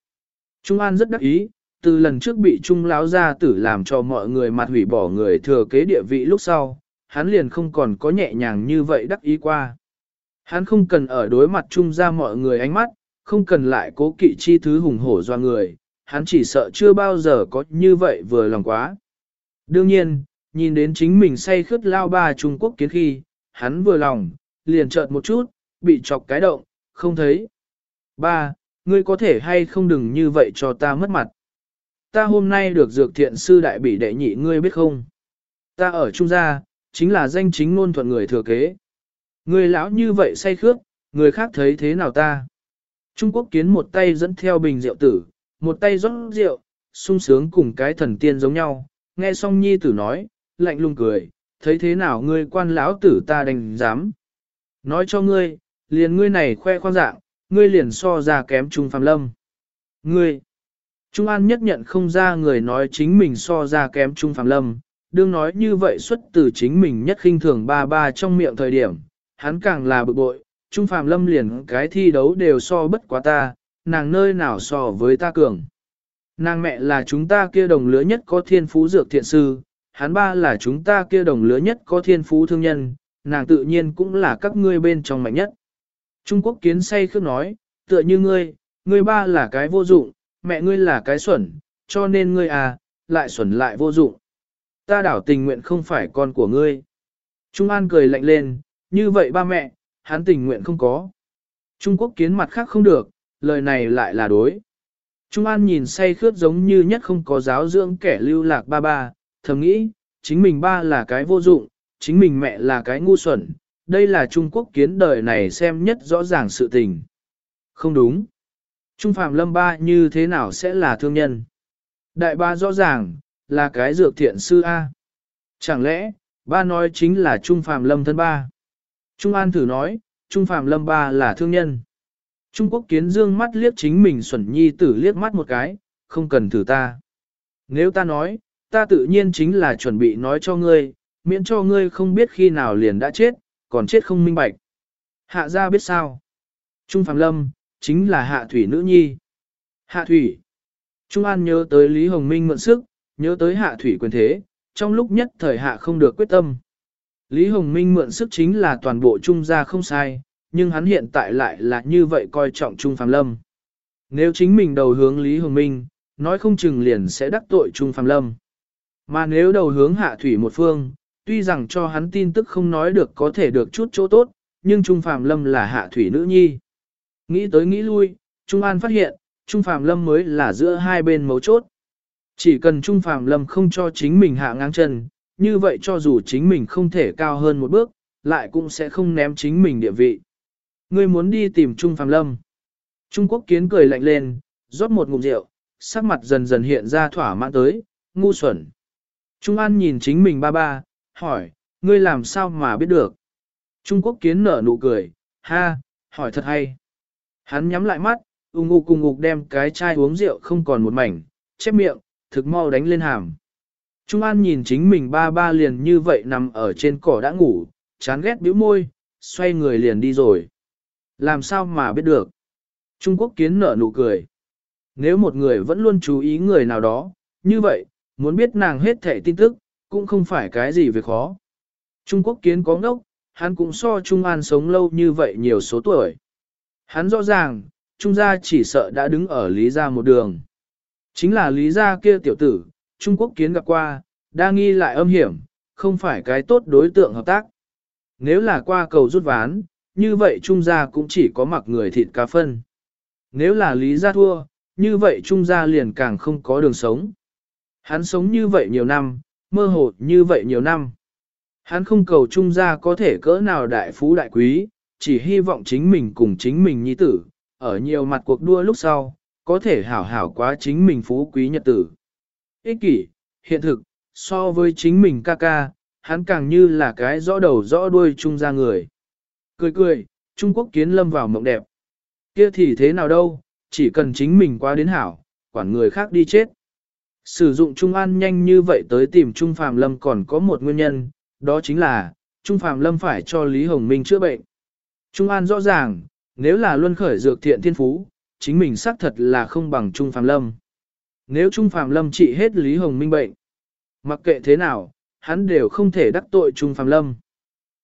Trung An rất đắc ý, từ lần trước bị Trung lão gia tử làm cho mọi người mặt hủy bỏ người thừa kế địa vị lúc sau, hắn liền không còn có nhẹ nhàng như vậy đắc ý qua. Hắn không cần ở đối mặt Trung gia mọi người ánh mắt, không cần lại cố kỵ chi thứ hùng hổ do người, hắn chỉ sợ chưa bao giờ có như vậy vừa lòng quá. Đương nhiên, nhìn đến chính mình say khướt lao ba Trung Quốc kiến khi, hắn vừa lòng, liền chợt một chút, bị chọc cái động, không thấy. Ba, ngươi có thể hay không đừng như vậy cho ta mất mặt. Ta hôm nay được dược thiện sư đại bị đệ nhị ngươi biết không? Ta ở trung gia, chính là danh chính ngôn thuận người thừa kế. Ngươi lão như vậy say khước, người khác thấy thế nào ta? Trung Quốc kiến một tay dẫn theo bình rượu tử, một tay rót rượu, sung sướng cùng cái thần tiên giống nhau. Nghe xong nhi tử nói, lạnh lùng cười, thấy thế nào ngươi quan lão tử ta đành dám. Nói cho ngươi, liền ngươi này khoe khoang dạng, ngươi liền so ra kém Trung Phạm Lâm. Ngươi, Trung An nhất nhận không ra người nói chính mình so ra kém Trung Phạm Lâm, đương nói như vậy xuất từ chính mình nhất khinh thường ba ba trong miệng thời điểm, hắn càng là bực bội, Trung Phạm Lâm liền cái thi đấu đều so bất quá ta, nàng nơi nào so với ta cường. Nàng mẹ là chúng ta kia đồng lứa nhất có thiên phú dược thiện sư, hắn ba là chúng ta kia đồng lứa nhất có thiên phú thương nhân, nàng tự nhiên cũng là các ngươi bên trong mạnh nhất. Trung Quốc kiến say khước nói, tựa như ngươi, ngươi ba là cái vô dụng, mẹ ngươi là cái xuẩn, cho nên ngươi à, lại xuẩn lại vô dụng. Ta đảo tình nguyện không phải con của ngươi. Trung An cười lạnh lên, như vậy ba mẹ, hắn tình nguyện không có. Trung Quốc kiến mặt khác không được, lời này lại là đối. Trung An nhìn say khướt giống như nhất không có giáo dưỡng kẻ lưu lạc ba ba, thầm nghĩ, chính mình ba là cái vô dụng, chính mình mẹ là cái ngu xuẩn, đây là Trung Quốc kiến đời này xem nhất rõ ràng sự tình. Không đúng. Trung Phạm Lâm ba như thế nào sẽ là thương nhân? Đại ba rõ ràng, là cái dược thiện sư A. Chẳng lẽ, ba nói chính là Trung Phạm Lâm thân ba? Trung An thử nói, Trung Phạm Lâm ba là thương nhân. Trung Quốc kiến dương mắt liếc chính mình xuẩn nhi tử liếc mắt một cái, không cần thử ta. Nếu ta nói, ta tự nhiên chính là chuẩn bị nói cho ngươi, miễn cho ngươi không biết khi nào liền đã chết, còn chết không minh bạch. Hạ gia biết sao? Trung Phạm Lâm, chính là hạ thủy nữ nhi. Hạ thủy. Trung An nhớ tới Lý Hồng Minh mượn sức, nhớ tới hạ thủy quyền thế, trong lúc nhất thời hạ không được quyết tâm. Lý Hồng Minh mượn sức chính là toàn bộ Trung gia không sai, nhưng hắn hiện tại lại là như vậy coi trọng Trung Phạm Lâm. Nếu chính mình đầu hướng Lý Hồng Minh, nói không chừng liền sẽ đắc tội Trung Phạm Lâm. Mà nếu đầu hướng hạ thủy một phương, tuy rằng cho hắn tin tức không nói được có thể được chút chỗ tốt, nhưng Trung Phạm Lâm là hạ thủy nữ nhi. Nghĩ tới nghĩ lui, Trung An phát hiện, Trung Phạm Lâm mới là giữa hai bên mấu chốt. Chỉ cần Trung Phạm Lâm không cho chính mình hạ ngang chân, như vậy cho dù chính mình không thể cao hơn một bước, lại cũng sẽ không ném chính mình địa vị. Ngươi muốn đi tìm Trung Phạm Lâm. Trung Quốc kiến cười lạnh lên, rót một ngụm rượu, sắc mặt dần dần hiện ra thỏa mãn tới, ngu xuẩn. Trung An nhìn chính mình ba ba, hỏi, ngươi làm sao mà biết được? Trung Quốc kiến nở nụ cười, ha, hỏi thật hay. Hắn nhắm lại mắt, ung ngục cùng ngục đem cái chai uống rượu không còn một mảnh, chép miệng, thực mau đánh lên hàm. Trung An nhìn chính mình ba ba liền như vậy nằm ở trên cỏ đã ngủ, chán ghét bĩu môi, xoay người liền đi rồi. Làm sao mà biết được? Trung Quốc kiến nở nụ cười. Nếu một người vẫn luôn chú ý người nào đó, như vậy, muốn biết nàng hết thẻ tin tức, cũng không phải cái gì việc khó. Trung Quốc kiến có ngốc, hắn cũng so Trung An sống lâu như vậy nhiều số tuổi. Hắn rõ ràng, Trung gia chỉ sợ đã đứng ở Lý gia một đường. Chính là Lý gia kia tiểu tử, Trung Quốc kiến gặp qua, đa nghi lại âm hiểm, không phải cái tốt đối tượng hợp tác. Nếu là qua cầu rút ván, như vậy Trung gia cũng chỉ có mặc người thịt cá phân. Nếu là Lý gia thua, như vậy Trung gia liền càng không có đường sống. Hắn sống như vậy nhiều năm, mơ hồ như vậy nhiều năm. Hắn không cầu Trung gia có thể cỡ nào đại phú đại quý, chỉ hy vọng chính mình cùng chính mình nhi tử, ở nhiều mặt cuộc đua lúc sau, có thể hảo hảo quá chính mình phú quý nhật tử. Ích kỷ, hiện thực, so với chính mình ca ca, hắn càng như là cái rõ đầu rõ đuôi trung Gia người. Cười cười, Trung Quốc kiến lâm vào mộng đẹp. Kia thì thế nào đâu, chỉ cần chính mình qua đến hảo, quản người khác đi chết. Sử dụng Trung An nhanh như vậy tới tìm Trung Phạm Lâm còn có một nguyên nhân, đó chính là, Trung Phạm Lâm phải cho Lý Hồng Minh chữa bệnh. Trung An rõ ràng, nếu là luân khởi dược thiện thiên phú, chính mình xác thật là không bằng Trung Phạm Lâm. Nếu Trung Phạm Lâm trị hết Lý Hồng Minh bệnh, mặc kệ thế nào, hắn đều không thể đắc tội Trung Phạm Lâm.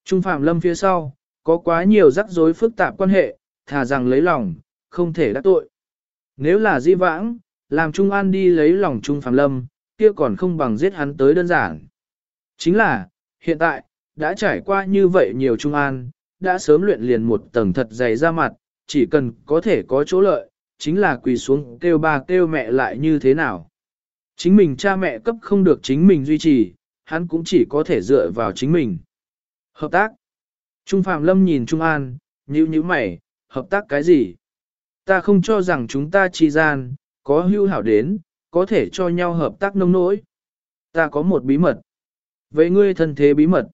Trung Phạm Lâm phía sau, có quá nhiều rắc rối phức tạp quan hệ, thà rằng lấy lòng, không thể đắc tội. Nếu là di vãng, làm Trung An đi lấy lòng Trung Phạm Lâm, kia còn không bằng giết hắn tới đơn giản. Chính là, hiện tại, đã trải qua như vậy nhiều Trung An, đã sớm luyện liền một tầng thật dày ra mặt, chỉ cần có thể có chỗ lợi, chính là quỳ xuống kêu ba kêu mẹ lại như thế nào. Chính mình cha mẹ cấp không được chính mình duy trì, hắn cũng chỉ có thể dựa vào chính mình. Hợp tác. Trung Phạm Lâm nhìn Trung An, nhíu nhíu mày, hợp tác cái gì? Ta không cho rằng chúng ta chi gian, có hưu hảo đến, có thể cho nhau hợp tác nông nỗi. Ta có một bí mật. Vậy ngươi thân thế bí mật.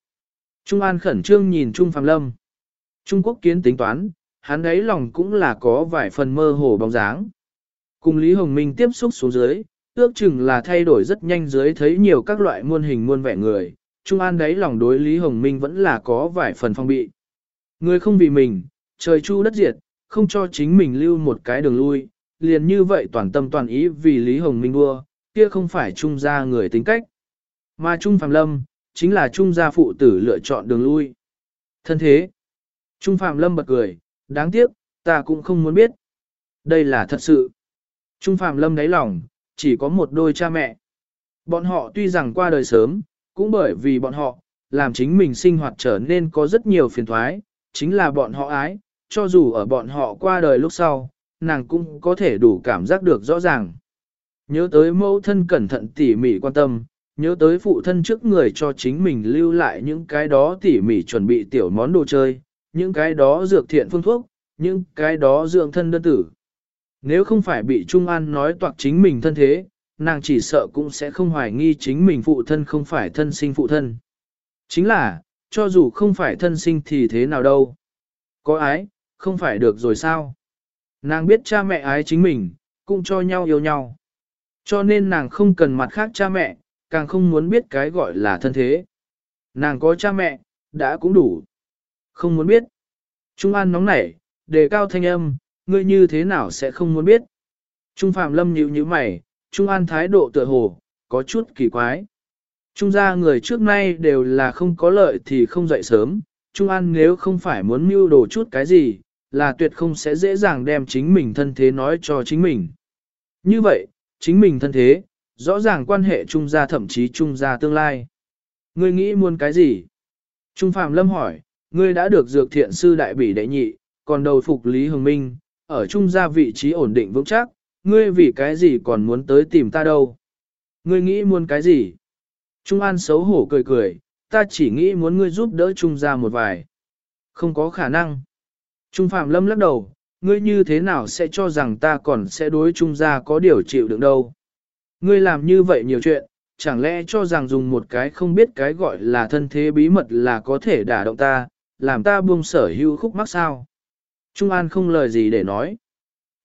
Trung An khẩn trương nhìn Trung Phạm Lâm. Trung Quốc kiến tính toán, hắn ấy lòng cũng là có vài phần mơ hồ bóng dáng. Cùng Lý Hồng Minh tiếp xúc xuống dưới, ước chừng là thay đổi rất nhanh dưới thấy nhiều các loại muôn hình muôn vẻ người, Trung An đấy lòng đối Lý Hồng Minh vẫn là có vài phần phong bị. Người không vì mình, trời chu đất diệt, không cho chính mình lưu một cái đường lui, liền như vậy toàn tâm toàn ý vì Lý Hồng Minh đua, kia không phải Trung gia người tính cách. Mà Trung Phạm Lâm, chính là Trung gia phụ tử lựa chọn đường lui. Thân thế, Trung Phạm Lâm bật cười, đáng tiếc, ta cũng không muốn biết. Đây là thật sự. Trung Phạm Lâm đáy lòng, chỉ có một đôi cha mẹ. Bọn họ tuy rằng qua đời sớm, cũng bởi vì bọn họ, làm chính mình sinh hoạt trở nên có rất nhiều phiền thoái, chính là bọn họ ái, cho dù ở bọn họ qua đời lúc sau, nàng cũng có thể đủ cảm giác được rõ ràng. Nhớ tới mẫu thân cẩn thận tỉ mỉ quan tâm, nhớ tới phụ thân trước người cho chính mình lưu lại những cái đó tỉ mỉ chuẩn bị tiểu món đồ chơi, những cái đó dược thiện phương thuốc, những cái đó dưỡng thân đơn tử. Nếu không phải bị Trung An nói toạc chính mình thân thế, nàng chỉ sợ cũng sẽ không hoài nghi chính mình phụ thân không phải thân sinh phụ thân. Chính là, cho dù không phải thân sinh thì thế nào đâu. Có ái, không phải được rồi sao? Nàng biết cha mẹ ái chính mình, cũng cho nhau yêu nhau. Cho nên nàng không cần mặt khác cha mẹ, càng không muốn biết cái gọi là thân thế. Nàng có cha mẹ, đã cũng đủ. Không muốn biết. Trung An nóng nảy, đề cao thanh âm, ngươi như thế nào sẽ không muốn biết. Trung Phạm Lâm nhíu nhíu mày, Trung An thái độ tựa hồ, có chút kỳ quái. Trung gia người trước nay đều là không có lợi thì không dậy sớm, Trung An nếu không phải muốn mưu đồ chút cái gì, là tuyệt không sẽ dễ dàng đem chính mình thân thế nói cho chính mình. Như vậy, chính mình thân thế, rõ ràng quan hệ Trung gia thậm chí Trung gia tương lai. Ngươi nghĩ muốn cái gì? Trung Phạm Lâm hỏi, ngươi đã được dược thiện sư đại bỉ đệ nhị, còn đầu phục Lý Hồng Minh, ở Trung gia vị trí ổn định vững chắc, ngươi vì cái gì còn muốn tới tìm ta đâu? Ngươi nghĩ muốn cái gì? Trung An xấu hổ cười cười, ta chỉ nghĩ muốn ngươi giúp đỡ Trung gia một vài. Không có khả năng. Trung Phạm Lâm lắc đầu, ngươi như thế nào sẽ cho rằng ta còn sẽ đối Trung gia có điều chịu đựng đâu? Ngươi làm như vậy nhiều chuyện, chẳng lẽ cho rằng dùng một cái không biết cái gọi là thân thế bí mật là có thể đả động ta, làm ta buông sở hữu khúc mắc sao? Trung An không lời gì để nói.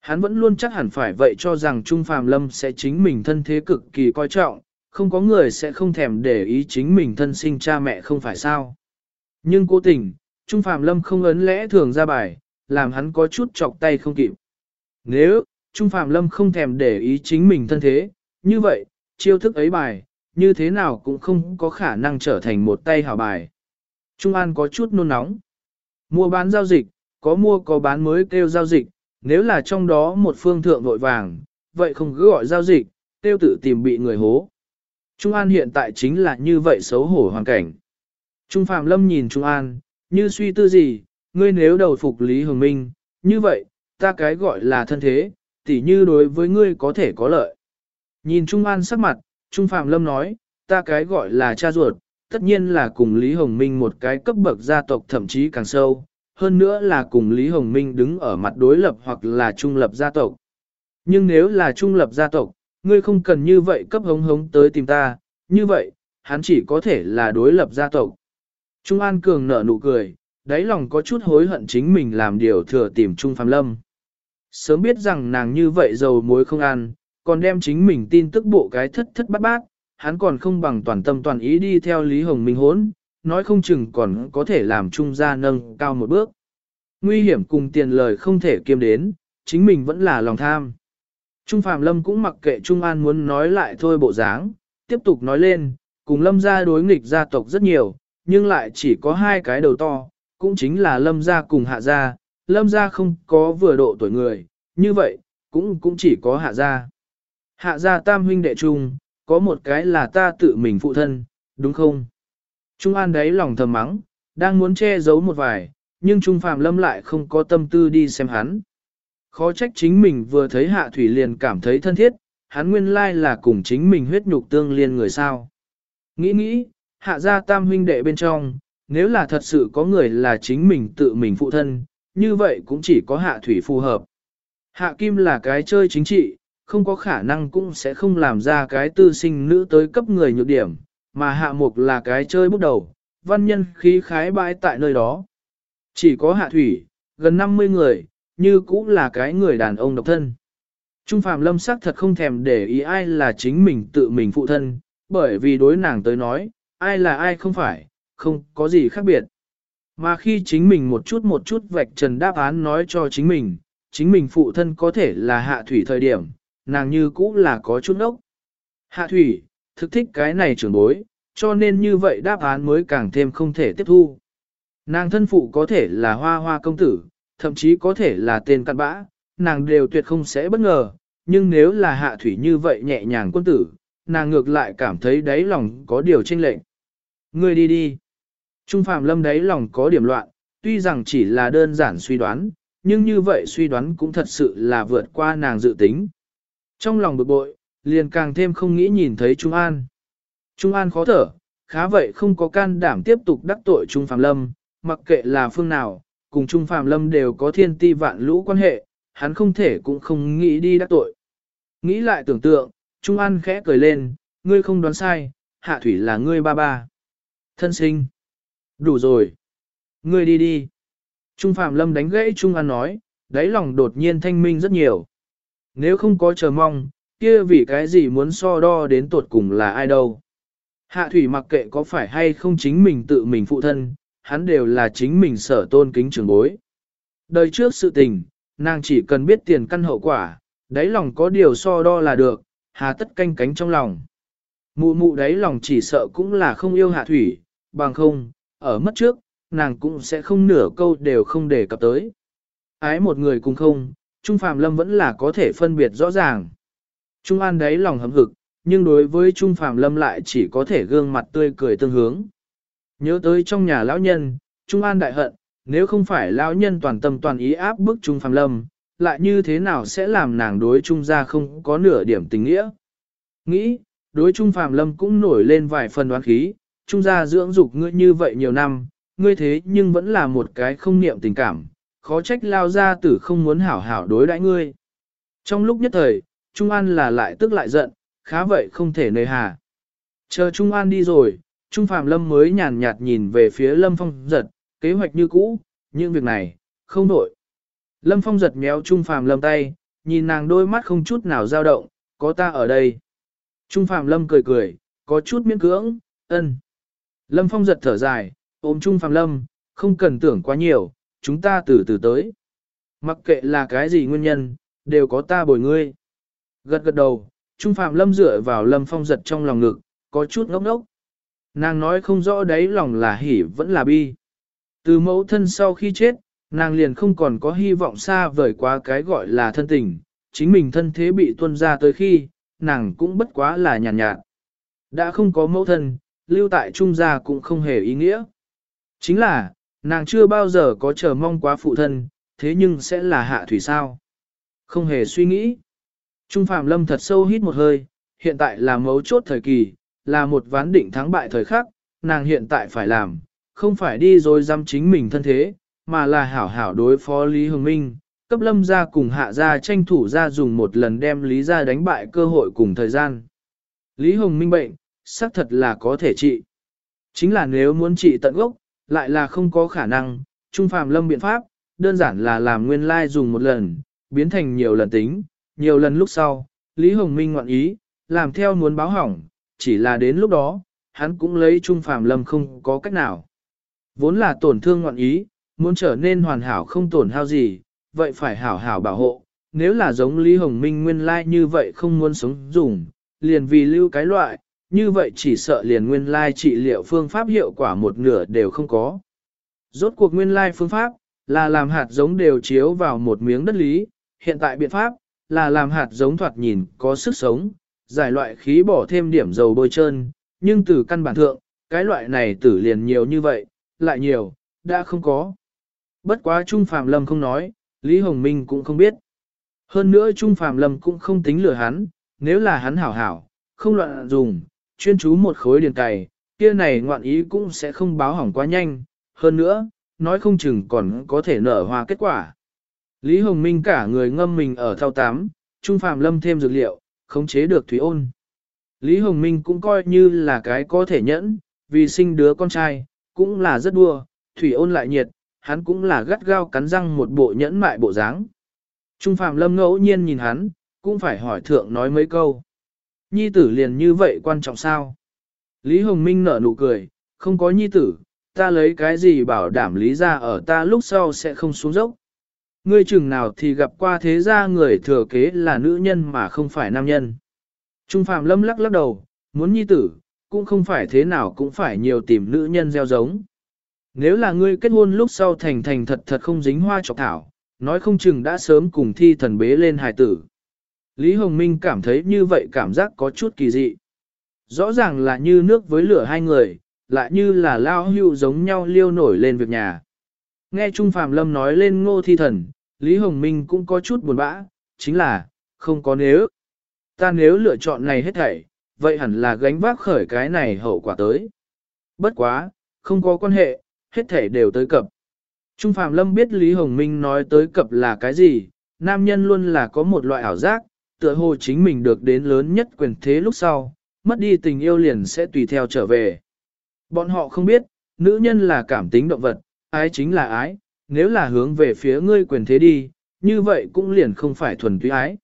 Hắn vẫn luôn chắc hẳn phải vậy cho rằng Trung Phạm Lâm sẽ chính mình thân thế cực kỳ coi trọng, không có người sẽ không thèm để ý chính mình thân sinh cha mẹ không phải sao. Nhưng cố tình, Trung Phạm Lâm không ấn lẽ thường ra bài, làm hắn có chút chọc tay không kịp. Nếu, Trung Phạm Lâm không thèm để ý chính mình thân thế, như vậy, chiêu thức ấy bài, như thế nào cũng không có khả năng trở thành một tay hảo bài. Trung An có chút nôn nóng. Mua bán giao dịch, có mua có bán mới kêu giao dịch, nếu là trong đó một phương thượng vội vàng, vậy không cứ gọi giao dịch, tiêu tự tìm bị người hố. Trung An hiện tại chính là như vậy xấu hổ hoàn cảnh. Trung Phạm Lâm nhìn Trung An, như suy tư gì, ngươi nếu đầu phục Lý Hồng Minh, như vậy, ta cái gọi là thân thế, tỉ như đối với ngươi có thể có lợi. Nhìn Trung An sắc mặt, Trung Phạm Lâm nói, ta cái gọi là cha ruột, tất nhiên là cùng Lý Hồng Minh một cái cấp bậc gia tộc thậm chí càng sâu, hơn nữa là cùng Lý Hồng Minh đứng ở mặt đối lập hoặc là trung lập gia tộc. Nhưng nếu là trung lập gia tộc, ngươi không cần như vậy cấp hống hống tới tìm ta, như vậy, hắn chỉ có thể là đối lập gia tộc. Trung An Cường nở nụ cười, đáy lòng có chút hối hận chính mình làm điều thừa tìm Trung Phạm Lâm. Sớm biết rằng nàng như vậy dầu muối không ăn, còn đem chính mình tin tức bộ cái thất thất bát bát, hắn còn không bằng toàn tâm toàn ý đi theo Lý Hồng Minh hốn, nói không chừng còn có thể làm Trung gia nâng cao một bước. Nguy hiểm cùng tiền lời không thể kiêm đến, chính mình vẫn là lòng tham. Trung Phạm Lâm cũng mặc kệ Trung An muốn nói lại thôi bộ dáng, tiếp tục nói lên, cùng Lâm gia đối nghịch gia tộc rất nhiều, nhưng lại chỉ có hai cái đầu to, cũng chính là Lâm gia cùng Hạ gia, Lâm gia không có vừa độ tuổi người, như vậy, cũng cũng chỉ có Hạ gia. Hạ gia tam huynh đệ chung, có một cái là ta tự mình phụ thân, đúng không? Trung An đấy lòng thầm mắng, đang muốn che giấu một vài, nhưng Trung Phạm Lâm lại không có tâm tư đi xem hắn. Khó trách chính mình vừa thấy Hạ Thủy liền cảm thấy thân thiết, hắn nguyên lai là cùng chính mình huyết nhục tương liên người sao. Nghĩ nghĩ, Hạ gia tam huynh đệ bên trong, nếu là thật sự có người là chính mình tự mình phụ thân, như vậy cũng chỉ có Hạ Thủy phù hợp. Hạ Kim là cái chơi chính trị, không có khả năng cũng sẽ không làm ra cái tư sinh nữ tới cấp người nhược điểm, mà hạ mục là cái chơi bút đầu, văn nhân khí khái bãi tại nơi đó. Chỉ có hạ thủy, gần 50 người, như cũng là cái người đàn ông độc thân. Trung Phạm Lâm sắc thật không thèm để ý ai là chính mình tự mình phụ thân, bởi vì đối nàng tới nói, ai là ai không phải, không có gì khác biệt. Mà khi chính mình một chút một chút vạch trần đáp án nói cho chính mình, chính mình phụ thân có thể là hạ thủy thời điểm, nàng như cũ là có chút ốc. Hạ thủy, thực thích cái này trưởng bối, cho nên như vậy đáp án mới càng thêm không thể tiếp thu. Nàng thân phụ có thể là hoa hoa công tử, thậm chí có thể là tên cặn bã, nàng đều tuyệt không sẽ bất ngờ, nhưng nếu là hạ thủy như vậy nhẹ nhàng quân tử, nàng ngược lại cảm thấy đáy lòng có điều tranh lệnh. Ngươi đi đi. Trung Phạm Lâm đấy lòng có điểm loạn, tuy rằng chỉ là đơn giản suy đoán, nhưng như vậy suy đoán cũng thật sự là vượt qua nàng dự tính. Trong lòng bực bội, liền càng thêm không nghĩ nhìn thấy Trung An. Trung An khó thở, khá vậy không có can đảm tiếp tục đắc tội Trung Phạm Lâm, mặc kệ là phương nào, cùng Trung Phạm Lâm đều có thiên ti vạn lũ quan hệ, hắn không thể cũng không nghĩ đi đắc tội. Nghĩ lại tưởng tượng, Trung An khẽ cười lên, ngươi không đoán sai, Hạ Thủy là ngươi ba ba. Thân sinh. Đủ rồi. Ngươi đi đi. Trung Phạm Lâm đánh gãy Trung An nói, đáy lòng đột nhiên thanh minh rất nhiều. Nếu không có chờ mong, kia vì cái gì muốn so đo đến tột cùng là ai đâu. Hạ thủy mặc kệ có phải hay không chính mình tự mình phụ thân, hắn đều là chính mình sở tôn kính trường bối. Đời trước sự tình, nàng chỉ cần biết tiền căn hậu quả, đáy lòng có điều so đo là được, hà tất canh cánh trong lòng. Mụ mụ đáy lòng chỉ sợ cũng là không yêu hạ thủy, bằng không, ở mất trước, nàng cũng sẽ không nửa câu đều không để cập tới. Ái một người cùng không, Trung Phạm Lâm vẫn là có thể phân biệt rõ ràng. Trung An đấy lòng hấm hực, nhưng đối với Trung Phạm Lâm lại chỉ có thể gương mặt tươi cười tương hướng. Nhớ tới trong nhà lão nhân, Trung An đại hận, nếu không phải lão nhân toàn tâm toàn ý áp bức Trung Phạm Lâm, lại như thế nào sẽ làm nàng đối Trung gia không có nửa điểm tình nghĩa. Nghĩ, đối Trung Phạm Lâm cũng nổi lên vài phần đoán khí, Trung gia dưỡng dục ngươi như vậy nhiều năm, ngươi thế nhưng vẫn là một cái không niệm tình cảm, khó trách lao ra tử không muốn hảo hảo đối đãi ngươi. Trong lúc nhất thời, Trung An là lại tức lại giận, khá vậy không thể nơi hà. Chờ Trung An đi rồi, Trung Phạm Lâm mới nhàn nhạt nhìn về phía Lâm Phong giật, kế hoạch như cũ, nhưng việc này, không đổi. Lâm Phong giật méo Trung Phạm Lâm tay, nhìn nàng đôi mắt không chút nào dao động, có ta ở đây. Trung Phạm Lâm cười cười, có chút miễn cưỡng, ân. Lâm Phong giật thở dài, ôm Trung Phạm Lâm, không cần tưởng quá nhiều, chúng ta từ từ tới. Mặc kệ là cái gì nguyên nhân, đều có ta bồi ngươi. Gật gật đầu, Trung Phạm Lâm dựa vào Lâm Phong giật trong lòng ngực, có chút ngốc ngốc. Nàng nói không rõ đấy lòng là hỉ vẫn là bi. Từ mẫu thân sau khi chết, nàng liền không còn có hy vọng xa vời quá cái gọi là thân tình, chính mình thân thế bị tuân ra tới khi, nàng cũng bất quá là nhàn nhạt, nhạt. Đã không có mẫu thân, lưu tại trung gia cũng không hề ý nghĩa. Chính là, Nàng chưa bao giờ có chờ mong quá phụ thân, thế nhưng sẽ là hạ thủy sao. Không hề suy nghĩ. Trung Phạm Lâm thật sâu hít một hơi, hiện tại là mấu chốt thời kỳ, là một ván định thắng bại thời khắc, nàng hiện tại phải làm, không phải đi rồi dăm chính mình thân thế, mà là hảo hảo đối phó Lý Hồng Minh, cấp lâm ra cùng hạ ra tranh thủ ra dùng một lần đem Lý ra đánh bại cơ hội cùng thời gian. Lý Hồng Minh bệnh, xác thật là có thể trị. Chính là nếu muốn trị tận gốc, lại là không có khả năng, Trung Phạm Lâm biện pháp, đơn giản là làm nguyên lai dùng một lần, biến thành nhiều lần tính, nhiều lần lúc sau, Lý Hồng Minh ngoạn ý, làm theo muốn báo hỏng, chỉ là đến lúc đó, hắn cũng lấy Trung Phạm Lâm không có cách nào. Vốn là tổn thương ngoạn ý, muốn trở nên hoàn hảo không tổn hao gì, vậy phải hảo hảo bảo hộ. Nếu là giống Lý Hồng Minh nguyên lai như vậy không muốn sống dùng, liền vì lưu cái loại, như vậy chỉ sợ liền nguyên lai trị liệu phương pháp hiệu quả một nửa đều không có. Rốt cuộc nguyên lai phương pháp, là làm hạt giống đều chiếu vào một miếng đất lý, hiện tại biện pháp, là làm hạt giống thoạt nhìn có sức sống, giải loại khí bỏ thêm điểm dầu bôi trơn, nhưng từ căn bản thượng, cái loại này tử liền nhiều như vậy, lại nhiều, đã không có. Bất quá Trung Phạm Lâm không nói, Lý Hồng Minh cũng không biết. Hơn nữa Trung Phạm Lâm cũng không tính lừa hắn, nếu là hắn hảo hảo, không loạn dùng, chuyên chú một khối điền cày, kia này ngoạn ý cũng sẽ không báo hỏng quá nhanh. Hơn nữa, nói không chừng còn có thể nở hoa kết quả. Lý Hồng Minh cả người ngâm mình ở thao tám, Trung Phạm Lâm thêm dược liệu, khống chế được Thủy ôn. Lý Hồng Minh cũng coi như là cái có thể nhẫn, vì sinh đứa con trai, cũng là rất đua, Thủy ôn lại nhiệt, hắn cũng là gắt gao cắn răng một bộ nhẫn mại bộ dáng. Trung Phạm Lâm ngẫu nhiên nhìn hắn, cũng phải hỏi thượng nói mấy câu. Nhi tử liền như vậy quan trọng sao? Lý Hồng Minh nở nụ cười, không có nhi tử, ta lấy cái gì bảo đảm lý ra ở ta lúc sau sẽ không xuống dốc. Ngươi chừng nào thì gặp qua thế gia người thừa kế là nữ nhân mà không phải nam nhân. Trung Phạm Lâm lắc lắc đầu, muốn nhi tử, cũng không phải thế nào cũng phải nhiều tìm nữ nhân gieo giống. Nếu là ngươi kết hôn lúc sau thành thành thật thật không dính hoa trọc thảo, nói không chừng đã sớm cùng thi thần bế lên hài tử. Lý Hồng Minh cảm thấy như vậy cảm giác có chút kỳ dị. Rõ ràng là như nước với lửa hai người, lại như là lao hưu giống nhau liêu nổi lên việc nhà. Nghe Trung Phạm Lâm nói lên ngô thi thần, Lý Hồng Minh cũng có chút buồn bã, chính là, không có nếu. Ta nếu lựa chọn này hết thảy, vậy hẳn là gánh vác khởi cái này hậu quả tới. Bất quá, không có quan hệ, hết thảy đều tới cập. Trung Phạm Lâm biết Lý Hồng Minh nói tới cập là cái gì, nam nhân luôn là có một loại ảo giác, tựa hồ chính mình được đến lớn nhất quyền thế lúc sau, mất đi tình yêu liền sẽ tùy theo trở về. Bọn họ không biết, nữ nhân là cảm tính động vật, ái chính là ái, nếu là hướng về phía ngươi quyền thế đi, như vậy cũng liền không phải thuần túy ái.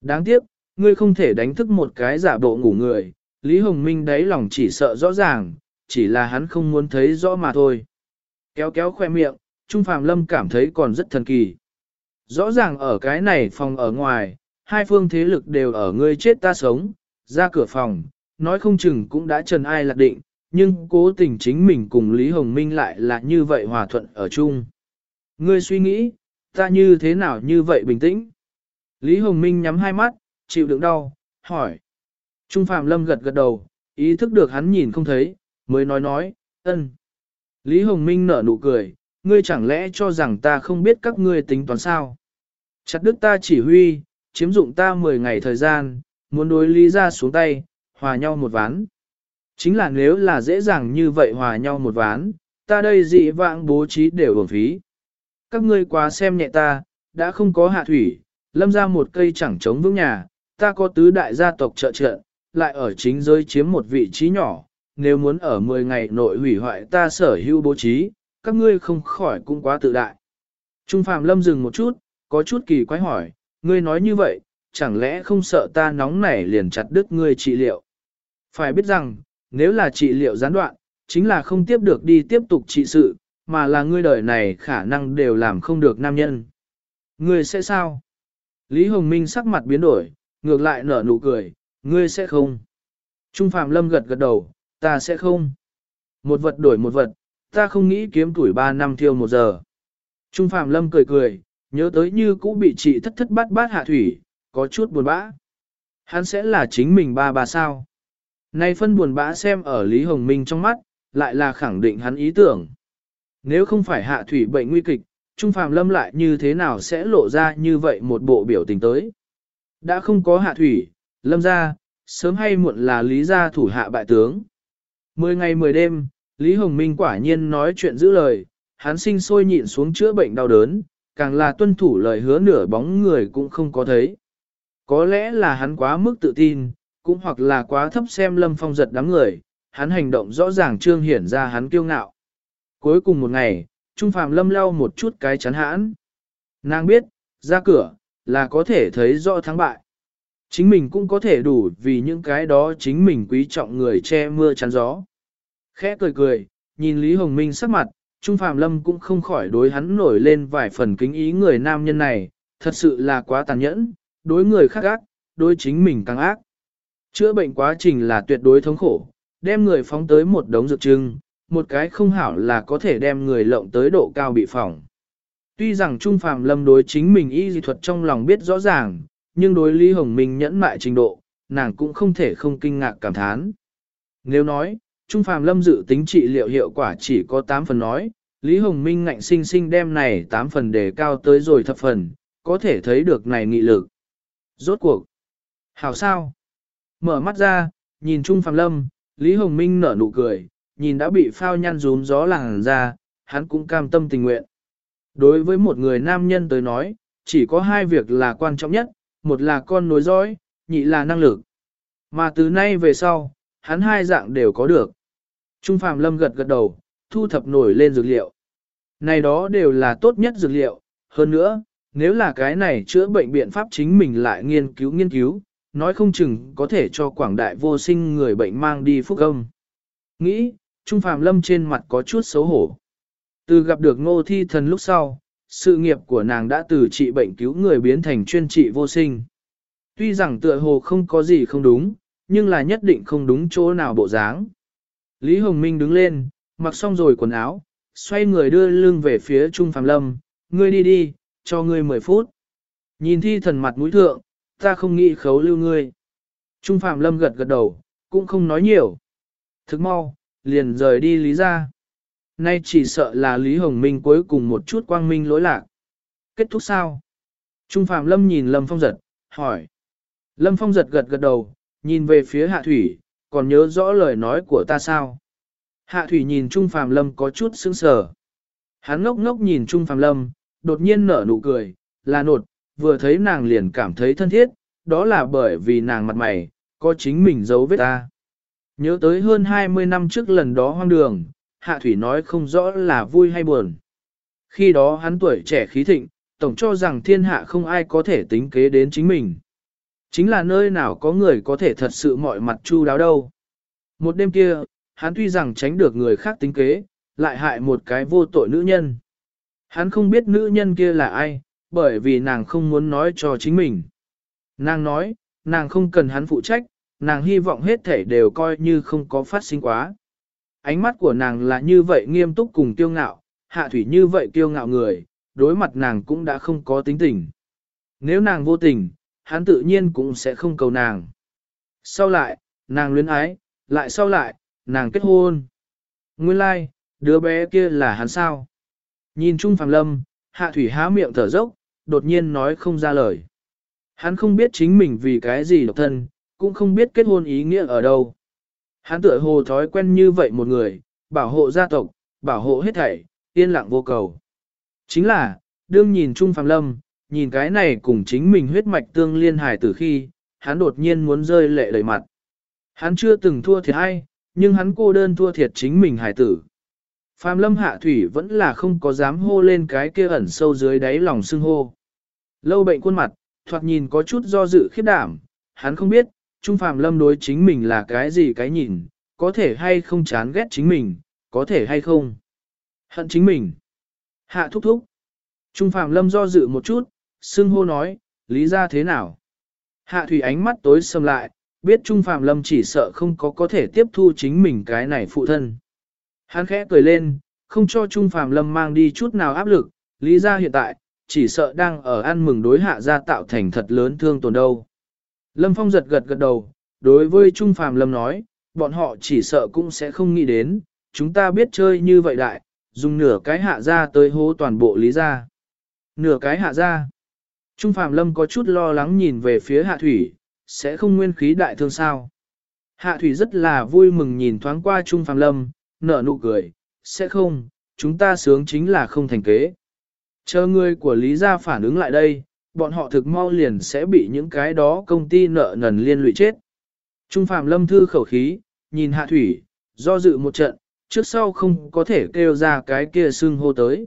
Đáng tiếc, ngươi không thể đánh thức một cái giả bộ ngủ người, Lý Hồng Minh đáy lòng chỉ sợ rõ ràng, chỉ là hắn không muốn thấy rõ mà thôi. Kéo kéo khoe miệng, Trung Phàm Lâm cảm thấy còn rất thần kỳ. Rõ ràng ở cái này phòng ở ngoài, hai phương thế lực đều ở ngươi chết ta sống, ra cửa phòng, nói không chừng cũng đã trần ai lạc định, nhưng cố tình chính mình cùng Lý Hồng Minh lại là như vậy hòa thuận ở chung. Ngươi suy nghĩ, ta như thế nào như vậy bình tĩnh? Lý Hồng Minh nhắm hai mắt, chịu đựng đau, hỏi. Trung Phạm Lâm gật gật đầu, ý thức được hắn nhìn không thấy, mới nói nói, ân. Lý Hồng Minh nở nụ cười, ngươi chẳng lẽ cho rằng ta không biết các ngươi tính toán sao? Chặt đức ta chỉ huy, chiếm dụng ta 10 ngày thời gian, muốn đối lý ra xuống tay, hòa nhau một ván. Chính là nếu là dễ dàng như vậy hòa nhau một ván, ta đây dị vãng bố trí đều uổng phí. Các ngươi quá xem nhẹ ta, đã không có hạ thủy, lâm ra một cây chẳng chống vững nhà, ta có tứ đại gia tộc trợ trợ, lại ở chính giới chiếm một vị trí nhỏ, nếu muốn ở 10 ngày nội hủy hoại ta sở hữu bố trí, các ngươi không khỏi cũng quá tự đại. Trung Phạm Lâm dừng một chút, có chút kỳ quái hỏi, ngươi nói như vậy, chẳng lẽ không sợ ta nóng nảy liền chặt đứt ngươi trị liệu? Phải biết rằng, nếu là trị liệu gián đoạn, chính là không tiếp được đi tiếp tục trị sự, mà là ngươi đời này khả năng đều làm không được nam nhân. Ngươi sẽ sao? Lý Hồng Minh sắc mặt biến đổi, ngược lại nở nụ cười, ngươi sẽ không. Trung Phạm Lâm gật gật đầu, ta sẽ không. Một vật đổi một vật, ta không nghĩ kiếm tuổi 3 năm thiêu một giờ. Trung Phạm Lâm cười cười, nhớ tới như cũ bị chị thất thất bát bát hạ thủy, có chút buồn bã. Hắn sẽ là chính mình ba bà sao. Nay phân buồn bã xem ở Lý Hồng Minh trong mắt, lại là khẳng định hắn ý tưởng. Nếu không phải hạ thủy bệnh nguy kịch, Trung Phạm Lâm lại như thế nào sẽ lộ ra như vậy một bộ biểu tình tới. Đã không có hạ thủy, Lâm ra, sớm hay muộn là Lý gia thủ hạ bại tướng. Mười ngày mười đêm, Lý Hồng Minh quả nhiên nói chuyện giữ lời, hắn sinh sôi nhịn xuống chữa bệnh đau đớn, càng là tuân thủ lời hứa nửa bóng người cũng không có thấy. Có lẽ là hắn quá mức tự tin, cũng hoặc là quá thấp xem Lâm Phong giật đám người, hắn hành động rõ ràng trương hiển ra hắn kiêu ngạo. Cuối cùng một ngày, Trung Phạm Lâm lau một chút cái chắn hãn. Nàng biết, ra cửa, là có thể thấy rõ thắng bại. Chính mình cũng có thể đủ vì những cái đó chính mình quý trọng người che mưa chắn gió. Khẽ cười cười, nhìn Lý Hồng Minh sắc mặt, Trung Phạm Lâm cũng không khỏi đối hắn nổi lên vài phần kính ý người nam nhân này, thật sự là quá tàn nhẫn, đối người khác ác, đối chính mình càng ác. Chữa bệnh quá trình là tuyệt đối thống khổ, đem người phóng tới một đống dược trưng, một cái không hảo là có thể đem người lộng tới độ cao bị phỏng. Tuy rằng Trung Phạm Lâm đối chính mình y dị thuật trong lòng biết rõ ràng, nhưng đối Lý Hồng Minh nhẫn mại trình độ, nàng cũng không thể không kinh ngạc cảm thán. Nếu nói, Trung Phạm Lâm dự tính trị liệu hiệu quả chỉ có 8 phần nói, Lý Hồng Minh ngạnh sinh sinh đem này 8 phần đề cao tới rồi thập phần, có thể thấy được này nghị lực. Rốt cuộc. Hảo sao? Mở mắt ra, nhìn Trung Phạm Lâm, Lý Hồng Minh nở nụ cười, nhìn đã bị phao nhăn rúm gió làng ra, hắn cũng cam tâm tình nguyện. Đối với một người nam nhân tới nói, chỉ có hai việc là quan trọng nhất, một là con nối dõi, nhị là năng lực. Mà từ nay về sau, hắn hai dạng đều có được. Trung Phạm Lâm gật gật đầu, thu thập nổi lên dược liệu. Này đó đều là tốt nhất dược liệu, hơn nữa, nếu là cái này chữa bệnh biện pháp chính mình lại nghiên cứu nghiên cứu, nói không chừng có thể cho quảng đại vô sinh người bệnh mang đi phúc âm. Nghĩ, Trung Phạm Lâm trên mặt có chút xấu hổ. Từ gặp được ngô thi thần lúc sau, sự nghiệp của nàng đã từ trị bệnh cứu người biến thành chuyên trị vô sinh. Tuy rằng tựa hồ không có gì không đúng, nhưng là nhất định không đúng chỗ nào bộ dáng. Lý Hồng Minh đứng lên, mặc xong rồi quần áo, xoay người đưa lưng về phía Trung Phạm Lâm, ngươi đi đi, cho ngươi 10 phút. Nhìn thi thần mặt mũi thượng, ta không nghĩ khấu lưu ngươi. Trung Phạm Lâm gật gật đầu, cũng không nói nhiều. Thức mau, liền rời đi lý ra. Nay chỉ sợ là Lý Hồng Minh cuối cùng một chút quang minh lỗi lạc. Kết thúc sao? Trung Phạm Lâm nhìn Lâm Phong giật, hỏi. Lâm Phong giật gật gật đầu, nhìn về phía Hạ Thủy, còn nhớ rõ lời nói của ta sao? Hạ Thủy nhìn Trung Phạm Lâm có chút sững sờ. Hắn ngốc ngốc nhìn Trung Phạm Lâm, đột nhiên nở nụ cười, là nột, vừa thấy nàng liền cảm thấy thân thiết, đó là bởi vì nàng mặt mày, có chính mình giấu vết ta. Nhớ tới hơn 20 năm trước lần đó hoang đường, Hạ Thủy nói không rõ là vui hay buồn. Khi đó hắn tuổi trẻ khí thịnh, tổng cho rằng thiên hạ không ai có thể tính kế đến chính mình. Chính là nơi nào có người có thể thật sự mọi mặt chu đáo đâu. Một đêm kia, hắn tuy rằng tránh được người khác tính kế, lại hại một cái vô tội nữ nhân. Hắn không biết nữ nhân kia là ai, bởi vì nàng không muốn nói cho chính mình. Nàng nói, nàng không cần hắn phụ trách, nàng hy vọng hết thể đều coi như không có phát sinh quá. Ánh mắt của nàng là như vậy nghiêm túc cùng kiêu ngạo, hạ thủy như vậy kiêu ngạo người, đối mặt nàng cũng đã không có tính tình. Nếu nàng vô tình, hắn tự nhiên cũng sẽ không cầu nàng. Sau lại, nàng luyến ái, lại sau lại, nàng kết hôn. Nguyên lai, like, đứa bé kia là hắn sao? Nhìn Trung Phạm Lâm, Hạ Thủy há miệng thở dốc, đột nhiên nói không ra lời. Hắn không biết chính mình vì cái gì độc thân, cũng không biết kết hôn ý nghĩa ở đâu. Hắn tựa hồ thói quen như vậy một người, bảo hộ gia tộc, bảo hộ hết thảy, yên lặng vô cầu. Chính là, đương nhìn Trung Phạm Lâm, nhìn cái này cùng chính mình huyết mạch tương liên hài từ khi, hắn đột nhiên muốn rơi lệ đầy mặt. Hắn chưa từng thua thiệt ai, nhưng hắn cô đơn thua thiệt chính mình hài tử. Phạm lâm hạ thủy vẫn là không có dám hô lên cái kia ẩn sâu dưới đáy lòng xưng hô. Lâu bệnh khuôn mặt, thoạt nhìn có chút do dự khiếp đảm, hắn không biết, Trung Phạm lâm đối chính mình là cái gì cái nhìn, có thể hay không chán ghét chính mình, có thể hay không. Hận chính mình. Hạ thúc thúc. Trung Phạm lâm do dự một chút, xưng hô nói, lý ra thế nào. Hạ thủy ánh mắt tối sầm lại, biết Trung Phạm lâm chỉ sợ không có có thể tiếp thu chính mình cái này phụ thân. Hắn khẽ cười lên, không cho Trung Phạm Lâm mang đi chút nào áp lực, lý ra hiện tại, chỉ sợ đang ở ăn mừng đối hạ ra tạo thành thật lớn thương tổn đâu. Lâm Phong giật gật gật đầu, đối với Trung Phạm Lâm nói, bọn họ chỉ sợ cũng sẽ không nghĩ đến, chúng ta biết chơi như vậy đại, dùng nửa cái hạ ra tới hố toàn bộ lý ra. Nửa cái hạ ra. Trung Phạm Lâm có chút lo lắng nhìn về phía hạ thủy, sẽ không nguyên khí đại thương sao. Hạ thủy rất là vui mừng nhìn thoáng qua Trung Phạm Lâm, nở nụ cười, sẽ không, chúng ta sướng chính là không thành kế. Chờ người của Lý gia phản ứng lại đây, bọn họ thực mau liền sẽ bị những cái đó công ty nợ nần liên lụy chết. Trung Phạm Lâm thư khẩu khí, nhìn Hạ Thủy, do dự một trận, trước sau không có thể kêu ra cái kia xưng hô tới.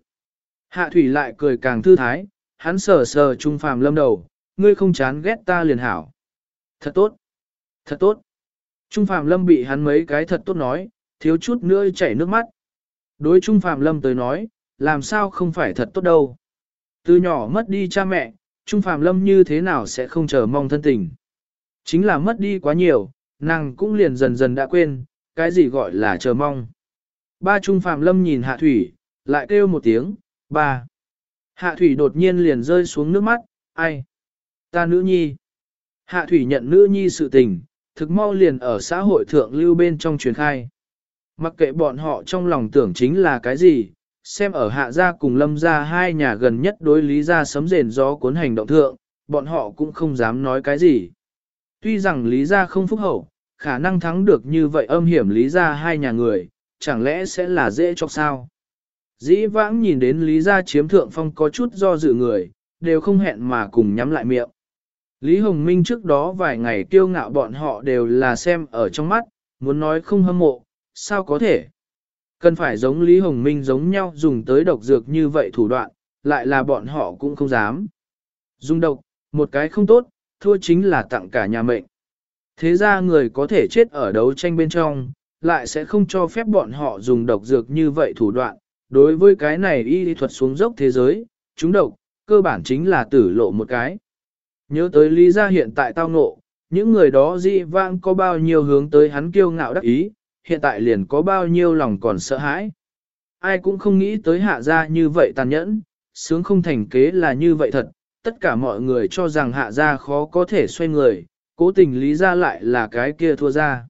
Hạ Thủy lại cười càng thư thái, hắn sờ sờ Trung Phạm Lâm đầu, ngươi không chán ghét ta liền hảo. Thật tốt, thật tốt. Trung Phạm Lâm bị hắn mấy cái thật tốt nói, thiếu chút nữa chảy nước mắt. Đối Trung Phạm Lâm tới nói, làm sao không phải thật tốt đâu. Từ nhỏ mất đi cha mẹ, Trung Phạm Lâm như thế nào sẽ không chờ mong thân tình. Chính là mất đi quá nhiều, nàng cũng liền dần dần đã quên, cái gì gọi là chờ mong. Ba Trung Phạm Lâm nhìn Hạ Thủy, lại kêu một tiếng, ba. Hạ Thủy đột nhiên liền rơi xuống nước mắt, ai? Ta nữ nhi. Hạ Thủy nhận nữ nhi sự tình, thực mau liền ở xã hội thượng lưu bên trong truyền khai. Mặc kệ bọn họ trong lòng tưởng chính là cái gì, xem ở hạ gia cùng lâm gia hai nhà gần nhất đối lý gia sấm rền gió cuốn hành động thượng, bọn họ cũng không dám nói cái gì. Tuy rằng lý gia không phúc hậu, khả năng thắng được như vậy âm hiểm lý gia hai nhà người, chẳng lẽ sẽ là dễ cho sao? Dĩ vãng nhìn đến lý gia chiếm thượng phong có chút do dự người, đều không hẹn mà cùng nhắm lại miệng. Lý Hồng Minh trước đó vài ngày kiêu ngạo bọn họ đều là xem ở trong mắt, muốn nói không hâm mộ, sao có thể? Cần phải giống Lý Hồng Minh giống nhau dùng tới độc dược như vậy thủ đoạn, lại là bọn họ cũng không dám. Dùng độc, một cái không tốt, thua chính là tặng cả nhà mệnh. Thế ra người có thể chết ở đấu tranh bên trong, lại sẽ không cho phép bọn họ dùng độc dược như vậy thủ đoạn. Đối với cái này y lý thuật xuống dốc thế giới, chúng độc, cơ bản chính là tử lộ một cái. Nhớ tới lý gia hiện tại tao ngộ, những người đó dị vãng có bao nhiêu hướng tới hắn kiêu ngạo đắc ý, hiện tại liền có bao nhiêu lòng còn sợ hãi. Ai cũng không nghĩ tới hạ gia như vậy tàn nhẫn, sướng không thành kế là như vậy thật, tất cả mọi người cho rằng hạ gia khó có thể xoay người, cố tình lý gia lại là cái kia thua ra.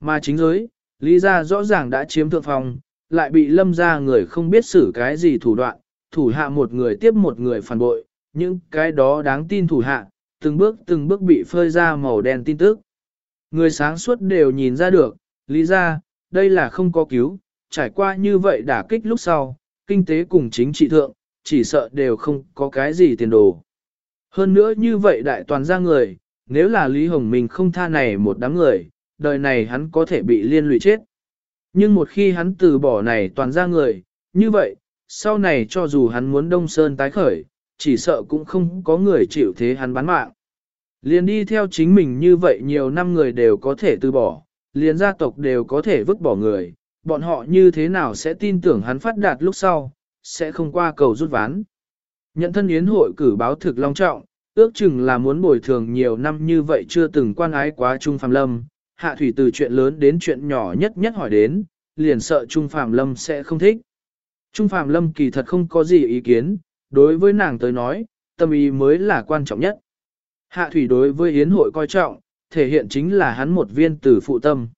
Mà chính giới, lý gia rõ ràng đã chiếm thượng phòng, lại bị lâm ra người không biết xử cái gì thủ đoạn, thủ hạ một người tiếp một người phản bội, những cái đó đáng tin thủ hạ, từng bước từng bước bị phơi ra màu đen tin tức. Người sáng suốt đều nhìn ra được, lý ra, đây là không có cứu, trải qua như vậy đả kích lúc sau, kinh tế cùng chính trị thượng, chỉ sợ đều không có cái gì tiền đồ. Hơn nữa như vậy đại toàn ra người, nếu là Lý Hồng Minh không tha này một đám người, đời này hắn có thể bị liên lụy chết. Nhưng một khi hắn từ bỏ này toàn ra người, như vậy, sau này cho dù hắn muốn Đông Sơn tái khởi, chỉ sợ cũng không có người chịu thế hắn bán mạng. Liền đi theo chính mình như vậy nhiều năm người đều có thể từ bỏ, liền gia tộc đều có thể vứt bỏ người, bọn họ như thế nào sẽ tin tưởng hắn phát đạt lúc sau, sẽ không qua cầu rút ván. Nhận thân yến hội cử báo thực long trọng, ước chừng là muốn bồi thường nhiều năm như vậy chưa từng quan ái quá Trung Phạm Lâm, hạ thủy từ chuyện lớn đến chuyện nhỏ nhất nhất hỏi đến, liền sợ Trung Phạm Lâm sẽ không thích. Trung Phạm Lâm kỳ thật không có gì ý kiến, đối với nàng tới nói, tâm ý mới là quan trọng nhất. Hạ thủy đối với yến hội coi trọng, thể hiện chính là hắn một viên tử phụ tâm.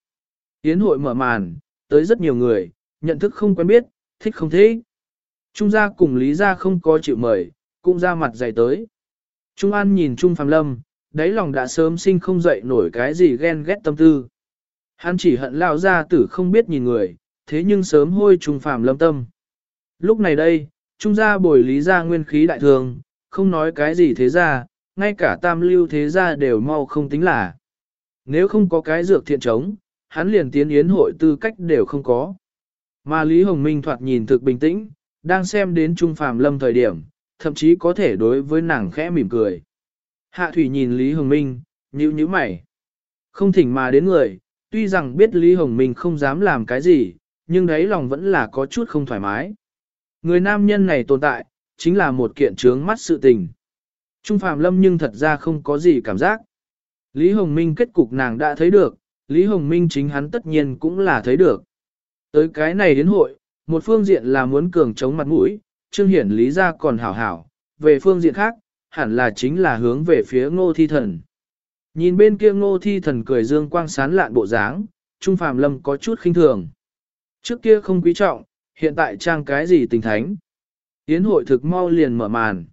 Yến hội mở màn, tới rất nhiều người, nhận thức không quen biết, thích không thế. Trung gia cùng Lý gia không có chịu mời, cũng ra mặt dày tới. Trung An nhìn Trung Phàm Lâm, đáy lòng đã sớm sinh không dậy nổi cái gì ghen ghét tâm tư. Hắn chỉ hận lao ra tử không biết nhìn người, thế nhưng sớm hôi Trung Phàm Lâm tâm. Lúc này đây, Trung gia bồi Lý gia nguyên khí đại thường, không nói cái gì thế ra, ngay cả tam lưu thế gia đều mau không tính là. Nếu không có cái dược thiện chống, hắn liền tiến yến hội tư cách đều không có. Mà Lý Hồng Minh thoạt nhìn thực bình tĩnh, đang xem đến Trung Phạm Lâm thời điểm, thậm chí có thể đối với nàng khẽ mỉm cười. Hạ Thủy nhìn Lý Hồng Minh, nhíu nhíu mày. Không thỉnh mà đến người, tuy rằng biết Lý Hồng Minh không dám làm cái gì, nhưng đấy lòng vẫn là có chút không thoải mái. Người nam nhân này tồn tại, chính là một kiện trướng mắt sự tình. Trung Phạm Lâm nhưng thật ra không có gì cảm giác. Lý Hồng Minh kết cục nàng đã thấy được, Lý Hồng Minh chính hắn tất nhiên cũng là thấy được. Tới cái này đến hội, một phương diện là muốn cường chống mặt mũi, Trương Hiển Lý ra còn hảo hảo, về phương diện khác, hẳn là chính là hướng về phía ngô thi thần. Nhìn bên kia ngô thi thần cười dương quang sán lạn bộ dáng, Trung Phạm Lâm có chút khinh thường. Trước kia không quý trọng, hiện tại trang cái gì tình thánh. Yến hội thực mau liền mở màn.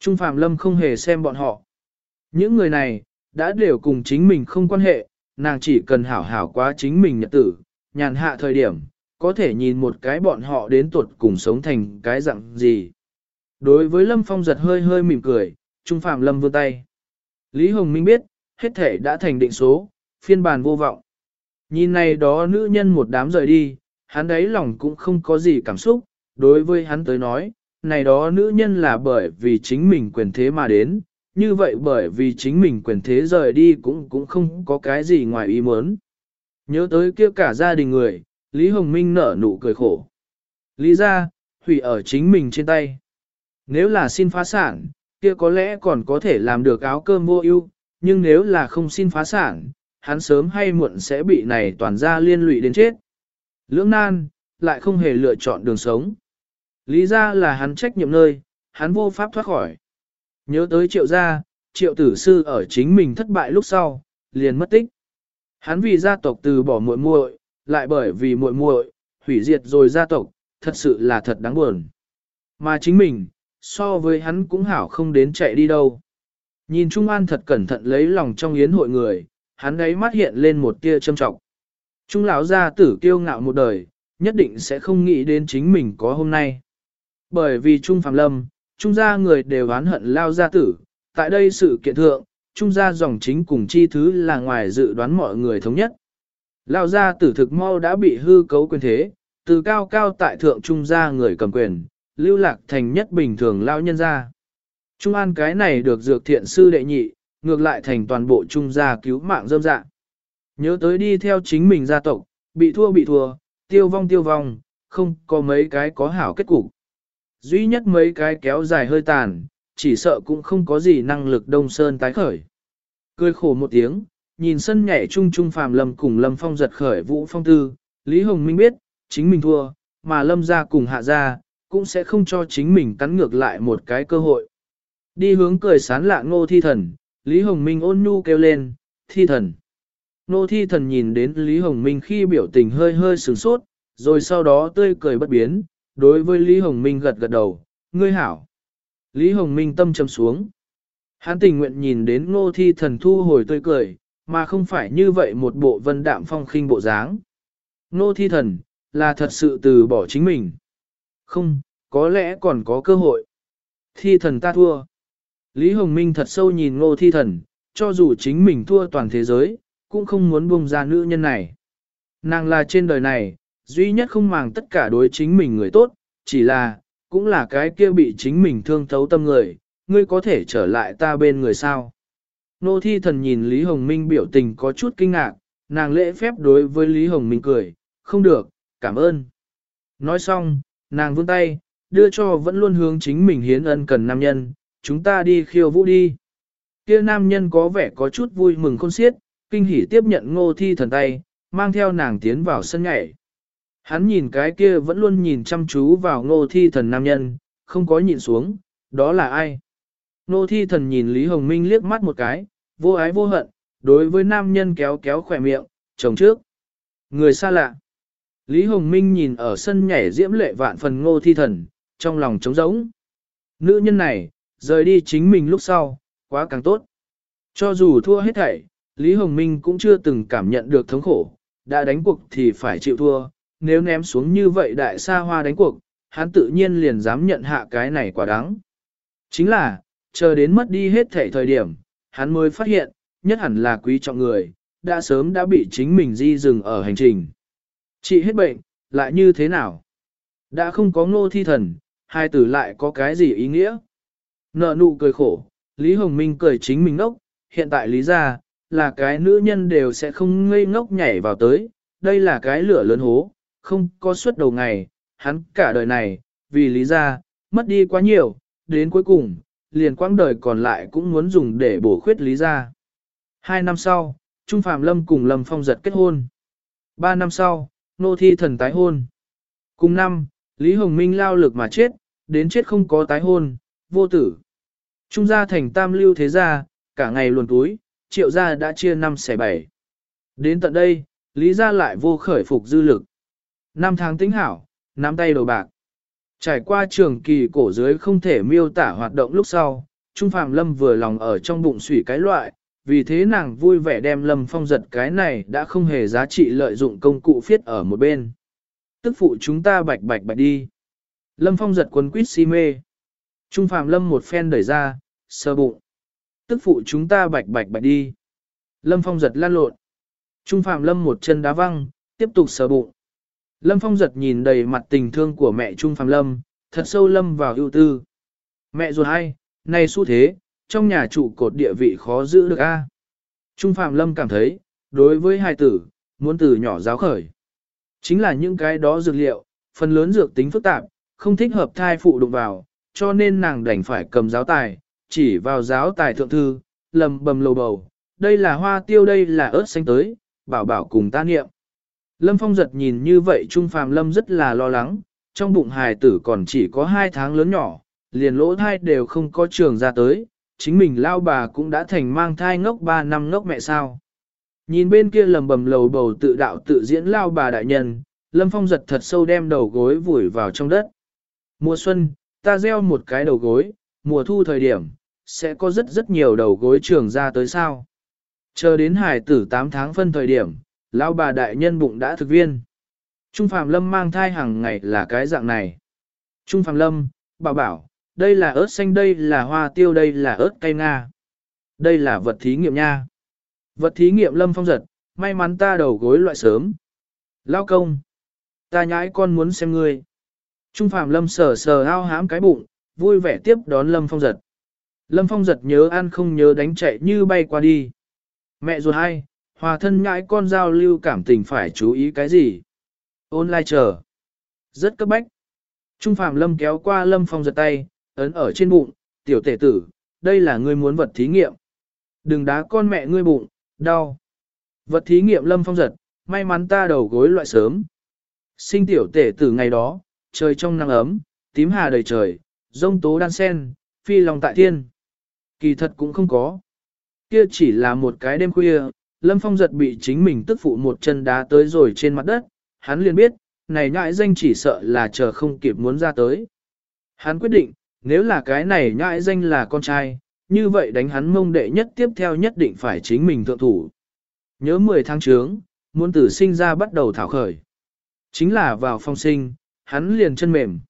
Trung Phạm Lâm không hề xem bọn họ. Những người này, đã đều cùng chính mình không quan hệ, nàng chỉ cần hảo hảo quá chính mình nhật tử, nhàn hạ thời điểm, có thể nhìn một cái bọn họ đến tuột cùng sống thành cái dạng gì. Đối với Lâm Phong giật hơi hơi mỉm cười, Trung Phạm Lâm vươn tay. Lý Hồng Minh biết, hết thể đã thành định số, phiên bản vô vọng. Nhìn này đó nữ nhân một đám rời đi, hắn đấy lòng cũng không có gì cảm xúc, đối với hắn tới nói, này đó nữ nhân là bởi vì chính mình quyền thế mà đến, như vậy bởi vì chính mình quyền thế rời đi cũng cũng không có cái gì ngoài ý muốn. Nhớ tới kia cả gia đình người, Lý Hồng Minh nở nụ cười khổ. Lý ra, hủy ở chính mình trên tay. Nếu là xin phá sản, kia có lẽ còn có thể làm được áo cơm vô ưu, nhưng nếu là không xin phá sản, hắn sớm hay muộn sẽ bị này toàn ra liên lụy đến chết. Lưỡng nan, lại không hề lựa chọn đường sống. Lý ra là hắn trách nhiệm nơi, hắn vô pháp thoát khỏi. Nhớ tới triệu gia, triệu tử sư ở chính mình thất bại lúc sau, liền mất tích. Hắn vì gia tộc từ bỏ muội muội, lại bởi vì muội muội hủy diệt rồi gia tộc, thật sự là thật đáng buồn. Mà chính mình, so với hắn cũng hảo không đến chạy đi đâu. Nhìn Trung An thật cẩn thận lấy lòng trong yến hội người, hắn ấy mắt hiện lên một tia châm trọng. Trung lão gia tử kiêu ngạo một đời, nhất định sẽ không nghĩ đến chính mình có hôm nay. Bởi vì Trung Phạm Lâm, Trung gia người đều oán hận lao gia tử, tại đây sự kiện thượng, Trung gia dòng chính cùng chi thứ là ngoài dự đoán mọi người thống nhất. Lao gia tử thực mau đã bị hư cấu quyền thế, từ cao cao tại thượng Trung gia người cầm quyền, lưu lạc thành nhất bình thường lao nhân gia. Trung an cái này được dược thiện sư đệ nhị, ngược lại thành toàn bộ Trung gia cứu mạng dâm dạ. Nhớ tới đi theo chính mình gia tộc, bị thua bị thua, tiêu vong tiêu vong, không có mấy cái có hảo kết cục. Duy nhất mấy cái kéo dài hơi tàn, chỉ sợ cũng không có gì năng lực đông sơn tái khởi. Cười khổ một tiếng, nhìn sân nhảy trung trung phàm lâm cùng lâm phong giật khởi vũ phong tư, Lý Hồng Minh biết, chính mình thua, mà lâm ra cùng hạ ra, cũng sẽ không cho chính mình cắn ngược lại một cái cơ hội. Đi hướng cười sán lạ ngô thi thần, Lý Hồng Minh ôn nhu kêu lên, thi thần. Ngô thi thần nhìn đến Lý Hồng Minh khi biểu tình hơi hơi sửng sốt, rồi sau đó tươi cười bất biến, đối với Lý Hồng Minh gật gật đầu, ngươi hảo. Lý Hồng Minh tâm trầm xuống. Hắn tình nguyện nhìn đến ngô thi thần thu hồi tươi cười, mà không phải như vậy một bộ vân đạm phong khinh bộ dáng. Ngô thi thần, là thật sự từ bỏ chính mình. Không, có lẽ còn có cơ hội. Thi thần ta thua. Lý Hồng Minh thật sâu nhìn ngô thi thần, cho dù chính mình thua toàn thế giới, cũng không muốn buông ra nữ nhân này. Nàng là trên đời này, duy nhất không màng tất cả đối chính mình người tốt, chỉ là, cũng là cái kia bị chính mình thương thấu tâm người, ngươi có thể trở lại ta bên người sao. Nô thi thần nhìn Lý Hồng Minh biểu tình có chút kinh ngạc, nàng lễ phép đối với Lý Hồng Minh cười, không được, cảm ơn. Nói xong, nàng vươn tay, đưa cho vẫn luôn hướng chính mình hiến ân cần nam nhân, chúng ta đi khiêu vũ đi. Kia nam nhân có vẻ có chút vui mừng khôn xiết, kinh hỉ tiếp nhận ngô thi thần tay, mang theo nàng tiến vào sân nhảy. Hắn nhìn cái kia vẫn luôn nhìn chăm chú vào ngô thi thần nam nhân, không có nhìn xuống, đó là ai? Ngô thi thần nhìn Lý Hồng Minh liếc mắt một cái, vô ái vô hận, đối với nam nhân kéo kéo khỏe miệng, chồng trước. Người xa lạ. Lý Hồng Minh nhìn ở sân nhảy diễm lệ vạn phần ngô thi thần, trong lòng trống rỗng. Nữ nhân này, rời đi chính mình lúc sau, quá càng tốt. Cho dù thua hết thảy, Lý Hồng Minh cũng chưa từng cảm nhận được thống khổ, đã đánh cuộc thì phải chịu thua, nếu ném xuống như vậy đại sa hoa đánh cuộc, hắn tự nhiên liền dám nhận hạ cái này quả đáng, Chính là, chờ đến mất đi hết thảy thời điểm, hắn mới phát hiện, nhất hẳn là quý trọng người, đã sớm đã bị chính mình di dừng ở hành trình. Chị hết bệnh, lại như thế nào? Đã không có ngô thi thần, hai tử lại có cái gì ý nghĩa? Nợ nụ cười khổ, Lý Hồng Minh cười chính mình ngốc, hiện tại lý ra, là cái nữ nhân đều sẽ không ngây ngốc nhảy vào tới, đây là cái lửa lớn hố, không có suốt đầu ngày, hắn cả đời này, vì lý ra, mất đi quá nhiều, đến cuối cùng, liền quãng đời còn lại cũng muốn dùng để bổ khuyết lý ra. Hai năm sau, Trung Phạm Lâm cùng Lâm Phong giật kết hôn. Ba năm sau, Nô Thi Thần tái hôn. Cùng năm, Lý Hồng Minh lao lực mà chết, đến chết không có tái hôn, vô tử. Trung gia thành tam lưu thế gia, cả ngày luồn túi, triệu gia đã chia năm xẻ bảy. Đến tận đây, Lý gia lại vô khởi phục dư lực. Năm tháng tính hảo, nắm tay đầu bạc. Trải qua trường kỳ cổ dưới không thể miêu tả hoạt động lúc sau, Trung Phạm Lâm vừa lòng ở trong bụng sủy cái loại, vì thế nàng vui vẻ đem Lâm Phong giật cái này đã không hề giá trị lợi dụng công cụ phiết ở một bên. Tức phụ chúng ta bạch bạch bạch đi. Lâm Phong giật quần quýt si mê. Trung Phạm Lâm một phen đẩy ra, sơ bụng. Tức phụ chúng ta bạch bạch bạch đi. Lâm Phong giật lan lộn. Trung Phạm Lâm một chân đá văng, tiếp tục sờ bụng. Lâm Phong giật nhìn đầy mặt tình thương của mẹ Trung Phạm Lâm, thật sâu lâm vào ưu tư. Mẹ ruột hay, này xu thế, trong nhà trụ cột địa vị khó giữ được a. Trung Phạm Lâm cảm thấy, đối với hai tử, muốn từ nhỏ giáo khởi. Chính là những cái đó dược liệu, phần lớn dược tính phức tạp, không thích hợp thai phụ đụng vào, cho nên nàng đành phải cầm giáo tài, chỉ vào giáo tài thượng thư, lầm bầm lầu bầu, đây là hoa tiêu đây là ớt xanh tới, bảo bảo cùng ta niệm. Lâm Phong giật nhìn như vậy Trung Phàm Lâm rất là lo lắng, trong bụng hài tử còn chỉ có hai tháng lớn nhỏ, liền lỗ thai đều không có trường ra tới, chính mình lao bà cũng đã thành mang thai ngốc ba năm ngốc mẹ sao. Nhìn bên kia lầm bầm lầu bầu tự đạo tự diễn lao bà đại nhân, Lâm Phong giật thật sâu đem đầu gối vùi vào trong đất. Mùa xuân, ta gieo một cái đầu gối, mùa thu thời điểm, sẽ có rất rất nhiều đầu gối trường ra tới sao. Chờ đến hải tử 8 tháng phân thời điểm, lão bà đại nhân bụng đã thực viên. Trung Phạm Lâm mang thai hàng ngày là cái dạng này. Trung Phạm Lâm, bảo bảo, đây là ớt xanh đây là hoa tiêu đây là ớt cây Nga. Đây là vật thí nghiệm nha. Vật thí nghiệm Lâm Phong giật, may mắn ta đầu gối loại sớm. Lao công, ta nhãi con muốn xem ngươi. Trung Phạm Lâm sờ sờ ao hãm cái bụng, vui vẻ tiếp đón Lâm Phong giật. Lâm Phong giật nhớ ăn không nhớ đánh chạy như bay qua đi. Mẹ ruột hay, hòa thân nhãi con giao lưu cảm tình phải chú ý cái gì? Online chờ. Rất cấp bách. Trung Phạm Lâm kéo qua Lâm Phong giật tay, ấn ở trên bụng, tiểu tể tử, đây là ngươi muốn vật thí nghiệm. Đừng đá con mẹ ngươi bụng, đau. Vật thí nghiệm Lâm Phong giật, may mắn ta đầu gối loại sớm. Sinh tiểu tể tử ngày đó, trời trong nắng ấm, tím hà đầy trời, rông tố đan sen, phi lòng tại thiên. Kỳ thật cũng không có. Kia chỉ là một cái đêm khuya, Lâm Phong giật bị chính mình tức phụ một chân đá tới rồi trên mặt đất, hắn liền biết, này nhãi danh chỉ sợ là chờ không kịp muốn ra tới. Hắn quyết định, nếu là cái này nhãi danh là con trai, như vậy đánh hắn mông đệ nhất tiếp theo nhất định phải chính mình thượng thủ. Nhớ 10 tháng trướng, muốn tử sinh ra bắt đầu thảo khởi. Chính là vào phong sinh, hắn liền chân mềm.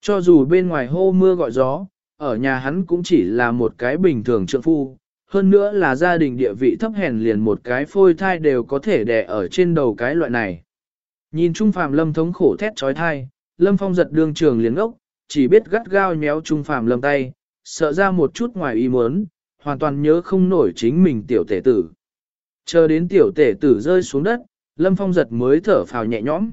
Cho dù bên ngoài hô mưa gọi gió, ở nhà hắn cũng chỉ là một cái bình thường trượng phu, hơn nữa là gia đình địa vị thấp hèn liền một cái phôi thai đều có thể đè ở trên đầu cái loại này. Nhìn Trung Phạm Lâm thống khổ thét trói thai, Lâm Phong giật đương trường liền ngốc, chỉ biết gắt gao nhéo Trung Phạm Lâm tay, sợ ra một chút ngoài ý muốn, hoàn toàn nhớ không nổi chính mình tiểu tể tử. Chờ đến tiểu tể tử rơi xuống đất, Lâm Phong giật mới thở phào nhẹ nhõm.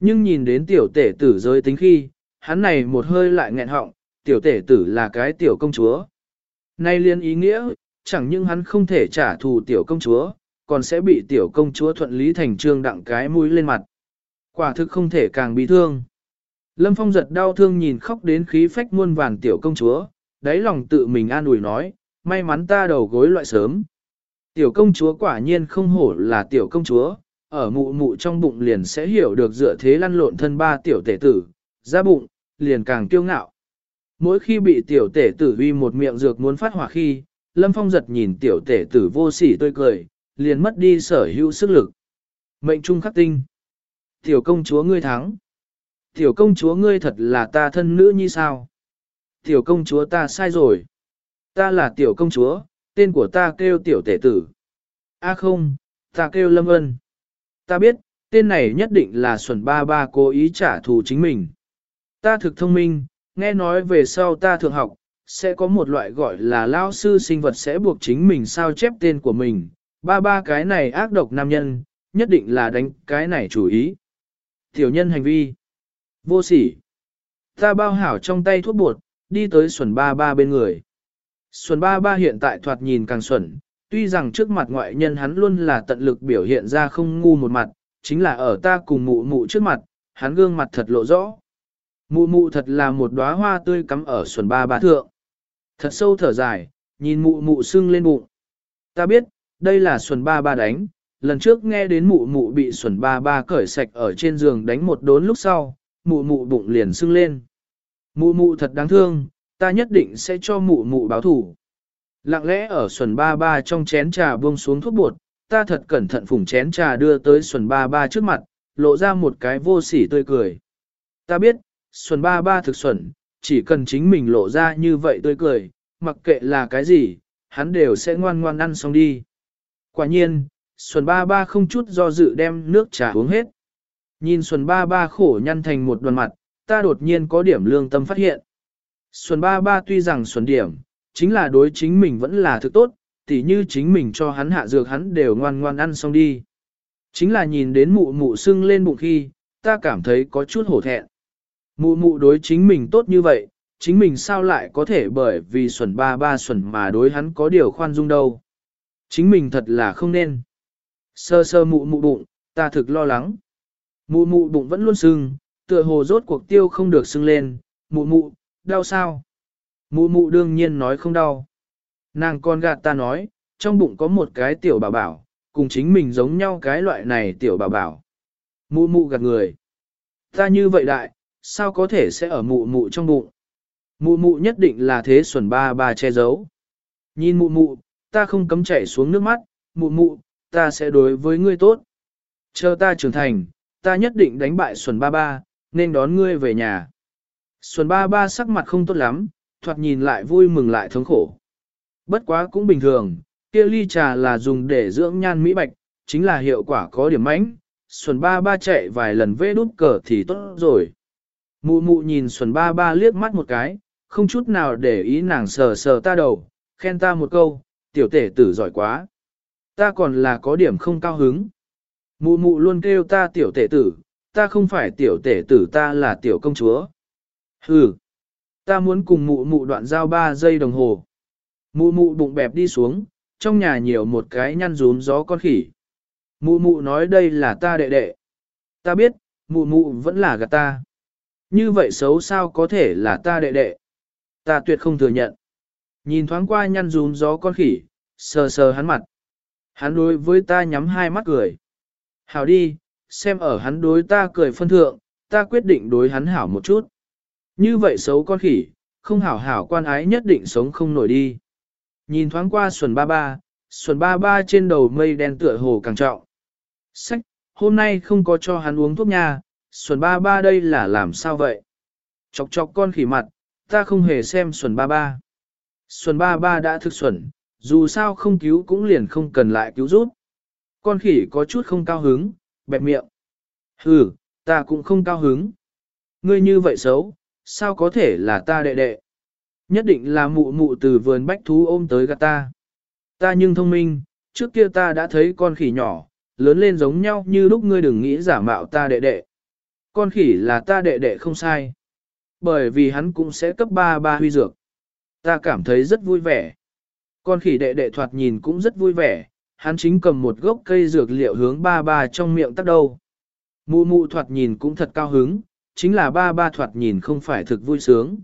Nhưng nhìn đến tiểu tể tử rơi tính khi, hắn này một hơi lại nghẹn họng, tiểu tể tử là cái tiểu công chúa. Nay liên ý nghĩa, chẳng những hắn không thể trả thù tiểu công chúa, còn sẽ bị tiểu công chúa thuận lý thành trương đặng cái mũi lên mặt. Quả thực không thể càng bị thương. Lâm Phong giật đau thương nhìn khóc đến khí phách muôn vàng tiểu công chúa, đáy lòng tự mình an ủi nói, may mắn ta đầu gối loại sớm. Tiểu công chúa quả nhiên không hổ là tiểu công chúa, ở mụ mụ trong bụng liền sẽ hiểu được dựa thế lăn lộn thân ba tiểu tể tử, ra bụng, liền càng kiêu ngạo. Mỗi khi bị tiểu tể tử uy một miệng dược muốn phát hỏa khi, Lâm Phong giật nhìn tiểu tể tử vô sỉ tươi cười, liền mất đi sở hữu sức lực. Mệnh trung khắc tinh. Tiểu công chúa ngươi thắng. Tiểu công chúa ngươi thật là ta thân nữ như sao? Tiểu công chúa ta sai rồi. Ta là tiểu công chúa, tên của ta kêu tiểu tể tử. A không, ta kêu Lâm Ân. Ta biết, tên này nhất định là xuẩn Ba Ba cố ý trả thù chính mình. Ta thực thông minh, nghe nói về sau ta thường học, sẽ có một loại gọi là lao sư sinh vật sẽ buộc chính mình sao chép tên của mình. Ba ba cái này ác độc nam nhân, nhất định là đánh cái này chủ ý. Tiểu nhân hành vi. Vô sỉ. Ta bao hảo trong tay thuốc bột, đi tới xuẩn ba ba bên người. Xuân ba ba hiện tại thoạt nhìn càng xuẩn, tuy rằng trước mặt ngoại nhân hắn luôn là tận lực biểu hiện ra không ngu một mặt, chính là ở ta cùng mụ mụ trước mặt, hắn gương mặt thật lộ rõ. Mụ mụ thật là một đóa hoa tươi cắm ở xuân ba ba thượng. Thật sâu thở dài, nhìn mụ mụ sưng lên bụng. Ta biết, đây là xuân ba ba đánh, lần trước nghe đến mụ mụ bị xuân ba ba cởi sạch ở trên giường đánh một đốn lúc sau, mụ mụ bụng liền sưng lên. Mụ mụ thật đáng thương, ta nhất định sẽ cho mụ mụ báo thủ. Lặng lẽ ở xuẩn ba ba trong chén trà buông xuống thuốc bột, ta thật cẩn thận phủng chén trà đưa tới xuẩn ba ba trước mặt, lộ ra một cái vô sỉ tươi cười. Ta biết, xuẩn ba ba thực xuẩn, chỉ cần chính mình lộ ra như vậy tươi cười, mặc kệ là cái gì, hắn đều sẽ ngoan ngoan ăn xong đi. Quả nhiên, Xuân ba ba không chút do dự đem nước trà uống hết. Nhìn Xuân ba ba khổ nhăn thành một đoàn mặt, ta đột nhiên có điểm lương tâm phát hiện. Xuân ba ba tuy rằng xuân điểm, chính là đối chính mình vẫn là thứ tốt, tỉ như chính mình cho hắn hạ dược hắn đều ngoan ngoan ăn xong đi. Chính là nhìn đến mụ mụ sưng lên bụng khi, ta cảm thấy có chút hổ thẹn. Mụ mụ đối chính mình tốt như vậy, chính mình sao lại có thể bởi vì xuẩn ba ba xuẩn mà đối hắn có điều khoan dung đâu. Chính mình thật là không nên. Sơ sơ mụ mụ bụng, ta thực lo lắng. Mụ mụ bụng vẫn luôn sưng, tựa hồ rốt cuộc tiêu không được sưng lên, mụ mụ, đau sao? Mụ mụ đương nhiên nói không đau. Nàng con gạt ta nói, trong bụng có một cái tiểu bảo bảo, cùng chính mình giống nhau cái loại này tiểu bảo bảo. Mụ mụ gạt người. Ta như vậy đại, sao có thể sẽ ở mụ mụ trong bụng? Mụ mụ nhất định là thế xuẩn ba ba che giấu. Nhìn mụ mụ, ta không cấm chảy xuống nước mắt, mụ mụ, ta sẽ đối với ngươi tốt. Chờ ta trưởng thành, ta nhất định đánh bại xuẩn ba ba, nên đón ngươi về nhà. Xuân ba ba sắc mặt không tốt lắm, thoạt nhìn lại vui mừng lại thống khổ. Bất quá cũng bình thường, kia ly trà là dùng để dưỡng nhan mỹ bạch, chính là hiệu quả có điểm mánh. Xuân ba ba chạy vài lần vê đút cờ thì tốt rồi. Mụ mụ nhìn Xuân ba ba liếc mắt một cái, không chút nào để ý nàng sờ sờ ta đầu, khen ta một câu, tiểu tể tử giỏi quá. Ta còn là có điểm không cao hứng. Mụ mụ luôn kêu ta tiểu tể tử, ta không phải tiểu tể tử ta là tiểu công chúa. Hừ, ta muốn cùng mụ mụ đoạn giao 3 giây đồng hồ. Mụ mụ bụng bẹp đi xuống, trong nhà nhiều một cái nhăn rún gió con khỉ. Mụ mụ nói đây là ta đệ đệ. Ta biết, mụ mụ vẫn là gạt ta. Như vậy xấu sao có thể là ta đệ đệ. Ta tuyệt không thừa nhận. Nhìn thoáng qua nhăn rún gió con khỉ, sờ sờ hắn mặt. Hắn đối với ta nhắm hai mắt cười. Hảo đi, xem ở hắn đối ta cười phân thượng, ta quyết định đối hắn hảo một chút. Như vậy xấu con khỉ, không hảo hảo quan ái nhất định sống không nổi đi. Nhìn thoáng qua xuân ba ba, xuân ba ba trên đầu mây đen tựa hồ càng trọng. Sách, hôm nay không có cho hắn uống thuốc nha, xuân ba ba đây là làm sao vậy? Chọc chọc con khỉ mặt, ta không hề xem xuân ba ba. Xuân ba ba đã thực xuẩn, dù sao không cứu cũng liền không cần lại cứu giúp. Con khỉ có chút không cao hứng, bẹp miệng. Hừ, ta cũng không cao hứng. Ngươi như vậy xấu, sao có thể là ta đệ đệ? Nhất định là mụ mụ từ vườn bách thú ôm tới gạt ta. Ta nhưng thông minh, trước kia ta đã thấy con khỉ nhỏ, lớn lên giống nhau như lúc ngươi đừng nghĩ giả mạo ta đệ đệ. Con khỉ là ta đệ đệ không sai. Bởi vì hắn cũng sẽ cấp ba ba huy dược. Ta cảm thấy rất vui vẻ. Con khỉ đệ đệ thoạt nhìn cũng rất vui vẻ, hắn chính cầm một gốc cây dược liệu hướng ba ba trong miệng tắt đầu. Mụ mụ thoạt nhìn cũng thật cao hứng, chính là ba ba thoạt nhìn không phải thực vui sướng.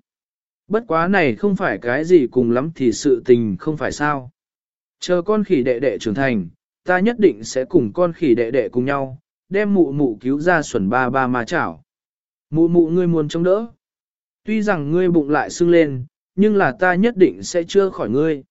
Bất quá này không phải cái gì cùng lắm thì sự tình không phải sao. Chờ con khỉ đệ đệ trưởng thành, ta nhất định sẽ cùng con khỉ đệ đệ cùng nhau, đem mụ mụ cứu ra xuẩn ba ba mà chảo. Mụ mụ ngươi muốn chống đỡ. Tuy rằng ngươi bụng lại sưng lên, nhưng là ta nhất định sẽ chưa khỏi ngươi.